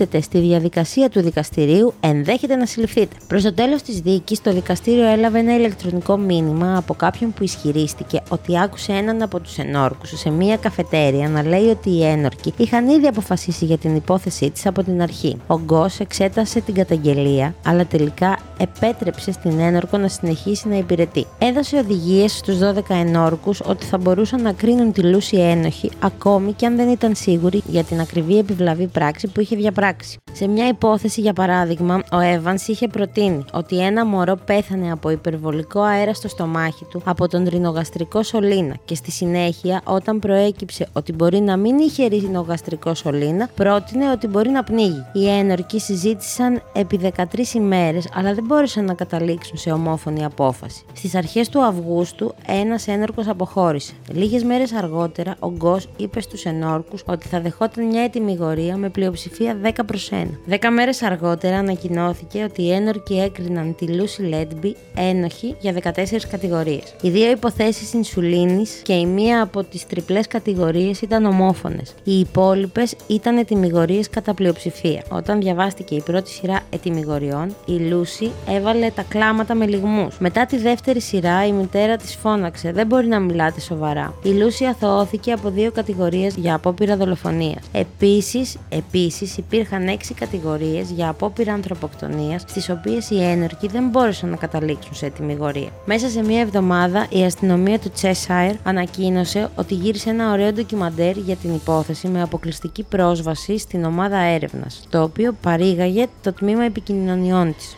Speaker 1: εμπίπτεται στη διαδικασία του δικαστηρίου, ενδέχεται να συλληφθείτε. Προς το τέλος της δίκη, το δικαστήριο έλαβε ένα ηλεκτρονικό μήνυμα από κάποιον που ισχυρίστηκε ότι άκουσε έναν από τους ενόρκους σε μία καφετέρια να λέει ότι οι ένορκοι είχαν ήδη αποφασίσει για την υπόθεσή της από την αρχή. Ο Γκος εξέτασε την καταγγελία, αλλά τελικά επέτρεψε στην ένορκο να συνεχίσει να υπηρετεί. Έδωσε οδηγίες στους 12 ενόρκους ότι θα μπορούσαν να κρίνουν τη Λούση ένοχη ακόμη και αν δεν ήταν σίγουροι για την ακριβή επιβλαβή πράξη που είχε διαπράξει. Σε μια υπόθεση, για παράδειγμα, ο Evans είχε προτείνει ότι ένα μωρό πέθανε από υπερβολικό αέρα στο στομάχι του από τον ρινογαστρικό σωλήνα και στη συνέχεια, όταν προέκυψε ότι μπορεί να μην είχε ρινογαστρικό σωλήνα, πρότεινε ότι μπορεί να πνίγει. Οι ένορκοι συζήτησαν επί 13 ημέρες, αλλά δεν μπόρεσαν να καταλήξουν σε ομόφωνη απόφαση. Στις αρχές του Αυγούστου, ένας ένορκος αποχώρησε. Λίγες μέρες αργότερα, ο Γκος είπε στους ενόρκους ότι θα δεχόταν μια ετοιμιγορία με πλειοψηφία 10 προς 1. Δέκα μέρες αργότερα ανακοινώθηκε ότι οι ένορκοι έκριναν τη Λούση Λέντμπι ένοχη για 14 κατηγορίες. Οι δύο υποθέσεις ινσουλίνης και η μία από τις τριπλές κατηγορίες ήταν ομόφωνες. Οι υπόλοιπες ήταν ετοιμιγορίες κατά πλειοψηφία. Όταν διαβάστηκε η πρώτη σειρά ετοιμιγοριών, η Λούση έβαλε τα κλάματα με λιγμούς. Μετά τη δεύτερη σειρά, η μητέρα της φώναξε: Δεν μπορεί να μιλάτε σοβαρά. Η Λούση αθωώθηκε από δύο κατηγορίες για απόπειρα δολοφονίας. Επίσης, επίσης, υπήρχαν έξι κατηγορίες για απόπειρα ανθρωποκτονίας, στις οποίες οι ένορκοι δεν μπόρεσαν να καταλήξουν σε τιμιγορία. Μέσα σε μία εβδομάδα, η αστυνομία του Cheshire ανακοίνωσε ότι γύρισε ένα ωραίο ντοκιμαντέρ για την υπόθεση με αποκλειστική πρόσβαση στην ομάδα έρευνας, το οποίο παρήγαγε το τμήμα επικοινωνιών της.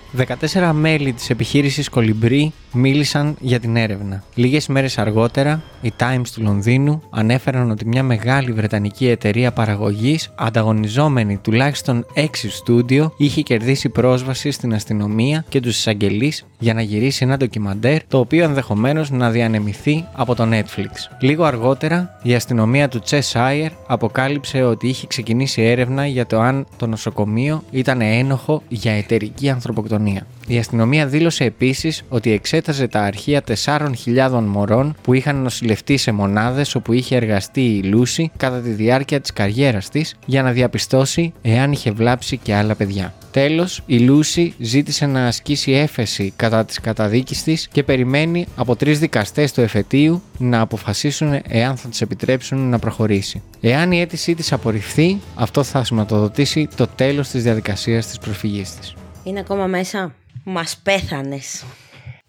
Speaker 2: 14 μέλη της επιχείρησης Κολυμπρί μίλησαν για την έρευνα. Λίγες μέρες αργότερα, οι Times του Λονδίνου ανέφεραν ότι μια μεγάλη βρετανική εταιρεία παραγωγής, ανταγωνιζόμενη τουλάχιστον 6 στούντιο, είχε κερδίσει πρόσβαση στην αστυνομία και τους εισαγγελείς για να γυρίσει ένα ντοκιμαντέρ, το οποίο ενδεχομένως να διανεμηθεί από το Netflix. Λίγο αργότερα, η αστυνομία του Cheshire αποκάλυψε ότι είχε ξεκινήσει έρευνα για το αν το νοσοκομείο ήταν ένοχο για εταιρική ανθρωποκτονία. Η αστυνομία δήλωσε επίσης ότι εξέταζε τα αρχεία 4.000 μωρών που είχαν νοσηλευτεί σε μονάδες όπου είχε εργαστεί η Λούση κατά τη διάρκεια της καριέρας της για να διαπιστώσει εάν είχε βλάψει και άλλα παιδιά. Τέλος, η Λούση ζήτησε να ασκήσει έφεση κατά της καταδίκης της και περιμένει από τρεις δικαστές του εφετείου να αποφασίσουν εάν θα της επιτρέψουν να προχωρήσει. Εάν η αίτησή της απορριφθεί, αυτό θα σηματοδοτήσει το τέλος της διαδικασίας της προσφυγή της.
Speaker 1: Είναι ακόμα μέσα; Μας πέθανες.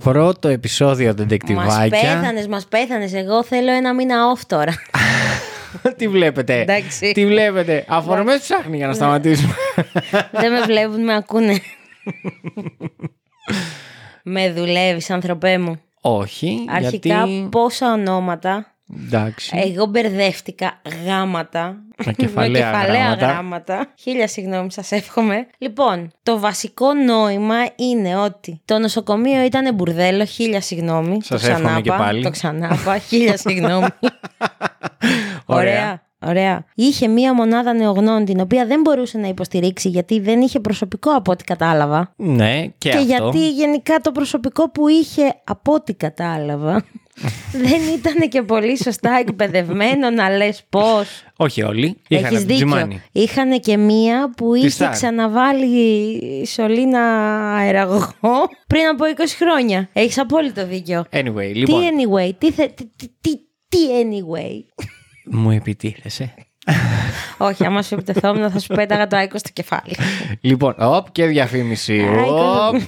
Speaker 2: Πρώτο επεισόδιο
Speaker 1: Μας
Speaker 2: τεντεκτιβάκια.
Speaker 1: πέθανες, μας πέθανες. Εγώ θέλω ένα μήνα off τώρα. [laughs]
Speaker 2: Τι βλέπετε;
Speaker 1: Εντάξει.
Speaker 2: Τι βλέπετε; Αφορμές ψάχνει για να σταματήσουμε. [laughs]
Speaker 1: Δεν με βλέπουν, με ακούνε. [laughs] με δουλεύεις, ανθρωπέ μου.
Speaker 2: Όχι.
Speaker 1: Αρχικά
Speaker 2: γιατί...
Speaker 1: πόσα ονόματα.
Speaker 2: Εντάξει.
Speaker 1: Εγώ μπερδεύτηκα γάματα.
Speaker 2: Με κεφαλαία γράμματα.
Speaker 1: γράμματα. Χίλια συγγνώμη, σας εύχομαι. Λοιπόν, το βασικό νόημα είναι ότι το νοσοκομείο ήταν μπουρδέλο. Χίλια συγγνώμη.
Speaker 2: Σας
Speaker 1: το
Speaker 2: εύχομαι
Speaker 1: ξανάπα,
Speaker 2: και πάλι.
Speaker 1: Το ξανάπα. Χίλια συγγνώμη. [laughs]
Speaker 2: Ωραία.
Speaker 1: Ωραία. Είχε μία μονάδα νεογνών την οποία δεν μπορούσε να υποστηρίξει γιατί δεν είχε προσωπικό από ό,τι κατάλαβα.
Speaker 2: Ναι, και,
Speaker 1: Και,
Speaker 2: αυτό.
Speaker 1: γιατί γενικά το προσωπικό που είχε από ό,τι κατάλαβα δεν ήταν και πολύ σωστά εκπαιδευμένο να λες πώς.
Speaker 2: Όχι όλοι. Είχαν
Speaker 1: Έχεις δίκιο.
Speaker 2: τζιμάνι.
Speaker 1: Είχαν και μία που είχε
Speaker 2: Στάρ.
Speaker 1: ξαναβάλει σωλήνα αεραγωγό πριν από 20 χρόνια. Έχεις απόλυτο δίκιο.
Speaker 2: Anyway, λοιπόν.
Speaker 1: Τι anyway, τι, θε, τι, τι, τι, τι anyway;
Speaker 2: Μου επιτίθεσαι.
Speaker 1: Όχι, άμα σου επιτεθόμουν θα σου πέταγα το άικο στο κεφάλι.
Speaker 2: λοιπόν, οπ και διαφήμιση.
Speaker 1: Άικο.
Speaker 2: Οπ.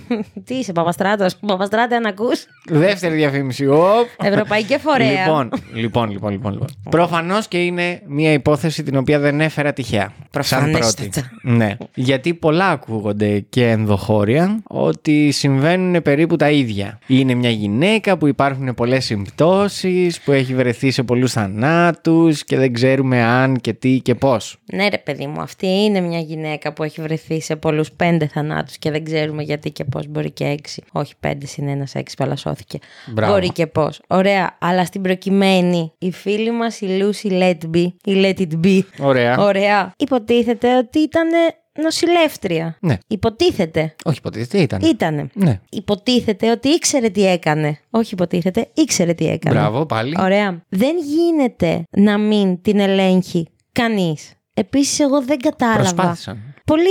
Speaker 1: Τι είσαι, Παπαστράτος; Παπαστράτε, αν ακούς.
Speaker 2: Δεύτερη διαφήμιση. Οπ.
Speaker 1: Ευρωπαϊκή φορέα.
Speaker 2: Λοιπόν, λοιπόν, λοιπόν, λοιπόν. λοιπόν. Προφανώς και είναι μια υπόθεση την οποία δεν έφερα τυχαία. Σαν
Speaker 1: Προφανέστατα.
Speaker 2: πρώτη. Ναι. Γιατί πολλά ακούγονται και ενδοχώρια ότι συμβαίνουν περίπου τα ίδια. Είναι μια γυναίκα που υπάρχουν πολλές συμπτώσεις, που έχει βρεθεί σε πολλούς θανάτους και δεν ξέρουμε αν και τι και πώς.
Speaker 1: Ναι, ρε παιδί μου, αυτή είναι μια γυναίκα που έχει βρεθεί σε πολλούς πέντε θανάτους και δεν ξέρουμε γιατί και πώς. Μπορεί και έξι. Όχι πέντε συν ένα, έξι παλασσώθηκε.
Speaker 2: Μπράβο.
Speaker 1: Μπορεί και πώς. Ωραία, αλλά στην προκειμένη η φίλη μας η Lucy Let Be, η Let It Be.
Speaker 2: Ωραία.
Speaker 1: Ωραία. Υποτίθεται ότι ήταν νοσηλεύτρια.
Speaker 2: Ναι.
Speaker 1: Υποτίθεται.
Speaker 2: Όχι, υποτίθεται ήταν.
Speaker 1: Ήτανε.
Speaker 2: Ναι.
Speaker 1: Υποτίθεται ότι ήξερε τι έκανε. Όχι υποτίθεται, ήξερε τι έκανε.
Speaker 2: Μπράβο, πάλι.
Speaker 1: Ωραία. Δεν γίνεται να μην την ελέγχει κανείς. Επίσης, εγώ δεν κατάλαβα.
Speaker 2: Προσπάθησαν.
Speaker 1: Πολύ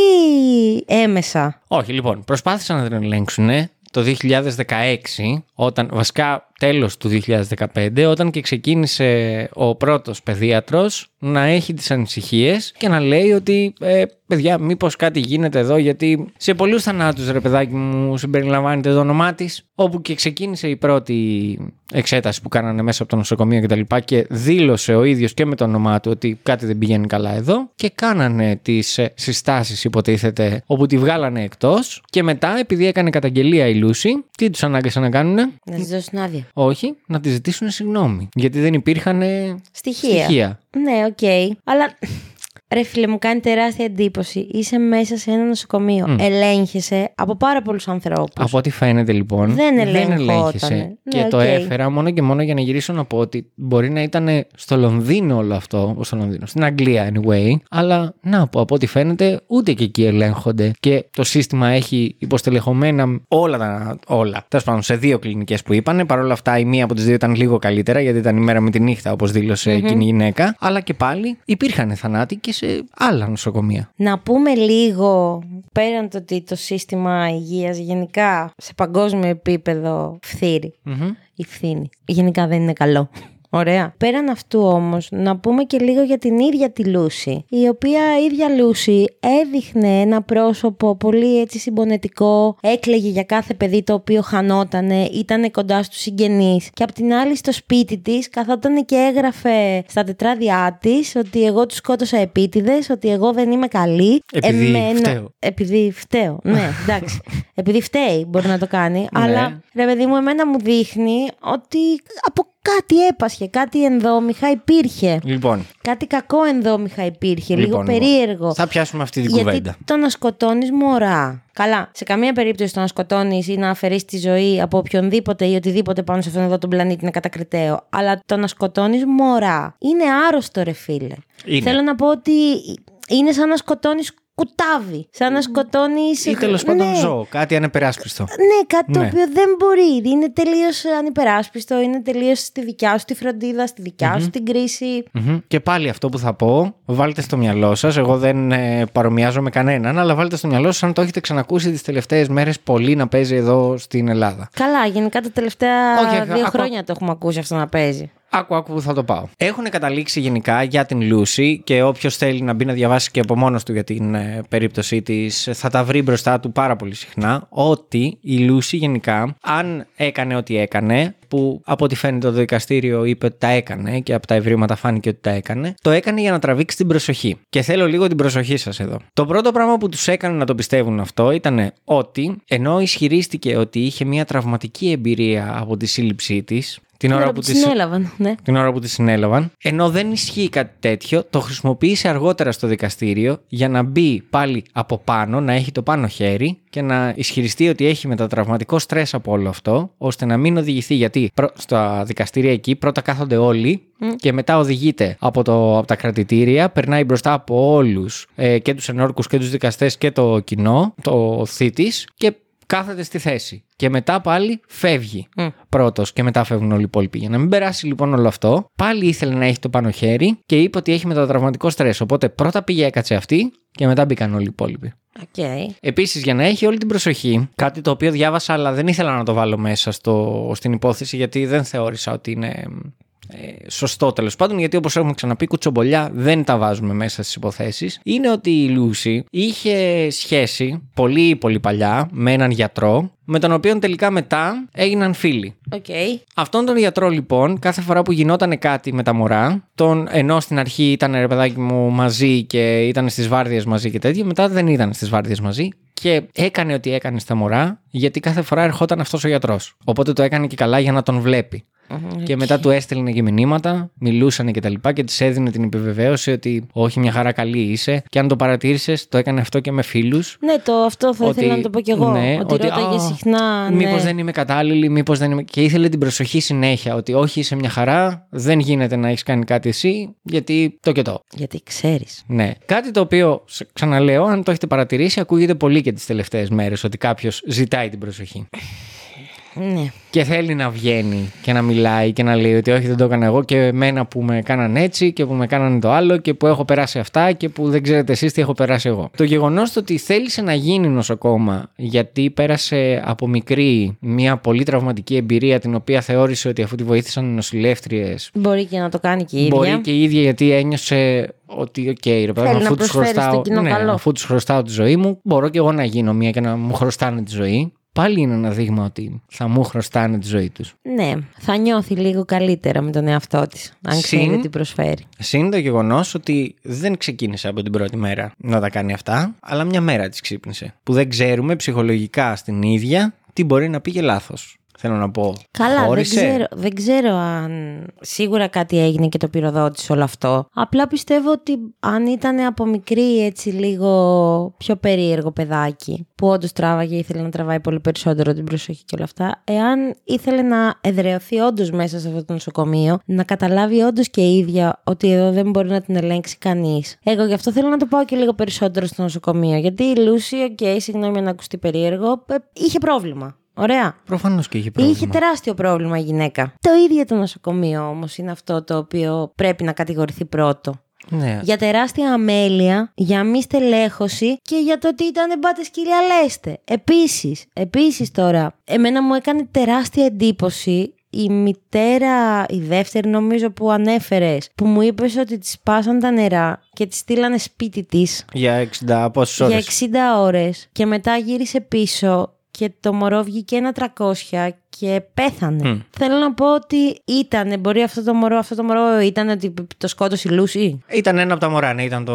Speaker 1: έμεσα.
Speaker 2: Όχι, λοιπόν, προσπάθησαν να την ελέγξουν το 2016, όταν, βασικά τέλος του 2015, όταν και ξεκίνησε ο πρώτος παιδίατρος να έχει τις ανησυχίες και να λέει ότι ε, παιδιά μήπως κάτι γίνεται εδώ γιατί σε πολλούς θανάτους ρε παιδάκι μου συμπεριλαμβάνεται το όνομά της, όπου και ξεκίνησε η πρώτη εξέταση που κάνανε μέσα από το νοσοκομείο και τα λοιπά και δήλωσε ο ίδιος και με το όνομά του ότι κάτι δεν πηγαίνει καλά εδώ και κάνανε τις ε, συστάσεις υποτίθεται όπου τη βγάλανε εκτός και μετά επειδή έκανε καταγγελία η Λούση τι τους ανάγκασαν να κάνουνε;
Speaker 1: Να τη δώσουν άδεια.
Speaker 2: όχι, να τη ζητήσουν συγγνώμη. Γιατί δεν υπήρχαν ε,
Speaker 1: Στοιχεία.
Speaker 2: στοιχεία.
Speaker 1: Ναι, οκ. Αλλά. Ρε φίλε, μου κάνει τεράστια εντύπωση. Είσαι μέσα σε ένα νοσοκομείο. Ελέγχεσαι από πάρα πολλούς ανθρώπους.
Speaker 2: Από ό,τι φαίνεται λοιπόν.
Speaker 1: Δεν ελεγχότανε.
Speaker 2: ελέγχεσαι.
Speaker 1: Ναι,
Speaker 2: και το
Speaker 1: οκ.
Speaker 2: έφερα μόνο και μόνο για να γυρίσω να πω ότι μπορεί να ήταν στο Λονδίνο όλο αυτό. Στο Λονδίνο. Στην Αγγλία anyway. Αλλά να πω, από ό,τι φαίνεται, ούτε και εκεί ελέγχονται. Και το σύστημα έχει υποστελεχωμένα όλα τα. Όλα. Τέλος πάντων, σε δύο κλινικές που είπαν. Παρ' όλα αυτά, η μία από τις δύο ήταν λίγο καλύτερα γιατί ήταν η μέρα με τη νύχτα, όπως δήλωσε εκείνη η γυναίκα. Αλλά και πάλι υπήρχαν θανάτοι και σε σε άλλα νοσοκομεία.
Speaker 1: Να πούμε λίγο, πέραν το ότι το σύστημα υγείας γενικά σε παγκόσμιο επίπεδο φθείρει
Speaker 2: Μμμ.
Speaker 1: ή φθήνει. Γενικά δεν είναι καλό. Ωραία. Πέραν αυτού όμως, να πούμε και λίγο για την ίδια τη Λούση, η οποία η ίδια Λούση έδειχνε ένα πρόσωπο πολύ έτσι συμπονετικό, έκλαιγε για κάθε παιδί το οποίο χανότανε, ήταν κοντά στους συγγενείς και απ' την άλλη στο σπίτι της καθόταν και έγραφε στα τετράδια της ότι εγώ τους σκότωσα επίτηδες, ότι εγώ δεν είμαι καλή.
Speaker 2: Επειδή φταίω.
Speaker 1: Επειδή φταίω, ναι, [laughs] εντάξει. Επειδή φταίει μπορεί να το κάνει,
Speaker 2: Ναι.
Speaker 1: αλλά ρε παιδί μου εμένα μου δείχνει ότι από κάτι έπασχε, κάτι ενδόμηχα υπήρχε.
Speaker 2: Λοιπόν,
Speaker 1: Κάτι κακό ενδόμηχα υπήρχε, λίγο
Speaker 2: λοιπόν,
Speaker 1: περίεργο.
Speaker 2: Θα πιάσουμε αυτή την
Speaker 1: Γιατί
Speaker 2: κουβέντα.
Speaker 1: το να σκοτώνεις μωρά. Καλά, σε καμία περίπτωση το να σκοτώνεις ή να αφαιρείς τη ζωή από οποιονδήποτε ή οτιδήποτε πάνω σε αυτόν εδώ τον πλανήτη είναι κατακριτέο. Αλλά το να σκοτώνεις μωρά είναι άρρωστο, ρε φίλε.
Speaker 2: Είναι.
Speaker 1: Θέλω να πω ότι είναι σαν να σκοτώνεις κουτάβι. Σαν να σκοτώνει.
Speaker 2: Ή τέλος πάντων ζώο, κάτι ανεπεράσπιστο.
Speaker 1: Ναι, κάτι το
Speaker 2: Ναι.
Speaker 1: οποίο δεν μπορεί. Είναι τελείως ανυπεράσπιστο, είναι τελείως στη δικιά σου τη φροντίδα, στη δικιά σου την κρίση.
Speaker 2: Μμμ. Και πάλι αυτό που θα πω, βάλτε στο μυαλό σας. Εγώ δεν ε, παρομοιάζω με κανέναν, αλλά βάλτε στο μυαλό σας αν το έχετε ξανακούσει τις τελευταίες μέρες πολύ να παίζει εδώ στην Ελλάδα.
Speaker 1: Καλά, γενικά τα τελευταία
Speaker 2: Όχι,
Speaker 1: δύο
Speaker 2: ακού-
Speaker 1: χρόνια το έχουμε ακούσει αυτό να παίζει.
Speaker 2: Άκου, άκου που θα το πάω. Έχουν καταλήξει γενικά για την Λούση και όποιος θέλει να μπει να διαβάσει και από μόνος του για την ε, περίπτωσή της, θα τα βρει μπροστά του πάρα πολύ συχνά ότι η Λούση γενικά, αν έκανε ό,τι έκανε, που από ό,τι φαίνεται το δικαστήριο είπε ότι τα έκανε και από τα ευρήματα φάνηκε ότι τα έκανε, το έκανε για να τραβήξει την προσοχή. Και θέλω λίγο την προσοχή σας εδώ. Το πρώτο πράγμα που τους έκανε να το πιστεύουν αυτό ήταν ότι ενώ ισχυρίστηκε ότι είχε μια τραυματική εμπειρία από τη σύλληψή της, την ώρα που
Speaker 1: τη
Speaker 2: τη
Speaker 1: συνέλαβαν, ναι.
Speaker 2: την ώρα που τη συνέλαβαν. Ενώ δεν ισχύει κάτι τέτοιο, το χρησιμοποίησε αργότερα στο δικαστήριο για να μπει πάλι από πάνω, να έχει το πάνω χέρι και να ισχυριστεί ότι έχει μετατραυματικό στρες από όλο αυτό, ώστε να μην οδηγηθεί. Γιατί πρω- στα δικαστήρια εκεί πρώτα κάθονται όλοι και μετά οδηγείται από, το, από τα κρατητήρια, περνάει μπροστά από όλους ε, και τους ενόρκους και τους δικαστές και το κοινό, το θήτης και κάθεται στη θέση. Και μετά πάλι φεύγει
Speaker 1: Μμ.
Speaker 2: πρώτος και μετά φεύγουν όλοι οι υπόλοιποι. Για να μην περάσει λοιπόν όλο αυτό, πάλι ήθελε να έχει το πάνω χέρι και είπε ότι έχει μετατραυματικό στρες. Οπότε πρώτα πήγε έκατσε αυτή και μετά μπήκαν όλοι οι υπόλοιποι.
Speaker 1: Οκ.
Speaker 2: Επίσης, για να έχει όλη την προσοχή, κάτι το οποίο διάβασα, αλλά δεν ήθελα να το βάλω μέσα στο, στην υπόθεση, γιατί δεν θεώρησα ότι είναι ε, σωστό τέλος πάντων, γιατί όπως έχουμε ξαναπεί, κουτσομπολιά δεν τα βάζουμε μέσα στις υποθέσεις. Είναι ότι η Lucy είχε σχέση πολύ πολύ παλιά με έναν γιατρό, με τον οποίο τελικά μετά έγιναν φίλοι.
Speaker 1: Οκ.
Speaker 2: Αυτόν τον γιατρό λοιπόν, κάθε φορά που γινόταν κάτι με τα μωρά, τον, ενώ στην αρχή ήταν ρε παιδάκι μου μαζί και ήταν στις βάρδιες μαζί και τέτοια, μετά δεν ήταν στις βάρδιες μαζί και έκανε ό,τι έκανε στα μωρά, γιατί κάθε φορά ερχόταν αυτός ο γιατρός. Οπότε το έκανε και καλά για να τον βλέπει. Και μετά του έστελνε και μηνύματα, μιλούσαν και τα λοιπά και της έδινε την επιβεβαίωση ότι όχι, μια χαρά καλή είσαι. Και αν το παρατήρησες, το έκανε αυτό και με φίλους.
Speaker 1: Ναι, το, αυτό θα ήθελα να το πω κι εγώ.
Speaker 2: ναι,
Speaker 1: ότι, ρώταγε
Speaker 2: «Α,
Speaker 1: συχνά. Ναι.
Speaker 2: Μήπως δεν είμαι κατάλληλη, μήπως δεν είμαι... Και ήθελε την προσοχή συνέχεια ότι όχι είσαι μια χαρά, δεν γίνεται να έχεις κάνει κάτι εσύ, γιατί το και το.
Speaker 1: Γιατί ξέρεις.
Speaker 2: Ναι. Κάτι το οποίο, σε- ξαναλέω, αν το έχετε παρατηρήσει, ακούγεται πολύ και τις τελευταίες μέρες ότι κάποιος ζητάει την προσοχή.
Speaker 1: Ναι.
Speaker 2: Και θέλει να βγαίνει και να μιλάει και να λέει ότι όχι δεν το έκανα εγώ και εμένα που με κάναν έτσι και που με κάνανε το άλλο και που έχω περάσει αυτά και που δεν ξέρετε εσείς τι έχω περάσει εγώ. Το γεγονός το ότι θέλησε να γίνει νοσοκόμα γιατί πέρασε από μικρή μια πολύ τραυματική εμπειρία την οποία θεώρησε ότι αφού τη βοήθησαν οι νοσηλεύτριες
Speaker 1: Μπορεί και να το κάνει και η ίδια.
Speaker 2: Μπορεί και η ίδια γιατί ένιωσε ότι, οκ, ρε παιδί μου,
Speaker 1: Θέλει να
Speaker 2: αφού τους
Speaker 1: προσφέρει
Speaker 2: χρωστάω,
Speaker 1: στο κοινό
Speaker 2: ναι,
Speaker 1: καλό.
Speaker 2: αφού τους χρωστάω τη ζωή μου, μπορώ και εγώ να γίνω μία και να μου χρωστάνε τη ζωή. Πάλι είναι ένα δείγμα ότι θα μου χρωστάνε τη ζωή τους.
Speaker 1: Ναι, θα νιώθει λίγο καλύτερα με τον εαυτό της. Αν
Speaker 2: Συν-
Speaker 1: ξέρει τι προσφέρει.
Speaker 2: Συν το γεγονός ότι δεν ξεκίνησε από την πρώτη μέρα να τα κάνει αυτά, αλλά μια μέρα τη ξύπνησε. Που δεν ξέρουμε ψυχολογικά στην ίδια τι μπορεί να πήγε λάθος. Θέλω να πω.
Speaker 1: Καλά, δεν
Speaker 2: χώρισε.
Speaker 1: ξέρω, δεν ξέρω αν σίγουρα κάτι έγινε και το πυροδότησε όλο αυτό. Απλά πιστεύω ότι αν ήταν από μικρή έτσι λίγο πιο περίεργο παιδάκι που όντως τράβαγε, ήθελε να τραβάει πολύ περισσότερο την προσοχή και όλα αυτά, εάν ήθελε να εδραιωθεί όντως μέσα σε αυτό το νοσοκομείο, να καταλάβει όντως και η ίδια ότι εδώ δεν μπορεί να την ελέγξει κανείς. Εγώ γι' αυτό θέλω να το πάω και λίγο περισσότερο στο νοσοκομείο. Γιατί η Lucy, OK, συγγνώμη αν ακουστεί περίεργο, ε, είχε πρόβλημα. Ωραία.
Speaker 2: Προφανώς και είχε πρόβλημα.
Speaker 1: Είχε τεράστιο πρόβλημα η γυναίκα. Το ίδιο το νοσοκομείο όμως είναι αυτό το οποίο πρέπει να κατηγορηθεί πρώτο.
Speaker 2: Ναι.
Speaker 1: Για τεράστια αμέλεια, για μη στελέχωση και για το ότι ήταν μπάτες κυρία Λέστε. Επίσης, επίσης τώρα, εμένα μου έκανε τεράστια εντύπωση η μητέρα, η δεύτερη νομίζω που ανέφερες, που μου είπες ότι της σπάσαν τα νερά και της στείλανε σπίτι της
Speaker 2: Για 60 πόσες ώρες;
Speaker 1: για 60 ώρες και μετά γύρισε πίσω και το μωρό βγήκε ένα 300 και πέθανε.
Speaker 2: Μμ.
Speaker 1: Θέλω να πω ότι ήταν, μπορεί αυτό το μωρό, αυτό το μωρό ήταν ότι το σκότωσε η Λούση;
Speaker 2: Ήταν ένα από τα μωρά, ναι, ήταν το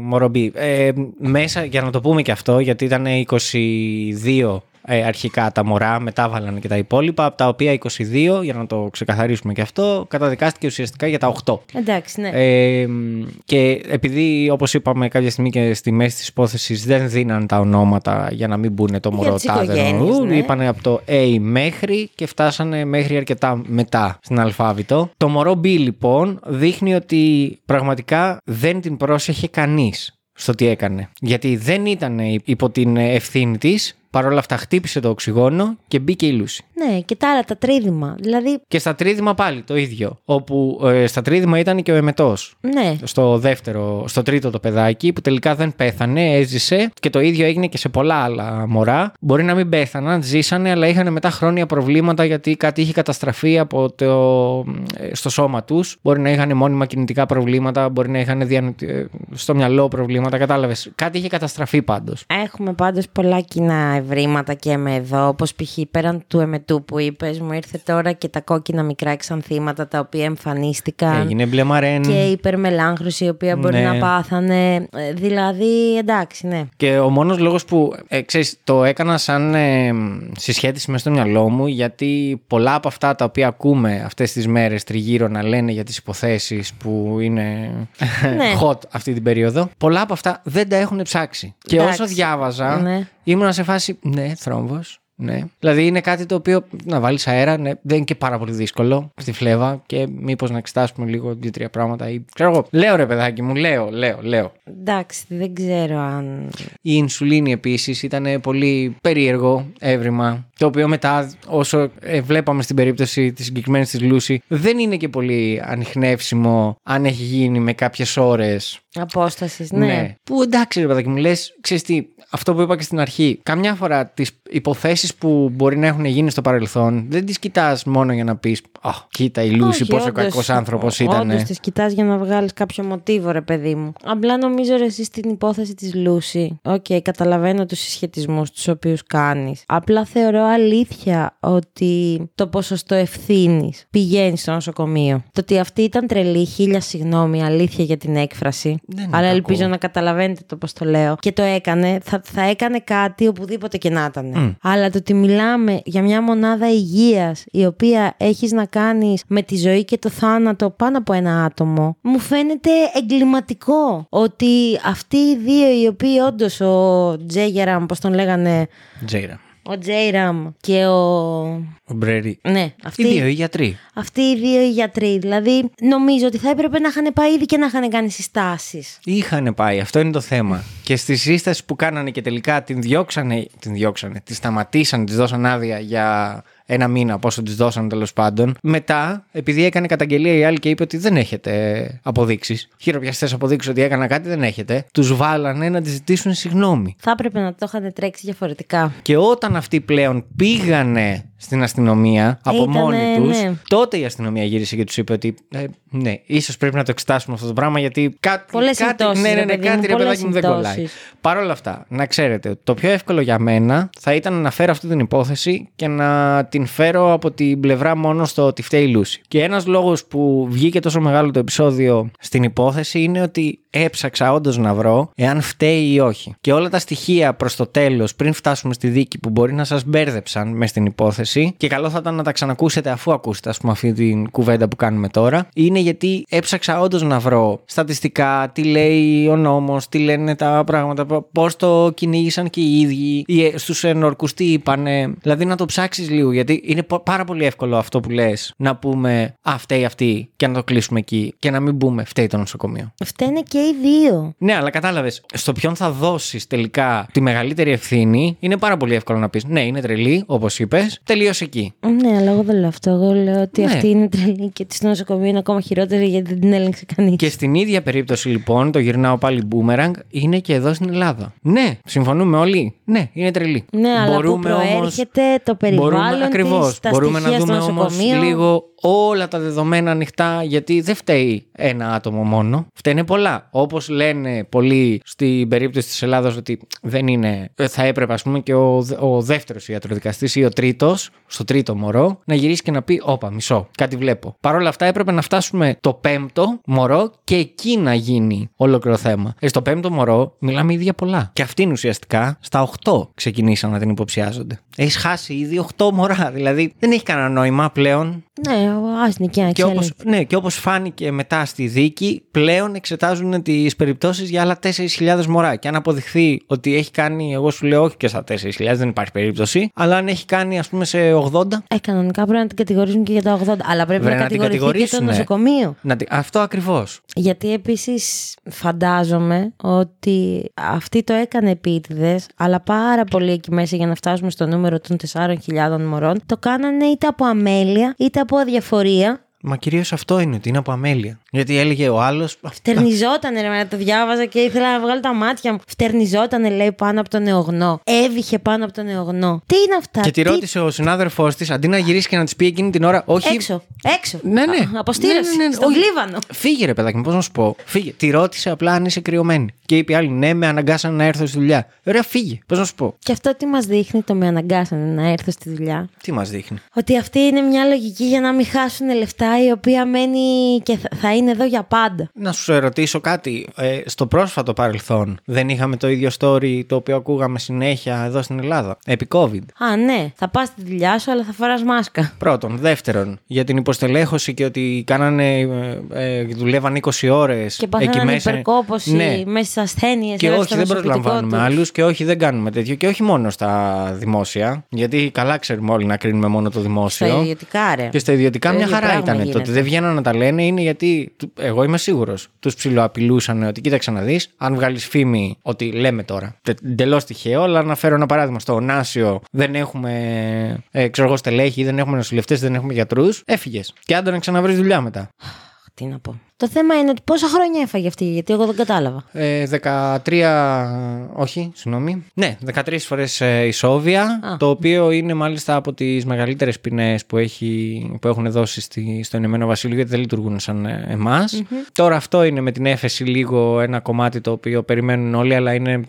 Speaker 2: μορομπί. Ε, μέσα, για να το πούμε και αυτό, γιατί ήταν 22 ε, αρχικά τα μωρά, μετά βάλανε και τα υπόλοιπα, από τα οποία 22, για να το ξεκαθαρίσουμε και αυτό, καταδικάστηκε ουσιαστικά για τα 8.
Speaker 1: Εντάξει, ναι.
Speaker 2: Ε, και επειδή, όπως είπαμε κάποια στιγμή και στη μέση της υπόθεσης, δεν δίναν τα ονόματα για να μην μπουν το μωρό
Speaker 1: τις
Speaker 2: τάδε.
Speaker 1: οικογένειες,
Speaker 2: νου,
Speaker 1: ναι.
Speaker 2: Είπανε από το A μέχρι και φτάσανε μέχρι αρκετά μετά στην αλφάβητο. Το μωρό B λοιπόν δείχνει ότι πραγματικά δεν την πρόσεχε κανείς στο τι έκανε. Γιατί δεν ήταν υπό την ευθύνη της. Παρ' όλα αυτά χτύπησε το οξυγόνο και μπήκε η Λούση.
Speaker 1: Ναι, και τα άλλα τα τρίδημα. Δηλαδή,
Speaker 2: Και στα τρίδημα πάλι το ίδιο. Όπου ε, στα τρίδημα ήταν και ο εμετός.
Speaker 1: ναι.
Speaker 2: Στο δεύτερο, στο τρίτο το παιδάκι που τελικά δεν πέθανε, έζησε και το ίδιο έγινε και σε πολλά άλλα μωρά. Μπορεί να μην πέθαναν, ζήσανε, αλλά είχαν μετά χρόνια προβλήματα γιατί κάτι είχε καταστραφεί από το, ε, στο σώμα τους. Μπορεί να είχαν μόνιμα κινητικά προβλήματα, μπορεί να είχαν διανοη- ε, στο μυαλό προβλήματα. Κατάλαβες. Κάτι είχε καταστραφεί πάντως.
Speaker 1: Έχουμε πάντως πολλά κοινά ευρήματα και με εδώ, όπως π.χ. πέραν του εμετού που είπες, μου ήρθε τώρα και τα κόκκινα μικρά εξανθήματα τα οποία εμφανίστηκαν.
Speaker 2: Έγινε μπλεμαρέν.
Speaker 1: Και η υπερμελάγχρωση η οποία μπορεί
Speaker 2: Ναι.
Speaker 1: να πάθανε. Ε, Δηλαδή, εντάξει, ναι.
Speaker 2: Και ο μόνος λόγος που ε, ξέρεις, το έκανα σαν ε, συσχέτιση μέσα στο μυαλό μου γιατί πολλά από αυτά τα οποία ακούμε αυτές τις μέρες τριγύρω να λένε για τις υποθέσεις που είναι
Speaker 1: Ναι. [laughs]
Speaker 2: hot αυτή την περίοδο πολλά από αυτά δεν τα έχουν ψάξει. Και
Speaker 1: Εντάξει.
Speaker 2: όσο διάβαζα
Speaker 1: Ναι.
Speaker 2: ήμουν σε φάση ναι θρόμβος. Ναι. Δηλαδή είναι κάτι το οποίο να βάλεις αέρα ναι, δεν είναι και πάρα πολύ δύσκολο στη φλέβα και μήπως να εξετάσουμε λίγο δύο-τρία πράγματα. Ή, ξέρω εγώ. Λέω ρε παιδάκι μου, λέω, λέω, λέω.
Speaker 1: Εντάξει, δεν ξέρω αν.
Speaker 2: Η ινσουλίνη επίσης ήταν πολύ περίεργο έβριμα. Το οποίο μετά, όσο ε, βλέπαμε στην περίπτωση της συγκεκριμένης της Λούση, δεν είναι και πολύ ανοιχνεύσιμο αν έχει γίνει με κάποιες ώρες.
Speaker 1: Απόστασης, ναι.
Speaker 2: Που εντάξει, ρε παιδάκι μου, λες, ξέρεις τι, αυτό που είπα και στην αρχή. Καμιά φορά τις υποθέσεις που μπορεί να έχουν γίνει στο παρελθόν, δεν τις κοιτάς μόνο για να πεις Α, κοίτα η Λούση,
Speaker 1: Όχι,
Speaker 2: πόσο
Speaker 1: όντως,
Speaker 2: κακός άνθρωπος ήταν.
Speaker 1: Όντως τις κοιτάς για να βγάλεις κάποιο μοτίβο ρε παιδί μου. Απλά νομίζω ρε εσύ στην υπόθεση της Lucy. OK, καταλαβαίνω τους συσχετισμούς τους οποίους κάνεις. Απλά θεωρώ αλήθεια ότι το ποσοστό ευθύνης πηγαίνει στο νοσοκομείο. Το ότι αυτή ήταν τρελή, χίλια συγγνώμη, αλήθεια για την έκφραση.
Speaker 2: Δεν είναι
Speaker 1: αλλά
Speaker 2: κακό.
Speaker 1: ελπίζω να καταλαβαίνετε το πώς το λέω. Και το έκανε, θα, θα έκανε κάτι οπουδήποτε και να ήταν. Αλλά το ότι μιλάμε για μια μονάδα υγείας η οποία έχεις να κάνεις με τη ζωή και το θάνατο πάνω από ένα άτομο, μου φαίνεται εγκληματικό. Ότι αυτοί οι δύο οι οποίοι όντως ο Τζέγεραμ, πώς τον λέγανε,
Speaker 2: Τζέιρα.
Speaker 1: Ο Τζέιραμ και ο...
Speaker 2: Ο Μπρέρι.
Speaker 1: Ναι,
Speaker 2: Οι
Speaker 1: αυτοί,
Speaker 2: δύο οι γιατροί.
Speaker 1: αυτοί οι δύο οι γιατροί. Δηλαδή, νομίζω ότι θα έπρεπε να είχαν πάει ήδη και να είχαν κάνει συστάσεις.
Speaker 2: Είχαν πάει, αυτό είναι το θέμα. Και στη σύσταση που κάνανε και τελικά την διώξανε, την διώξανε, τη σταματήσαν, της δώσαν άδεια για ένα μήνα, πόσο της δώσαν τέλος πάντων. Μετά, επειδή έκανε καταγγελία η άλλη και είπε ότι δεν έχετε αποδείξεις, χειροπιαστές αποδείξεις ότι έκανα κάτι, δεν έχετε, τους βάλανε να της ζητήσουν συγγνώμη.
Speaker 1: Θα έπρεπε να το είχαν τρέξει διαφορετικά.
Speaker 2: Και όταν αυτοί πλέον πήγανε στην αστυνομία από
Speaker 1: Ήτανε,
Speaker 2: μόνοι τους,
Speaker 1: ναι.
Speaker 2: τότε η αστυνομία γύρισε και τους είπε ότι ε, ναι, ίσως πρέπει να το εξετάσουμε αυτό το πράγμα γιατί κάτι.
Speaker 1: Πολλές
Speaker 2: κάτι,
Speaker 1: συμπτώσεις,
Speaker 2: ναι, ναι,
Speaker 1: ρε
Speaker 2: ναι,
Speaker 1: παιδί
Speaker 2: κάτι
Speaker 1: μου,
Speaker 2: ρε
Speaker 1: πολλές
Speaker 2: παιδάκι μου δεν
Speaker 1: συμπτώσεις.
Speaker 2: κολλάει. Παρ' όλα αυτά, να ξέρετε, το πιο εύκολο για μένα θα ήταν να φέρω αυτή την υπόθεση και να την φέρω από την πλευρά μόνο στο ότι φταίει η Λούση. Και ένας λόγος που βγήκε τόσο μεγάλο το επεισόδιο στην υπόθεση είναι ότι έψαξα όντως να βρω εάν φταίει ή όχι. Και όλα τα στοιχεία προς το τέλος, πριν φτάσουμε στη δίκη που μπορεί να σας μπέρδεψαν μες στην υπόθεση, και καλό θα ήταν να τα ξανακούσετε αφού ακούσετε, ας πούμε, αυτή την κουβέντα που κάνουμε τώρα, είναι γιατί έψαξα όντως να βρω στατιστικά, τι λέει ο νόμος, τι λένε τα πράγματα, πώς το κυνήγησαν και οι ίδιοι, στους ενορκούς τι είπανε. Δηλαδή να το ψάξεις λίγο, γιατί είναι πο- πάρα πολύ εύκολο αυτό που λες να πούμε Α, φταίει αυτή και να το κλείσουμε εκεί και να μην πούμε φταίει το νοσοκομείο.
Speaker 1: Φταίνε και και οι δύο.
Speaker 2: Ναι, αλλά κατάλαβες. Στο ποιον θα δώσεις τελικά τη μεγαλύτερη ευθύνη, είναι πάρα πολύ εύκολο να πεις Ναι, είναι τρελή, όπως είπες, τελείωσε εκεί.
Speaker 1: Ναι, αλλά εγώ δεν λέω αυτό. Εγώ λέω ότι
Speaker 2: Ναι.
Speaker 1: αυτή είναι τρελή και ότι στο νοσοκομείο είναι ακόμα χειρότερη γιατί δεν την έλεγξε κανείς.
Speaker 2: Και στην ίδια περίπτωση λοιπόν, το γυρνάω πάλι boomerang, είναι και εδώ στην Ελλάδα. Ναι, συμφωνούμε όλοι. Ναι, είναι τρελή.
Speaker 1: Ναι, αλλά που
Speaker 2: όμως-
Speaker 1: προέρχεται το περιβάλλον
Speaker 2: Μπορούμε, ακριβώς.
Speaker 1: της, τα
Speaker 2: Μπορούμε να
Speaker 1: στοιχεία
Speaker 2: δούμε
Speaker 1: στο
Speaker 2: όμως
Speaker 1: νοσοκομείο.
Speaker 2: λίγο όλα τα δεδομένα ανοιχτά, γιατί δεν φταίει ένα άτομο μόνο. Φταίνε πολλά. Όπως λένε πολλοί στην περίπτωση της Ελλάδας ότι δεν είναι, ε, θα έπρεπε ας πούμε και ο, δε- ο δεύτερος ιατροδικαστής ή ο τρίτος, στο τρίτο μωρό, να γυρίσει και να πει όπα μισό, κάτι βλέπω. Παρ' όλα αυτά έπρεπε να φτάσουμε το πέμπτο μωρό και εκεί να γίνει ολόκληρο θέμα. Ε, στο πέμπτο μωρό μιλάμε ήδη για πολλά. Και αυτήν ουσιαστικά στα 8 ξεκινήσαν να την υποψιάζονται. Έχεις χάσει ήδη 8 μωρά. Δηλαδή δεν έχει κανένα νόημα πλέον.
Speaker 1: Ναι, α την εκεί να
Speaker 2: Και
Speaker 1: ξέρει.
Speaker 2: όπως, ναι, και όπως φάνηκε μετά στη δίκη, πλέον εξετάζουν τις περιπτώσεις για άλλα 4.000 μωρά. Και αν αποδειχθεί ότι έχει κάνει, εγώ σου λέω όχι και στα 4.000, δεν υπάρχει περίπτωση, αλλά αν έχει κάνει ας πούμε σε 80,
Speaker 1: Ε, κανονικά πρέπει να την κατηγορήσουν και για τα 80. Αλλά πρέπει
Speaker 2: Βρε,
Speaker 1: να
Speaker 2: να την
Speaker 1: κατηγορηθεί και το
Speaker 2: κατηγορήσουνε.
Speaker 1: νοσοκομείο.
Speaker 2: να, τη- αυτό ακριβώς.
Speaker 1: Γιατί επίσης φαντάζομαι ότι αυτή το έκανε επίτηδες, αλλά πάρα πολύ εκεί μέσα για να φτάσουμε στο νούμερο των 4.000 μωρών. Το κάνανε είτε από αμέλεια είτε από αδιαφορία.
Speaker 2: Μα κυρίως αυτό είναι, ότι είναι από αμέλεια. Γιατί έλεγε ο άλλος...
Speaker 1: Φτερνιζότανε, ρε, μένα, το διάβαζα και ήθελα να βγάλω τα μάτια μου. Φτερνιζότανε, λέει, πάνω από τον νεογνώ. Έβηχε πάνω από τον νεογνώ. Τι είναι αυτά,
Speaker 2: Και τη
Speaker 1: τι-
Speaker 2: ρώτησε ο συνάδελφός της, αντί να γυρίσει και να της πει εκείνη την ώρα, Όχι.
Speaker 1: Έξω, έξω.
Speaker 2: Ναι, ναι.
Speaker 1: Α, Αποστήρωση.
Speaker 2: Ναι, ναι, ναι,
Speaker 1: Στον
Speaker 2: όχι.
Speaker 1: Λίβανο.
Speaker 2: Φύγε ρε παιδάκι μου, πώς να σου πω. Φύγε. Τη ρώτησε απλά αν είσαι κρυωμένη. Και είπε η άλλη, Ναι, με αναγκάσαν να έρθω στη δουλειά. Ωραία, φύγε. Πώς να σου πω.
Speaker 1: Και αυτό τι μας δείχνει, το με αναγκάσανε να έρθω στη δουλειά.
Speaker 2: Τι μας δείχνει.
Speaker 1: Ότι αυτή είναι μια λογική για να μην χάσουν λεφτά η οποία μένει και θα- θα είναι εδώ για πάντα.
Speaker 2: Να σου ερωτήσω κάτι. Ε, στο πρόσφατο παρελθόν δεν είχαμε το ίδιο story το οποίο ακούγαμε συνέχεια εδώ στην Ελλάδα. Επί COVID.
Speaker 1: Α, ναι, θα πας στη δουλειά σου, αλλά θα φοράς μάσκα.
Speaker 2: Πρώτον. Δεύτερον, για την υποστελέχωση και ότι κάνανε, ε, ε, δουλεύαν 20 ώρες
Speaker 1: Και παθαίνανε υπερκόπωση
Speaker 2: Ναι.
Speaker 1: μέσα στις ασθένειες.
Speaker 2: Και όχι, δεν προσλαμβάνουμε άλλους και όχι, δεν κάνουμε τέτοιο. Και όχι μόνο στα δημόσια. Γιατί καλά ξέρουμε όλοι να κρίνουμε μόνο το δημόσιο.
Speaker 1: Στα ιδιωτικά, ρε.
Speaker 2: Και στα ιδιωτικά
Speaker 1: Το
Speaker 2: μια
Speaker 1: ίδιο
Speaker 2: χαρά
Speaker 1: πράγμα
Speaker 2: ήταν. Το
Speaker 1: γίνεται.
Speaker 2: ότι δεν βγαίνουν να τα λένε είναι γιατί. του- Εγώ είμαι σίγουρος. Τους ψιλοαπειλούσαν ότι κοίταξε να δεις. Αν βγάλεις φήμη ότι λέμε τώρα. Εντελώς τυχαίο, αλλά να φέρω ένα παράδειγμα. Στο Νάσιο δεν έχουμε ε, ξέρω εγώ, στελέχη, δεν έχουμε νοσηλευτές, δεν έχουμε γιατρούς. Έφυγες. Και άντε να ξαναβρεις δουλειά μετά.
Speaker 1: Τι να πω. Το θέμα είναι ότι πόσα χρόνια έφαγε αυτή, γιατί εγώ δεν κατάλαβα.
Speaker 2: Ε, 13. Όχι, συγγνώμη. Ναι, 13 φορές ισόβια.
Speaker 1: Α.
Speaker 2: Το οποίο είναι μάλιστα από τις μεγαλύτερες ποινές που, έχει, που έχουν δώσει στη, στο Ηνωμένο Βασίλειο, γιατί δεν λειτουργούν σαν ε, εμάς. Τώρα αυτό είναι με την έφεση λίγο ένα κομμάτι το οποίο περιμένουν όλοι, αλλά είναι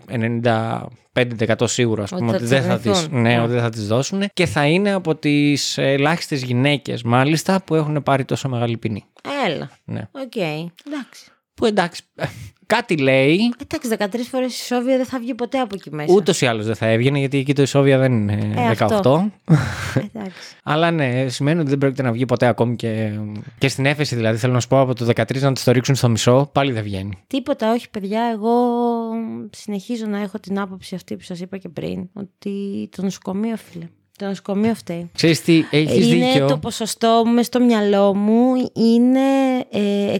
Speaker 2: 95% σίγουρο, ας
Speaker 1: Ότι
Speaker 2: πούμε,
Speaker 1: θα
Speaker 2: ότι
Speaker 1: τις
Speaker 2: δεν θα, τις,
Speaker 1: αρνηθούν.
Speaker 2: ναι,
Speaker 1: Α.
Speaker 2: ότι δεν θα τις δώσουν. Και θα είναι από τις ελάχιστες γυναίκες, μάλιστα, που έχουν πάρει τόσο μεγάλη ποινή.
Speaker 1: Έλα.
Speaker 2: Ναι.
Speaker 1: Οκ. Εντάξει.
Speaker 2: Που εντάξει, ε, κάτι λέει,
Speaker 1: Εντάξει, 13 φορές η Σόβια δεν θα βγει ποτέ από εκεί μέσα.
Speaker 2: Ούτως ή άλλως δεν θα έβγαινε γιατί εκεί το ισόβια δεν είναι
Speaker 1: Ε,
Speaker 2: 18.
Speaker 1: αυτό. [laughs] Εντάξει.
Speaker 2: Αλλά ναι, σημαίνει ότι δεν πρόκειται να βγει ποτέ ακόμη και, και στην έφεση. Δηλαδή, θέλω να σου πω από το 13 να τη το ρίξουν στο μισό, πάλι δεν βγαίνει.
Speaker 1: Τίποτα, όχι παιδιά. Εγώ συνεχίζω να έχω την άποψη αυτή που σας είπα και πριν. Ότι το νοσοκομείο, φίλε. Το νοσοκομείο φταίει.
Speaker 2: Ξέρεις τι, έχεις
Speaker 1: είναι
Speaker 2: δίκιο.
Speaker 1: το ποσοστό μου στο μυαλό μου είναι ε,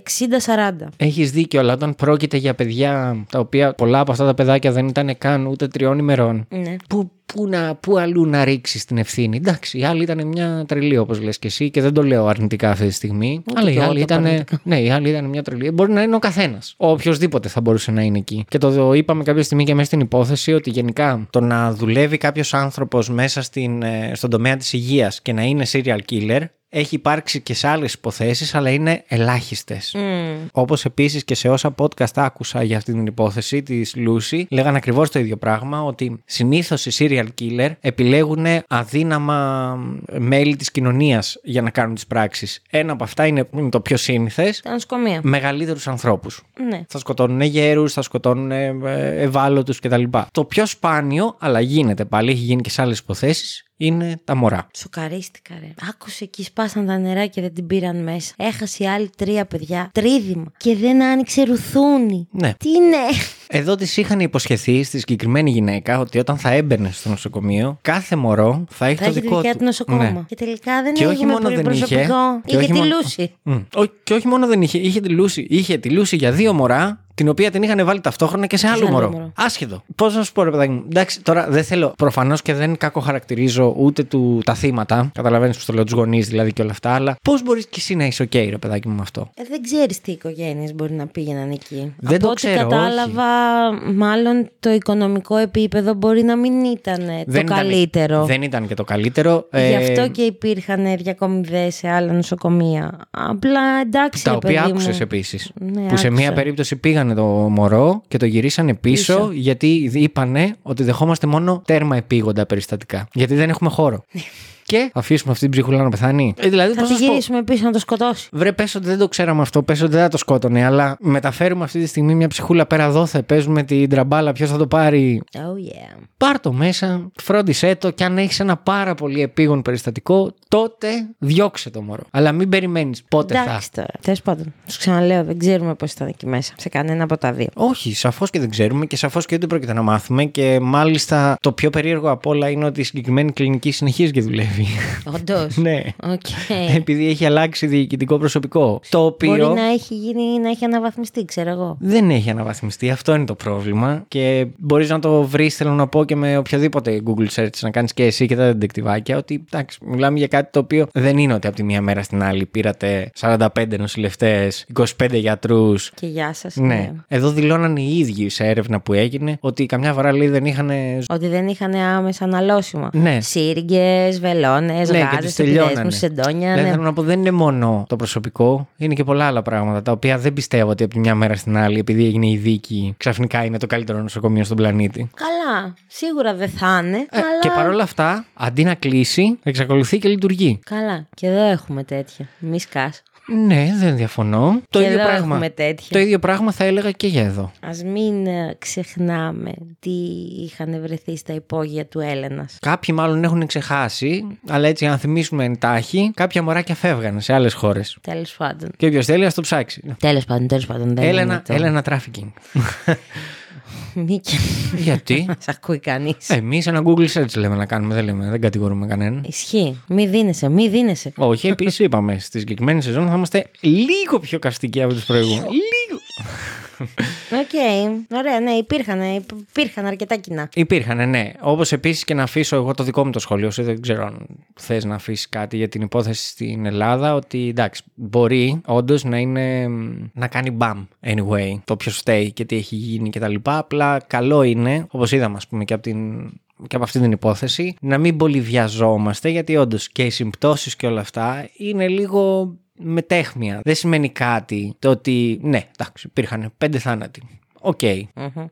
Speaker 1: 60-40.
Speaker 2: Έχεις δίκιο, αλλά όταν πρόκειται για παιδιά τα οποία πολλά από αυτά τα παιδάκια δεν ήταν καν ούτε τριών ημερών.
Speaker 1: Ναι.
Speaker 2: Πού, πού, να, πού αλλού να ρίξεις την ευθύνη. Εντάξει, η άλλη ήταν μια τρελή όπως λες και εσύ και δεν το λέω αρνητικά αυτή τη στιγμή.
Speaker 1: Ούτε
Speaker 2: αλλά η
Speaker 1: κι εγώ
Speaker 2: άλλη,
Speaker 1: το
Speaker 2: ήταν,
Speaker 1: αρνητικά.
Speaker 2: ναι, η άλλη ήταν μια τρελή. Μπορεί να είναι ο καθένας. Οποιοδήποτε θα μπορούσε να είναι εκεί. Και το είπαμε κάποια στιγμή και μέσα στην υπόθεση ότι γενικά το να δουλεύει κάποιος άνθρωπος μέσα στην, ε, στον τομέα της υγείας και να είναι serial killer έχει υπάρξει και σε άλλες υποθέσεις, αλλά είναι ελάχιστες.
Speaker 1: Μμμ.
Speaker 2: Όπως επίσης και σε όσα podcast άκουσα για αυτή την υπόθεση της Lucy, λέγανε ακριβώς το ίδιο πράγμα, ότι συνήθως οι serial killer επιλέγουν αδύναμα μέλη της κοινωνίας για να κάνουν τις πράξεις. Ένα από αυτά είναι, είναι το πιο σύνηθες,
Speaker 1: Τα νοσοκομεία.
Speaker 2: μεγαλύτερους ανθρώπους.
Speaker 1: Ναι.
Speaker 2: Θα σκοτώνουν γέρους, θα σκοτώνουν ευάλωτους κτλ. Το πιο σπάνιο, αλλά γίνεται πάλι, έχει γίνει και σε άλλες υποθέσεις, είναι τα μωρά.
Speaker 1: Σοκαρίστηκα, ρε. Άκουσε εκεί, σπάσαν τα νερά και δεν την πήραν μέσα. Έχασε οι άλλοι τρία παιδιά. Τρίδημα. Και δεν άνοιξε ρουθούνη.
Speaker 2: Ναι.
Speaker 1: Τι είναι;
Speaker 2: Εδώ τη είχαν υποσχεθεί στη συγκεκριμένη γυναίκα ότι όταν θα έμπαινε στο νοσοκομείο, κάθε μωρό θα έχει
Speaker 1: Θα
Speaker 2: το
Speaker 1: έχει
Speaker 2: δικό
Speaker 1: δικιά
Speaker 2: του.
Speaker 1: του νοσοκόμα.
Speaker 2: Ναι.
Speaker 1: Και τελικά δεν
Speaker 2: Και όχι
Speaker 1: έγινε
Speaker 2: μόνο
Speaker 1: πολύ
Speaker 2: δεν είχε.
Speaker 1: προσωπικό.
Speaker 2: και
Speaker 1: Είχε
Speaker 2: όχι
Speaker 1: τη
Speaker 2: μόνο-
Speaker 1: Λούση.
Speaker 2: Μμ. Ό- Και όχι μόνο δεν είχε, είχε τη Λούση. Είχε τη Λούση για δύο μωρά, την οποία την είχαν βάλει ταυτόχρονα και σε άλλο
Speaker 1: άλλο
Speaker 2: μωρό.
Speaker 1: μωρό.
Speaker 2: Άσχετο. Πώς να σου πω, ρε παιδάκι μου. Εντάξει, τώρα δεν θέλω. Προφανώς και δεν κακοχαρακτηρίζω ούτε του, τα θύματα. Καταλαβαίνεις που το λέω, τους γονείς δηλαδή και όλα αυτά. Αλλά πώς μπορείς και εσύ να είσαι OK, ρε παιδάκι μου, με αυτό;
Speaker 1: Ε, δεν ξέρεις τι οικογένειες μπορεί να πήγαιναν εκεί.
Speaker 2: Δεν
Speaker 1: Από
Speaker 2: το
Speaker 1: ό,τι
Speaker 2: ξέρω,
Speaker 1: κατάλαβα, μάλλον το οικονομικό επίπεδο μπορεί να μην ήταν ε, το
Speaker 2: Δεν ήταν-
Speaker 1: καλύτερο.
Speaker 2: δεν ήταν και το καλύτερο.
Speaker 1: Γι'
Speaker 2: Ε,
Speaker 1: αυτό και υπήρχαν διακομιδές σε άλλα νοσοκομεία. Απλά εντάξει,
Speaker 2: Τα
Speaker 1: ρε
Speaker 2: οποία
Speaker 1: παιδί
Speaker 2: άκουσες
Speaker 1: μου.
Speaker 2: επίσης.
Speaker 1: Ναι,
Speaker 2: που σε μία
Speaker 1: άκουσα.
Speaker 2: περίπτωση πήγανε το μωρό και το γυρίσανε πίσω,
Speaker 1: Πίσω.
Speaker 2: γιατί είπανε ότι δεχόμαστε μόνο τέρμα επίγοντα περιστατικά. Γιατί δεν έχουμε χώρο. [laughs] και θα αφήσουμε αυτή την ψυχούλα να πεθάνει. Ε, δηλαδή,
Speaker 1: Θα
Speaker 2: πώς
Speaker 1: τη
Speaker 2: να σου πω,
Speaker 1: γυρίσουμε πίσω να το σκοτώσει.
Speaker 2: Βρε, πες ότι δεν το ξέραμε αυτό, πες ότι δεν θα το σκότωνε, αλλά μεταφέρουμε αυτή τη στιγμή μια ψυχούλα πέρα δόθε, παίζουμε την τραμπάλα, ποιος θα το πάρει.
Speaker 1: Oh yeah.
Speaker 2: Πάρ το μέσα, φρόντισέ το και αν έχεις ένα πάρα πολύ επίγον περιστατικό, τότε διώξε το μωρό. Αλλά μην περιμένεις πότε θα.
Speaker 1: Εντάξει τώρα. Τέλος πάντων, σου ξαναλέω, δεν ξέρουμε πώς ήταν εκεί μέσα. Σε κανένα από τα δύο.
Speaker 2: Όχι, σαφώς και δεν ξέρουμε και σαφώς και δεν πρόκειται να μάθουμε. Και μάλιστα το πιο περίεργο απ' όλα είναι ότι η συγκεκριμένη κλινική συνεχίζει και δουλεύει.
Speaker 1: Όντως. [laughs]
Speaker 2: ναι.
Speaker 1: Οκ.
Speaker 2: Επειδή έχει αλλάξει διοικητικό προσωπικό. Το οποίο.
Speaker 1: Μπορεί να έχει γίνει, να έχει αναβαθμιστεί, ξέρω εγώ.
Speaker 2: Δεν έχει αναβαθμιστεί, αυτό είναι το πρόβλημα. Και μπορείς να το βρεις, θέλω να πω, και με οποιοδήποτε Google search να κάνεις και εσύ και τα ντετεκτιβάκια. Ότι εντάξει, μιλάμε για κάτι το οποίο δεν είναι ότι από τη μία μέρα στην άλλη πήρατε 45 νοσηλευτές, 25 γιατρούς.
Speaker 1: Και γεια σας.
Speaker 2: Ναι. Εδώ δηλώνανε οι ίδιοι σε έρευνα που έγινε ότι καμιά φορά λέει δεν είχαν.
Speaker 1: Ότι δεν είχαν άμεσα αναλώσιμα.
Speaker 2: Ναι.
Speaker 1: Σύριγγες, βελόνες,
Speaker 2: Ναι, και
Speaker 1: γάζε,
Speaker 2: τις τελειώνανε.
Speaker 1: μου, σεντόνια.
Speaker 2: Δηλαδή
Speaker 1: Ναι.
Speaker 2: θέλω να πω δεν είναι μόνο το προσωπικό, είναι και πολλά άλλα πράγματα τα οποία δεν πιστεύω ότι από τη μια μέρα στην άλλη, επειδή έγινε η δίκη, ξαφνικά είναι το καλύτερο νοσοκομείο στον πλανήτη.
Speaker 1: Καλά. Σίγουρα δεν θα είναι.
Speaker 2: Ε,
Speaker 1: αλλά...
Speaker 2: Και παρόλα αυτά, αντί να κλείσει, εξακολουθεί και λειτουργεί.
Speaker 1: Καλά. Και εδώ έχουμε τέτοια. Μη σκάς.
Speaker 2: Ναι, δεν διαφωνώ. Το
Speaker 1: Και
Speaker 2: ίδιο,
Speaker 1: εδώ
Speaker 2: πράγμα,
Speaker 1: έχουμε τέτοια.
Speaker 2: το ίδιο πράγμα θα έλεγα και για εδώ.
Speaker 1: Ας μην ε, ξεχνάμε τι είχαν βρεθεί στα υπόγεια του Έλενας.
Speaker 2: Κάποιοι μάλλον έχουν ξεχάσει, αλλά έτσι αν θυμίσουμε εντάχει, κάποια μωράκια φεύγανε σε άλλες χώρες.
Speaker 1: Τέλος πάντων.
Speaker 2: Και όποιο θέλει, α το ψάξει.
Speaker 1: Τέλος πάντων, τέλος πάντων. Δεν
Speaker 2: Έλενα,
Speaker 1: είναι το...
Speaker 2: Έλενα Trafficking.
Speaker 1: Μη και...
Speaker 2: Γιατί; [laughs]
Speaker 1: Μας ακούει κανείς.
Speaker 2: Εμείς ένα Google search λέμε να κάνουμε, δεν λέμε, δεν κατηγορούμε κανέναν.
Speaker 1: Ισχύει. Μη δίνεσαι, μη δίνεσαι.
Speaker 2: Όχι, επίσης είπαμε, στη συγκεκριμένη σεζόν θα είμαστε λίγο πιο καυστικοί από τους προηγούμενους. λίγο.
Speaker 1: Οκ. Ωραία, ναι, υπήρχαν, υπήρχαν αρκετά κοινά.
Speaker 2: Υπήρχαν, ναι. Όπως επίσης και να αφήσω εγώ το δικό μου το σχόλιο, σου δεν ξέρω αν θες να αφήσεις κάτι για την υπόθεση στην Ελλάδα, ότι εντάξει, μπορεί όντως να είναι. να κάνει μπαμ anyway το ποιος φταίει και τι έχει γίνει κτλ. Απλά καλό είναι, όπως είδαμε, ας πούμε, και από την και από αυτή την υπόθεση, να μην πολύ βιαζόμαστε, γιατί όντως και οι συμπτώσεις και όλα αυτά είναι λίγο μεταίχμια. Δεν σημαίνει κάτι το ότι, ναι, εντάξει, υπήρχαν πέντε θάνατοι. Οκ.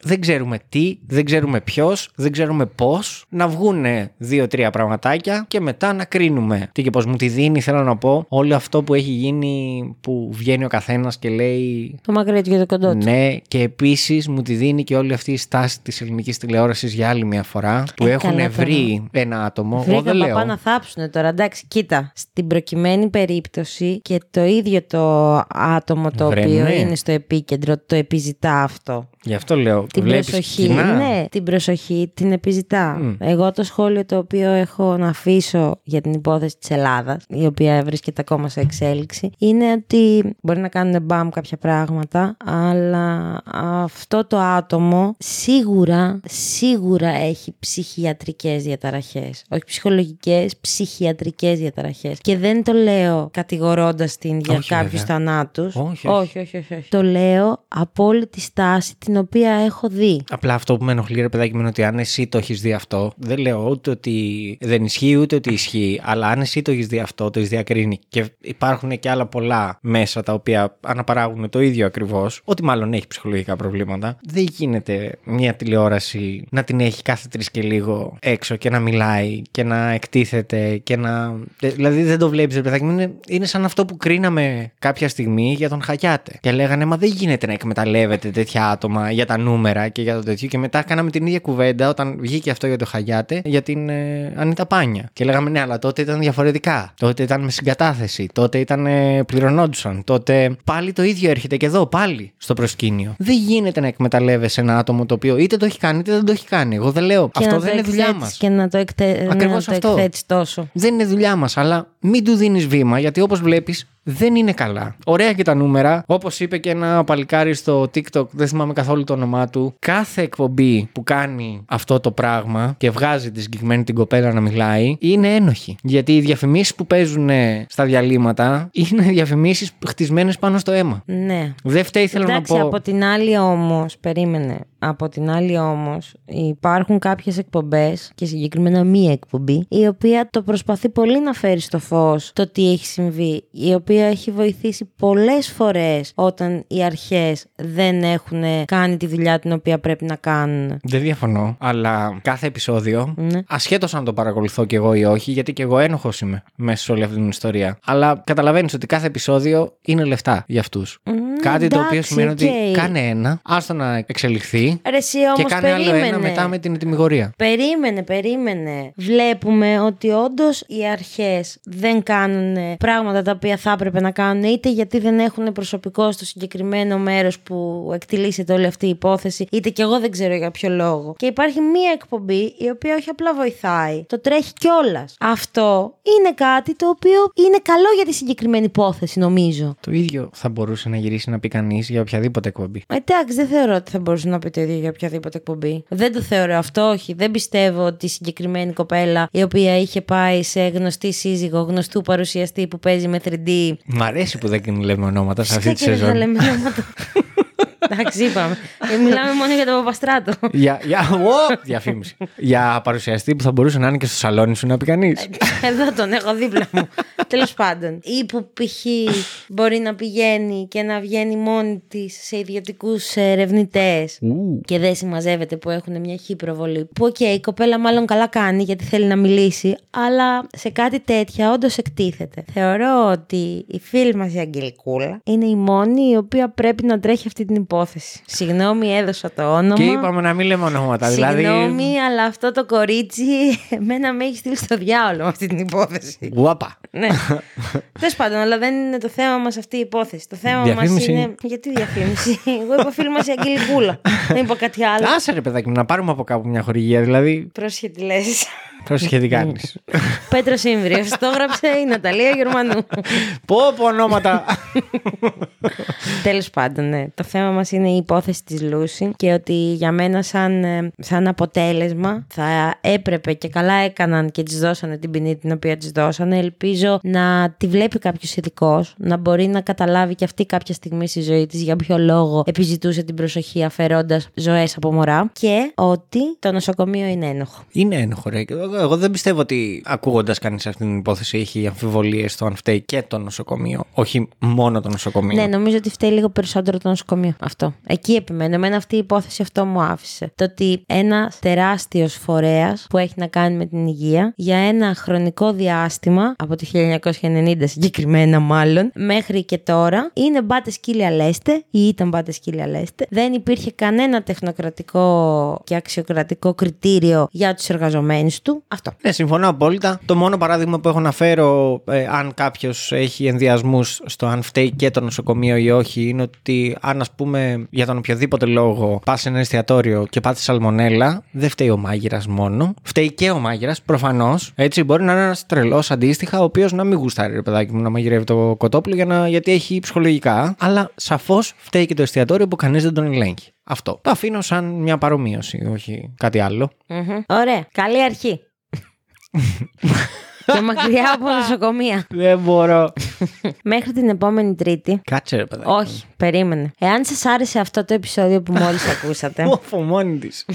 Speaker 2: Δεν ξέρουμε τι, δεν ξέρουμε ποιος, δεν ξέρουμε πώς. Να βγούνε δύο-τρία πραγματάκια και μετά να κρίνουμε. Τι και πώς μου τη δίνει, θέλω να πω, όλο αυτό που έχει γίνει, που βγαίνει ο καθένας και λέει.
Speaker 1: Το μακρύ του και το κοντό του.
Speaker 2: Ναι, και επίσης μου τη δίνει και όλη αυτή η στάση της ελληνικής τηλεόρασης για άλλη μια φορά που
Speaker 1: Ε,
Speaker 2: έχουν
Speaker 1: καλά
Speaker 2: βρει ένα άτομο. Εγώ
Speaker 1: Βρήκα
Speaker 2: δεν λέω.
Speaker 1: παπά να θάψουνε τώρα. Εντάξει, κοίτα. Στην προκειμένη περίπτωση και το ίδιο το άτομο το
Speaker 2: Βρε,
Speaker 1: οποίο
Speaker 2: ναι.
Speaker 1: είναι στο επίκεντρο το επιζητά αυτό. well.
Speaker 2: Γι' αυτό λέω.
Speaker 1: Την
Speaker 2: βλέπεις
Speaker 1: προσοχή.
Speaker 2: κοινά.
Speaker 1: Ναι, την προσοχή την επιζητά.
Speaker 2: Μμ.
Speaker 1: Εγώ το σχόλιο το οποίο έχω να αφήσω για την υπόθεση της Ελλάδας, η οποία βρίσκεται ακόμα σε εξέλιξη, είναι ότι μπορεί να κάνουν μπαμ κάποια πράγματα, αλλά αυτό το άτομο σίγουρα, σίγουρα έχει ψυχιατρικές διαταραχές. Όχι ψυχολογικές, ψυχιατρικές διαταραχές. Και δεν το λέω κατηγορώντας την για
Speaker 2: Όχι,
Speaker 1: κάποιους
Speaker 2: βέβαια.
Speaker 1: θανάτους.
Speaker 2: Όχι, όχι.
Speaker 1: όχι, όχι, όχι, όχι. Το λέω από όλη της στάση την οποία έχω δει.
Speaker 2: Απλά αυτό που με ενοχλεί, ρε παιδάκι μου, είναι ότι αν εσύ το έχεις δει αυτό, δεν λέω ούτε ότι δεν ισχύει ούτε ότι ισχύει, αλλά αν εσύ το έχεις δει αυτό, το έχεις διακρίνει και υπάρχουν και άλλα πολλά μέσα τα οποία αναπαράγουν το ίδιο ακριβώς, ότι μάλλον έχει ψυχολογικά προβλήματα, δεν γίνεται μια τηλεόραση να την έχει κάθε τρεις και λίγο έξω και να μιλάει και να εκτίθεται και να. Δηλαδή δεν το βλέπεις, ρε παιδάκι μου, είναι, είναι σαν αυτό που κρίναμε κάποια στιγμή για τον Χαγιάτε. Και λέγανε, Μα δεν γίνεται να εκμεταλλεύεται τέτοια άτομα για τα νούμερα και για το τέτοιο. Και μετά κάναμε την ίδια κουβέντα όταν βγήκε αυτό για το Χαγιάτε για την ε, Ανίτα Πάνια. Και λέγαμε, Ναι, αλλά τότε ήταν διαφορετικά. Τότε ήταν με συγκατάθεση. Τότε ήταν ε, πληρωνόντουσαν. Τότε πάλι το ίδιο έρχεται και εδώ, πάλι στο προσκήνιο. Δεν γίνεται να εκμεταλλεύεσαι ένα άτομο το οποίο είτε το έχει κάνει είτε δεν το έχει κάνει. Εγώ δεν λέω.
Speaker 1: Και
Speaker 2: αυτό
Speaker 1: να
Speaker 2: δεν
Speaker 1: το
Speaker 2: είναι δουλειά
Speaker 1: εκθέτεις
Speaker 2: μας.
Speaker 1: Και να το, εκτε...
Speaker 2: Ακριβώς
Speaker 1: να το
Speaker 2: αυτό.
Speaker 1: εκθέτεις τόσο.
Speaker 2: Δεν είναι δουλειά μας, αλλά μην του δίνεις βήμα γιατί όπως βλέπεις δεν είναι καλά. Ωραία και τα νούμερα. Όπως είπε και ένα παλικάρι στο TikTok, δεν θυμάμαι καθόλου το όνομά του. Κάθε εκπομπή που κάνει αυτό το πράγμα και βγάζει τη συγκεκριμένη την κοπέλα να μιλάει είναι ένοχη. Γιατί οι διαφημίσεις που παίζουν στα διαλύματα είναι [laughs] διαφημίσεις χτισμένες πάνω στο αίμα.
Speaker 1: Ναι.
Speaker 2: Δεν φταίει, θέλω
Speaker 1: Εντάξει,
Speaker 2: να πω.
Speaker 1: από την άλλη όμως, περίμενε. Από την άλλη όμως, υπάρχουν κάποιες εκπομπές και συγκεκριμένα μία εκπομπή, η οποία το προσπαθεί πολύ να φέρει στο φως το τι έχει συμβεί. Η οποία έχει βοηθήσει πολλές φορές όταν οι αρχές δεν έχουν κάνει τη δουλειά την οποία πρέπει να κάνουν.
Speaker 2: Δεν διαφωνώ, αλλά κάθε επεισόδιο,
Speaker 1: Ναι.
Speaker 2: ασχέτως αν το παρακολουθώ κι εγώ ή όχι, γιατί κι εγώ ένοχος είμαι μέσα σε όλη αυτή την ιστορία. Αλλά καταλαβαίνεις ότι κάθε επεισόδιο είναι λεφτά για αυτούς. Κάτι το οποίο
Speaker 1: εντάξει,
Speaker 2: σημαίνει ότι
Speaker 1: οκ.
Speaker 2: κάνε ένα, άστο να εξελιχθεί
Speaker 1: Ρε εσύ
Speaker 2: και
Speaker 1: όμως
Speaker 2: κάνε άλλο
Speaker 1: περίμενε.
Speaker 2: ένα μετά με την ετυμηγορία.
Speaker 1: Περίμενε, περίμενε. Βλέπουμε ότι όντως οι αρχές δεν κάνουν πράγματα τα οποία θα έπρεπε να κάνουν, είτε γιατί δεν έχουν προσωπικό στο συγκεκριμένο μέρος που εκτυλίσσεται όλη αυτή η υπόθεση, είτε και εγώ δεν ξέρω για ποιο λόγο. Και υπάρχει μία εκπομπή η οποία όχι απλά βοηθάει, το τρέχει κιόλας. Αυτό είναι κάτι το οποίο είναι καλό για τη συγκεκριμένη υπόθεση, νομίζω.
Speaker 2: Το ίδιο θα μπορούσε να γυρίσει να πει κανείς για οποιαδήποτε εκπομπή.
Speaker 1: Εντάξει, δεν θεωρώ ότι θα μπορούσε να πει το ίδιο για οποιαδήποτε εκπομπή. Δεν το θεωρώ αυτό, όχι. Δεν πιστεύω ότι η συγκεκριμένη κοπέλα η οποία είχε πάει σε γνωστή σύζυγο, γνωστού παρουσιαστή που παίζει με 3D.
Speaker 2: Μ' αρέσει που δεν λέμε ονόματα σε αυτή τη
Speaker 1: Φυσικά και δεν θα
Speaker 2: σεζόν.
Speaker 1: λέμε ονόματα. [laughs] Εντάξει, είπαμε. Ε, Μιλάμε μόνο για τον Παπαστράτο.
Speaker 2: για, για, Ω, διαφήμιση. για παρουσιαστή που θα μπορούσε να είναι και στο σαλόνι σου να πει κανείς.
Speaker 1: Εδώ τον έχω δίπλα μου. Τέλος πάντων. Ή που π.χ. μπορεί να πηγαίνει και να βγαίνει μόνη της σε ιδιωτικούς ερευνητές. και δεν συμμαζεύεται που έχουν μια χι προβολή. Που οκ, η κοπέλα μάλλον καλά κάνει γιατί θέλει να μιλήσει, αλλά σε κάτι τέτοια όντως εκτίθεται. Θεωρώ ότι η φίλη μας η Αγγελικούλα είναι η μόνη η οποία πρέπει να τρέχει αυτή την υπόθεση. Συγγνώμη, έδωσα το όνομα.
Speaker 2: Και είπαμε να μην λέμε ονόματα. Δηλαδή.
Speaker 1: Συγγνώμη, αλλά αυτό το κορίτσι εμένα με έχει στείλει στο διάολο με αυτή την υπόθεση.
Speaker 2: Γουάπα.
Speaker 1: ναι. Τέλος πάντων, αλλά δεν είναι το θέμα μας αυτή η υπόθεση. Το θέμα μας
Speaker 2: Διαφήμιση.
Speaker 1: είναι. Γιατί διαφήμιση; Εγώ είπα φίλη μας η Αγγελικούλα. δεν είπα κάτι άλλο.
Speaker 2: Άσε ρε παιδάκι μου, να πάρουμε από κάπου μια χορηγία. Δηλαδή,
Speaker 1: Πρόσχε τι λες.
Speaker 2: Πρόσεχε τι κάνεις. [laughs]
Speaker 1: Πέτρο Ήμβριο. Το έγραψε η Ναταλία Γερμανού.
Speaker 2: πω πω ονόματα.
Speaker 1: Τέλος πάντων, ναι. Το θέμα μας είναι η υπόθεση της Λούση και ότι για μένα, σαν, ε, σαν αποτέλεσμα, θα έπρεπε και καλά έκαναν και της δώσανε την ποινή την οποία της δώσανε. Ελπίζω να τη βλέπει κάποιος ειδικός, να μπορεί να καταλάβει και αυτή κάποια στιγμή στη ζωή της για ποιο λόγο επιζητούσε την προσοχή αφαιρώντας ζωές από μωρά και ότι το νοσοκομείο είναι ένοχο.
Speaker 2: Είναι ένοχο, ρε. Εγώ, εγώ δεν πιστεύω ότι ακούγοντας κανείς αυτή την υπόθεση έχει αμφιβολίες στο αν φταίει και το νοσοκομείο. Όχι μόνο το νοσοκομείο.
Speaker 1: Ναι, νομίζω ότι φταίει λίγο περισσότερο το νοσοκομείο. Αυτό. Εκεί επιμένω. Εμένα αυτή η υπόθεση αυτό μου άφησε. Το ότι ένα τεράστιος φορέας που έχει να κάνει με την υγεία για ένα χρονικό διάστημα, από το 1990 συγκεκριμένα μάλλον, μέχρι και τώρα, είναι μπάτες σκύλια λέστε ή ήταν μπάτες σκύλια λέστε. Δεν υπήρχε κανένα τεχνοκρατικό και αξιοκρατικό κριτήριο για τους εργαζομένους του. Αυτό.
Speaker 2: Ναι, συμφωνώ απόλυτα. Το μόνο παράδειγμα που έχω να φέρω, ε, αν κάποιος έχει ενδιασμούς στο αν φταίει και το νοσοκομείο ή όχι, είναι ότι αν, ας πούμε, για τον οποιοδήποτε λόγο πας σε ένα εστιατόριο και πάθεις σαλμονέλα, δεν φταίει ο μάγειρας μόνο. Φταίει και ο μάγειρας, προφανώς. Έτσι, μπορεί να είναι ένας τρελός αντίστοιχα, ο οποίος να μην γουστάρει, ρε παιδάκι μου, να μαγειρεύει το κοτόπουλο για να, γιατί έχει ψυχολογικά. Αλλά σαφώς φταίει και το εστιατόριο που κανείς δεν τον ελέγχει. Αυτό. Το αφήνω σαν μια παρομοίωση, όχι κάτι άλλο.
Speaker 1: Μμμ. Ωραία. Καλή αρχή. [laughs] και μακριά από νοσοκομεία.
Speaker 2: Δεν μπορώ.
Speaker 1: Μέχρι την επόμενη Τρίτη.
Speaker 2: Κάτσε ρε παιδάκι.
Speaker 1: Όχι, περίμενε. Εάν σας άρεσε αυτό το επεισόδιο που μόλις [laughs] ακούσατε.
Speaker 2: Όφο μόνη της.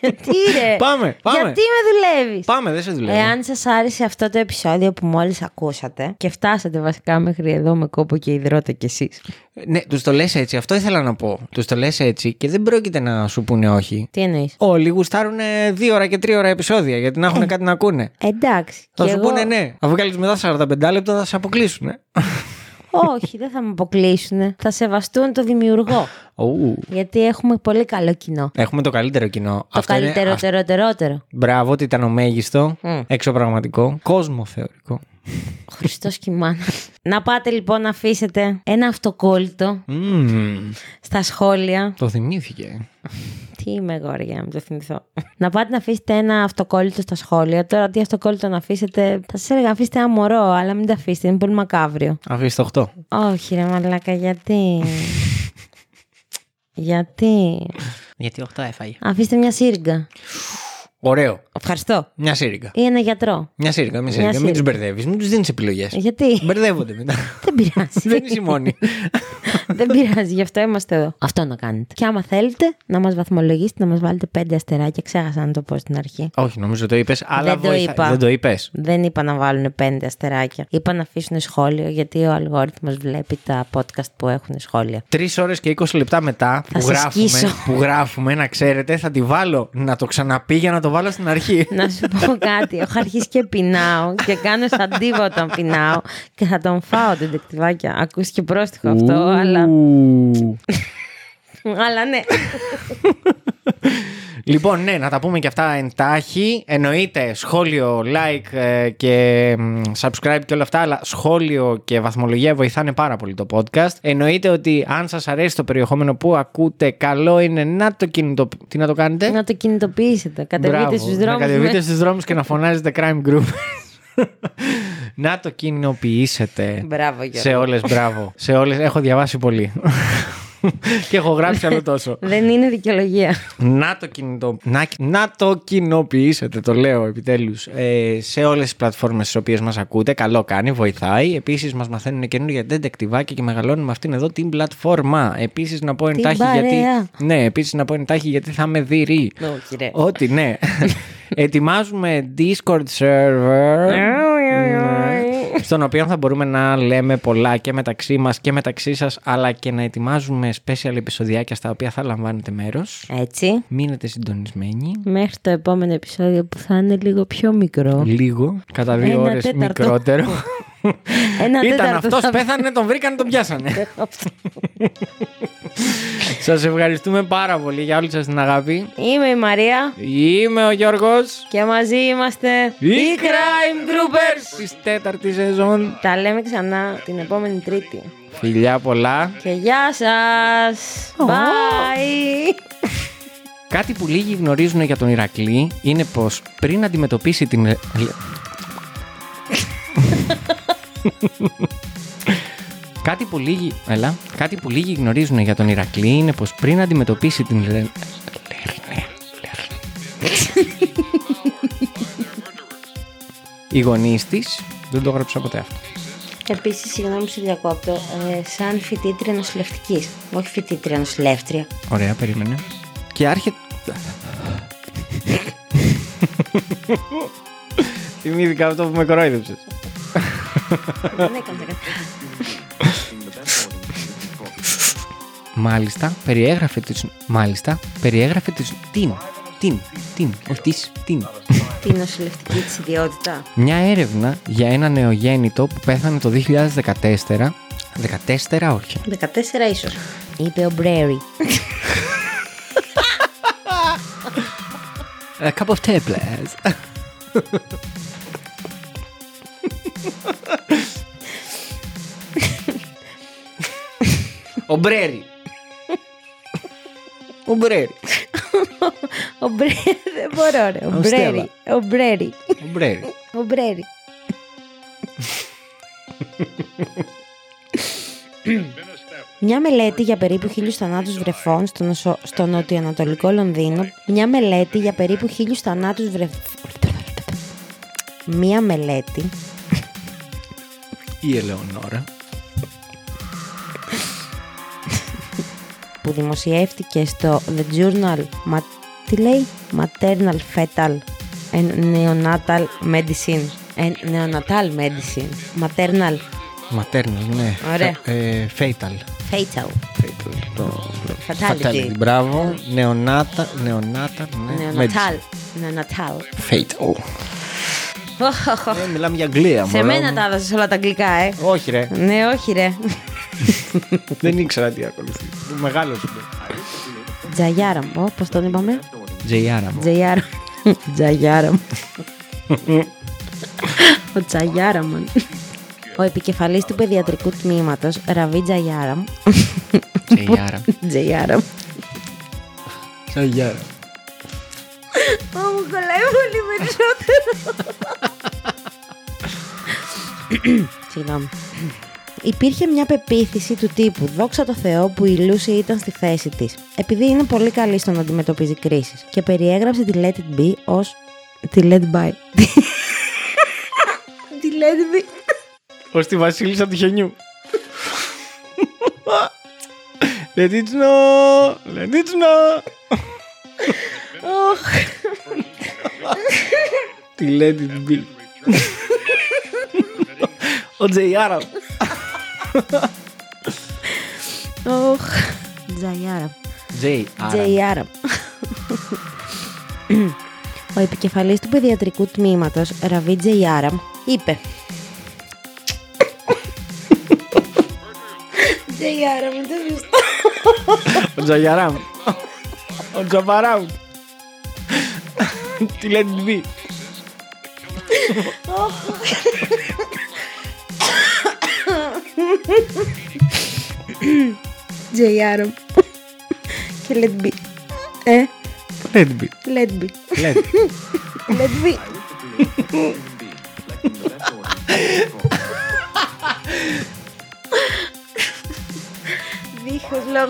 Speaker 1: Γιατί ρε!
Speaker 2: Πάμε, πάμε.
Speaker 1: Γιατί με δουλεύεις;
Speaker 2: Πάμε, δεν σε δουλεύει.
Speaker 1: Εάν σας άρεσε αυτό το επεισόδιο που μόλις ακούσατε και φτάσατε βασικά μέχρι εδώ με κόπο και υδρότα κι εσείς.
Speaker 2: Ναι, τους το λες έτσι, αυτό ήθελα να πω. Τους το λες έτσι και δεν πρόκειται να σου πούνε όχι.
Speaker 1: Τι εννοείς;
Speaker 2: Όλοι γουστάρουν δύο ώρα και τρία ώρα επεισόδια γιατί να έχουν κάτι να ακούνε.
Speaker 1: Εντάξει.
Speaker 2: Θα
Speaker 1: και
Speaker 2: σου
Speaker 1: εγώ-
Speaker 2: πούνε ναι. Αφού βγάλει μετά 45 λεπτά θα σε αποκλείσουν.
Speaker 1: Όχι, δεν θα με αποκλείσουν. Θα σεβαστούν το δημιουργό.
Speaker 2: Ου.
Speaker 1: γιατί έχουμε πολύ καλό κοινό.
Speaker 2: Έχουμε το καλύτερο κοινό.
Speaker 1: Το
Speaker 2: Αυτό είναι-
Speaker 1: καλύτερο,
Speaker 2: αυ-
Speaker 1: τεροτερότερο.
Speaker 2: Μπράβο, ότι ήταν ο μέγιστο,
Speaker 1: Μμ.
Speaker 2: εξωπραγματικό, κόσμο θεωρικό. [laughs]
Speaker 1: Χριστός και η μάνα. να πάτε λοιπόν να αφήσετε ένα αυτοκόλλητο
Speaker 2: Μμμ,
Speaker 1: στα σχόλια.
Speaker 2: το θυμήθηκε.
Speaker 1: Τι είμαι εγώ, ρε, για να μην το θυμηθώ. να πάτε να αφήσετε ένα αυτοκόλλητο στα σχόλια. Τώρα, τι αυτοκόλλητο να αφήσετε. Θα σας έλεγα να αφήσετε ένα μωρό, αλλά μην το αφήσετε. Είναι πολύ μακάβριο.
Speaker 2: Αφήστε 8.
Speaker 1: Όχι, ρε Μαλάκα, γιατί; [laughs] γιατί;
Speaker 2: Γιατί 8 έφαγε.
Speaker 1: Αφήστε μια σύριγγα.
Speaker 2: Ωραίο.
Speaker 1: Ευχαριστώ.
Speaker 2: Μια σύριγγα.
Speaker 1: Ή ένα γιατρό.
Speaker 2: Μια σύριγγα, μια σύριγγα. Μην
Speaker 1: σύριγγα.
Speaker 2: του μπερδεύεις, μην τους δίνεις επιλογές.
Speaker 1: Γιατί;
Speaker 2: Μπερδεύονται μετά. [laughs]
Speaker 1: Δεν πειράζει.
Speaker 2: Δεν είσαι η μόνη. [laughs]
Speaker 1: Δεν πειράζει, γι' αυτό είμαστε εδώ. Αυτό να κάνετε. Και άμα θέλετε να μας βαθμολογήσετε, να μας βάλετε πέντε αστεράκια. Ξέχασα να το πω στην αρχή.
Speaker 2: Όχι, νομίζω το είπες, αλλά
Speaker 1: Δεν το
Speaker 2: βοηθά-
Speaker 1: είπα.
Speaker 2: Δεν το είπες.
Speaker 1: Δεν είπα να βάλουν πέντε αστεράκια. Είπα να αφήσουν σχόλιο, γιατί ο αλγόριθμος βλέπει τα podcast που έχουν σχόλια.
Speaker 2: Τρεις ώρες και 20 λεπτά μετά που
Speaker 1: σε
Speaker 2: γράφουμε,
Speaker 1: σκίσω.
Speaker 2: που γράφουμε, να ξέρετε, θα τη βάλω να το ξαναπεί για να το βάλω στην αρχή. [laughs]
Speaker 1: Να σου πω κάτι. Έχω αρχίσει και πεινάω και κάνω σαν τίποτα όταν πεινάω και θα τον φάω την τεκτιβάκια. Ακούστηκε πρόστιχο αυτό, αλλά.
Speaker 2: Ου. [laughs]
Speaker 1: Αλλά ναι. [laughs]
Speaker 2: Λοιπόν, ναι, να τα πούμε και αυτά εντάχει. Εννοείται σχόλιο, like ε, και μ, subscribe και όλα αυτά, αλλά σχόλιο και βαθμολογία βοηθάνε πάρα πολύ το podcast. Εννοείται ότι αν σας αρέσει το περιεχόμενο που ακούτε, καλό είναι να το κινητοποιήσετε. Τι να το κάνετε;
Speaker 1: να το κινητοποιήσετε. Κατεβείτε
Speaker 2: Μπράβο.
Speaker 1: στους δρόμους.
Speaker 2: Να κατεβείτε στους δρόμους και να φωνάζετε crime group. [laughs] να το κοινοποιήσετε.
Speaker 1: Μπράβο, Γιώργο.
Speaker 2: Σε όλες, μπράβο. Σε όλες, έχω διαβάσει πολύ. Και έχω γράψει άλλο τόσο. [laughs]
Speaker 1: Δεν είναι δικαιολογία.
Speaker 2: να, το κινητο... να... να το κοινοποιήσετε, το λέω επιτέλους, ε, σε όλες τις πλατφόρμες στις οποίες μας ακούτε. Καλό κάνει, βοηθάει. Επίσης μας μαθαίνουν καινούργια ντεντεκτιβάκια και μεγαλώνουμε αυτήν εδώ την πλατφόρμα. Επίσης να πω εντάχει
Speaker 1: παρέα.
Speaker 2: γιατί... Ναι, επίσης να πω εντάχει γιατί θα με δει ρί.
Speaker 1: Όχι, ρε.
Speaker 2: Ότι ναι. [laughs] Ετοιμάζουμε Discord server. Ναι. στον οποίο θα μπορούμε να λέμε πολλά και μεταξύ μας και μεταξύ σας αλλά και να ετοιμάζουμε special επεισοδιάκια στα οποία θα λαμβάνετε μέρος.
Speaker 1: Έτσι.
Speaker 2: Μείνετε συντονισμένοι.
Speaker 1: Μέχρι το επόμενο επεισόδιο που θα είναι λίγο πιο μικρό.
Speaker 2: Λίγο, κατά δύο
Speaker 1: Ένα
Speaker 2: ώρες
Speaker 1: τέταρτο.
Speaker 2: μικρότερο. [laughs]
Speaker 1: Ένα
Speaker 2: Ήταν
Speaker 1: τέταρτο
Speaker 2: αυτός,
Speaker 1: θα-
Speaker 2: πέθανε, τον βρήκανε, τον πιάσανε. σας ευχαριστούμε πάρα πολύ για όλη σας την αγάπη.
Speaker 1: Είμαι η Μαρία
Speaker 2: Είμαι ο Γιώργος.
Speaker 1: και μαζί είμαστε
Speaker 2: Οι Crime Troopers της τέταρτη σεζόν.
Speaker 1: Τα λέμε ξανά την επόμενη Τρίτη.
Speaker 2: Φιλιά πολλά.
Speaker 1: Και γεια σας! Bye!
Speaker 2: Κάτι που λίγοι γνωρίζουν για τον Ηρακλή είναι πως πριν αντιμετωπίσει την... ε, Κάτι που λίγοι... Έλα. Κάτι που λίγοι γνωρίζουν για τον Ηρακλή είναι πως πριν αντιμετωπίσει την... Λε- Λέρνε, Λέρνε. Οι γονείς της δεν το έγραψα ποτέ αυτό.
Speaker 1: Επίσης, συγγνώμη που σε διακόπτω, ε, σαν φοιτήτρια νοσηλευτικής. Όχι φοιτήτρια νοσηλεύτρια.
Speaker 2: Ωραία, περίμενε. Και άρχεται. Θυμήθηκα αυτό που με κορόιδεψε.
Speaker 1: Δεν έκανε κάτι.
Speaker 2: Μάλιστα, περιέγραφε τις... Μάλιστα, περιέγραφε τις... Την, την, την, όχι τις, την.
Speaker 1: Τη νοσηλευτική της ιδιότητα.
Speaker 2: Μια έρευνα για ένα νεογέννητο που πέθανε το 2014. 14 όχι.
Speaker 1: 14 ίσως. Είπε ο Μπρέρι.
Speaker 2: A cup of tea, please. Ο Μπρέρι. Ο Μπρέρι.
Speaker 1: Ο Μπρέρι. Δεν μπορώ, ρε. Ο
Speaker 2: Ο Στέλλα.
Speaker 1: Μπρέρι. Ο Μπρέρι.
Speaker 2: Ο Μπρέρι.
Speaker 1: Ο Μπρέρι. Μια μελέτη για περίπου χίλιους θανάτους βρεφών στο, νοσο... στο νοτιοανατολικό Λονδίνο. Μια μελέτη για περίπου χίλιους θανάτους βρεφών. Μια μελέτη
Speaker 2: Η Ελεονόρα.
Speaker 1: Που δημοσιεύτηκε στο The Journal Μα... τι λέει? Maternal Fetal and Neonatal Medicine and Neonatal Medicine Maternal
Speaker 2: Ματέρνal, ναι.
Speaker 1: Ωραία.
Speaker 2: Ε, fatal.
Speaker 1: Fatal
Speaker 2: Fatal. Το...
Speaker 1: Fatality
Speaker 2: Μπράβο. Νεονάτα. Νεονάτα. Ναι.
Speaker 1: Neonatal Neonatal
Speaker 2: Fatal. Ε, [laughs] μιλάμε για Αγγλία.
Speaker 1: Σε
Speaker 2: μωρό
Speaker 1: μένα
Speaker 2: μου.
Speaker 1: τα έδωσες όλα τα αγγλικά, ε.
Speaker 2: Όχι, ρε.
Speaker 1: Ναι, όχι, ρε. [laughs]
Speaker 2: Δεν ήξερα τι ακολουθεί. Μεγάλος σου.
Speaker 1: Τζαγιάρα μου. Ω, Πώς τον είπαμε;
Speaker 2: Τζεϊάρα μου.
Speaker 1: Τζαγιάρα. [laughs] Τζαγιάρα μου. Ο Τζαγιάραμαν. Ο επικεφαλής του παιδιατρικού τμήματος, Ραβί Τζαγιάραμ.
Speaker 2: Τζεϊάρα.
Speaker 1: Τζαγιάραμ.
Speaker 2: Τζεϊάρα.
Speaker 1: Ω, μου κολλάει πολύ περισσότερο. Συγγνώμη. Υπήρχε μια πεποίθηση του τύπου «Δόξα τω Θεώ που η Λούση ήταν στη θέση της, επειδή είναι πολύ καλή στο να αντιμετωπίζει κρίσεις» και περιέγραψε τη Let It Be ως τη Let By. [laughs] τη Let It Be.
Speaker 2: Ως τη βασίλισσα του χιονιού. [laughs] Let it snow, let it snow.
Speaker 1: Οχ.
Speaker 2: Τη let it be. Ο Τζεϊάρα.
Speaker 1: Οχ. Τζαϊάρα.
Speaker 2: Τζεϊάρα.
Speaker 1: Τζεϊάρα. Ο επικεφαλής του παιδιατρικού τμήματος, Ραβί Τζεϊάρα, είπε Τζεϊάρα, μην το σβηστώ.
Speaker 2: Ο Τζαγιαράμ. Ο Τζαπαράμ. Τι let it be.
Speaker 1: Τζεϊάρα. Και let be. Ε,
Speaker 2: Let it be.
Speaker 1: let be.
Speaker 2: Let.
Speaker 1: Let be. Δίχως λόγο.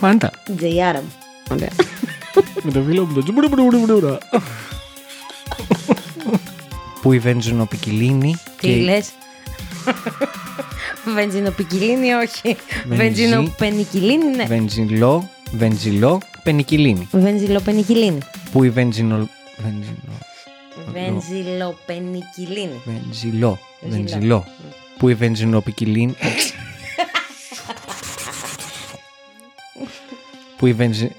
Speaker 2: Φάντα.
Speaker 1: Τζεϊάρα μου. Ωραία. [laughs]
Speaker 2: Με το φίλο μου το τζουμπουρουμπουρουμπουρουμπουρου. Που η βενζινοπικιλίνη
Speaker 1: Τι λες; Βενζινοπικιλίνη όχι.
Speaker 2: Βενζι-
Speaker 1: Βενζινοπενικιλίνη ναι.
Speaker 2: Βενζιλό, βενζιλό, πενικιλίνη.
Speaker 1: Βενζιλοπενικιλίνη.
Speaker 2: Που η βενζινο... Βενζινο...
Speaker 1: Βενζιλοπενικιλίνη.
Speaker 2: Βενζιλό,
Speaker 1: Βενζιλό.
Speaker 2: βενζιλό. Που η βενζινοπικιλίνη... Που η βενζι...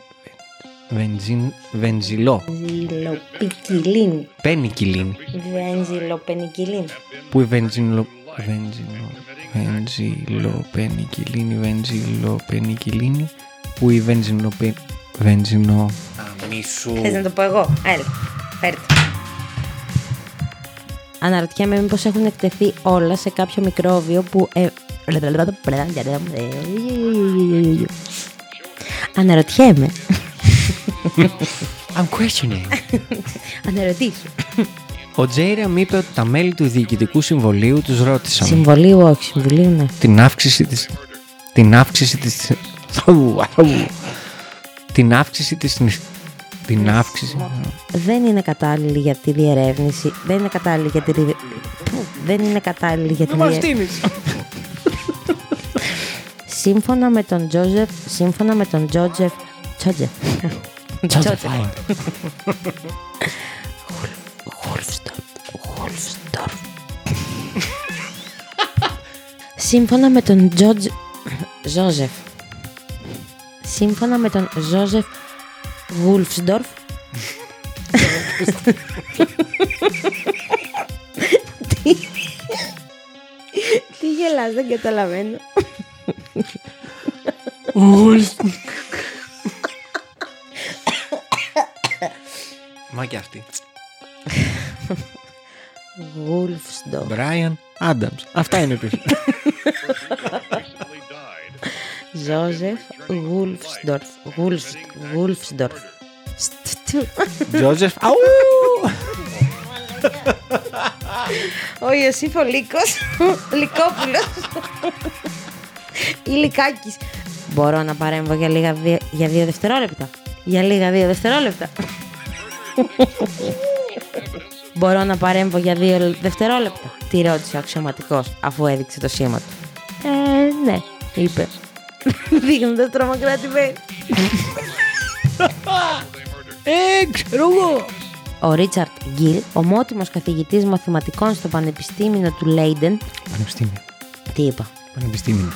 Speaker 2: Βενζιν... Βενζιλό,
Speaker 1: Βενζιλοπικιλίνη.
Speaker 2: πενικιλίνη.
Speaker 1: Βενζιλοπενικιλίνη.
Speaker 2: Που η βενζινο... Βενζινο... Βενζιλό, πενικιλίνη, βενζιλό, πενικιλίνη. Που η βενζινοπε... Βενζινο... Αμίσου.
Speaker 1: Θες να το πω εγώ; Έλα. Φέρτε. Αναρωτιέμαι μήπως έχουν εκτεθεί όλα σε κάποιο μικρόβιο που... Ε... Αναρωτιέμαι.
Speaker 2: I'm questioning. [laughs]
Speaker 1: Αναρωτήσω.
Speaker 2: Ο Τζέιραμ είπε ότι τα μέλη του Διοικητικού Συμβολίου τους ρώτησαν
Speaker 1: Συμβολίου όχι, συμβουλίου ναι.
Speaker 2: την αύξηση της... Την αύξηση της... την αύξηση της... Την αύξηση...
Speaker 1: Δεν είναι κατάλληλη για τη διερεύνηση. Δεν είναι κατάλληλη για τη... δι- Πού, Δεν είναι κατάλληλη για τη διερεύνηση. Σύμφωνα με τον Τζόζεφ, σύμφωνα με τον Τζότζεφ, Τζότζεφ. Τζότζεφ. Γουλφστορφ. Γουλφστορφ. Σύμφωνα με τον Τζότζ... Ζόζεφ. Σύμφωνα με τον Ζόζεφ Γουλφστορφ. Τι... Τι γελάς, δεν καταλαβαίνω.
Speaker 2: Μα και αυτή.
Speaker 1: Γουλφστορφ.
Speaker 2: Μπράιαν Άνταμς. Αυτά είναι πίσω.
Speaker 3: recently died.
Speaker 1: Ζόζεφ Γουλφστορφ. Γουλφστορφ.
Speaker 2: Τζόζεφ. Αου!
Speaker 1: Ο Ιωσήφ ο Λύκος, Λυκόπουλος ή Λυκάκης. Μπορώ να παρέμβω για, λίγα δύο, για δύο δευτερόλεπτα; Για λίγα δύο δευτερόλεπτα. Μπορώ να παρέμβω για δύο δευτερόλεπτα; Τη ρώτησε ο αξιωματικός αφού έδειξε το σήμα του. Ε, ναι, είπε. Δείχνοντας τρομοκρατημένη.
Speaker 2: Ε, ξέρω εγώ.
Speaker 1: Ο Ρίτσαρτ Γκίλ, ομότιμος καθηγητής μαθηματικών στο Πανεπιστήμιο του Λέιντεν,
Speaker 2: Πανεπιστήμιο.
Speaker 1: τι είπα,
Speaker 2: Πανεπιστήμιο.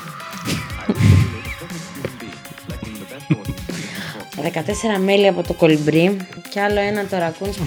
Speaker 1: 14 μέλη από το κολυμπρί και άλλο ένα το ρακούν της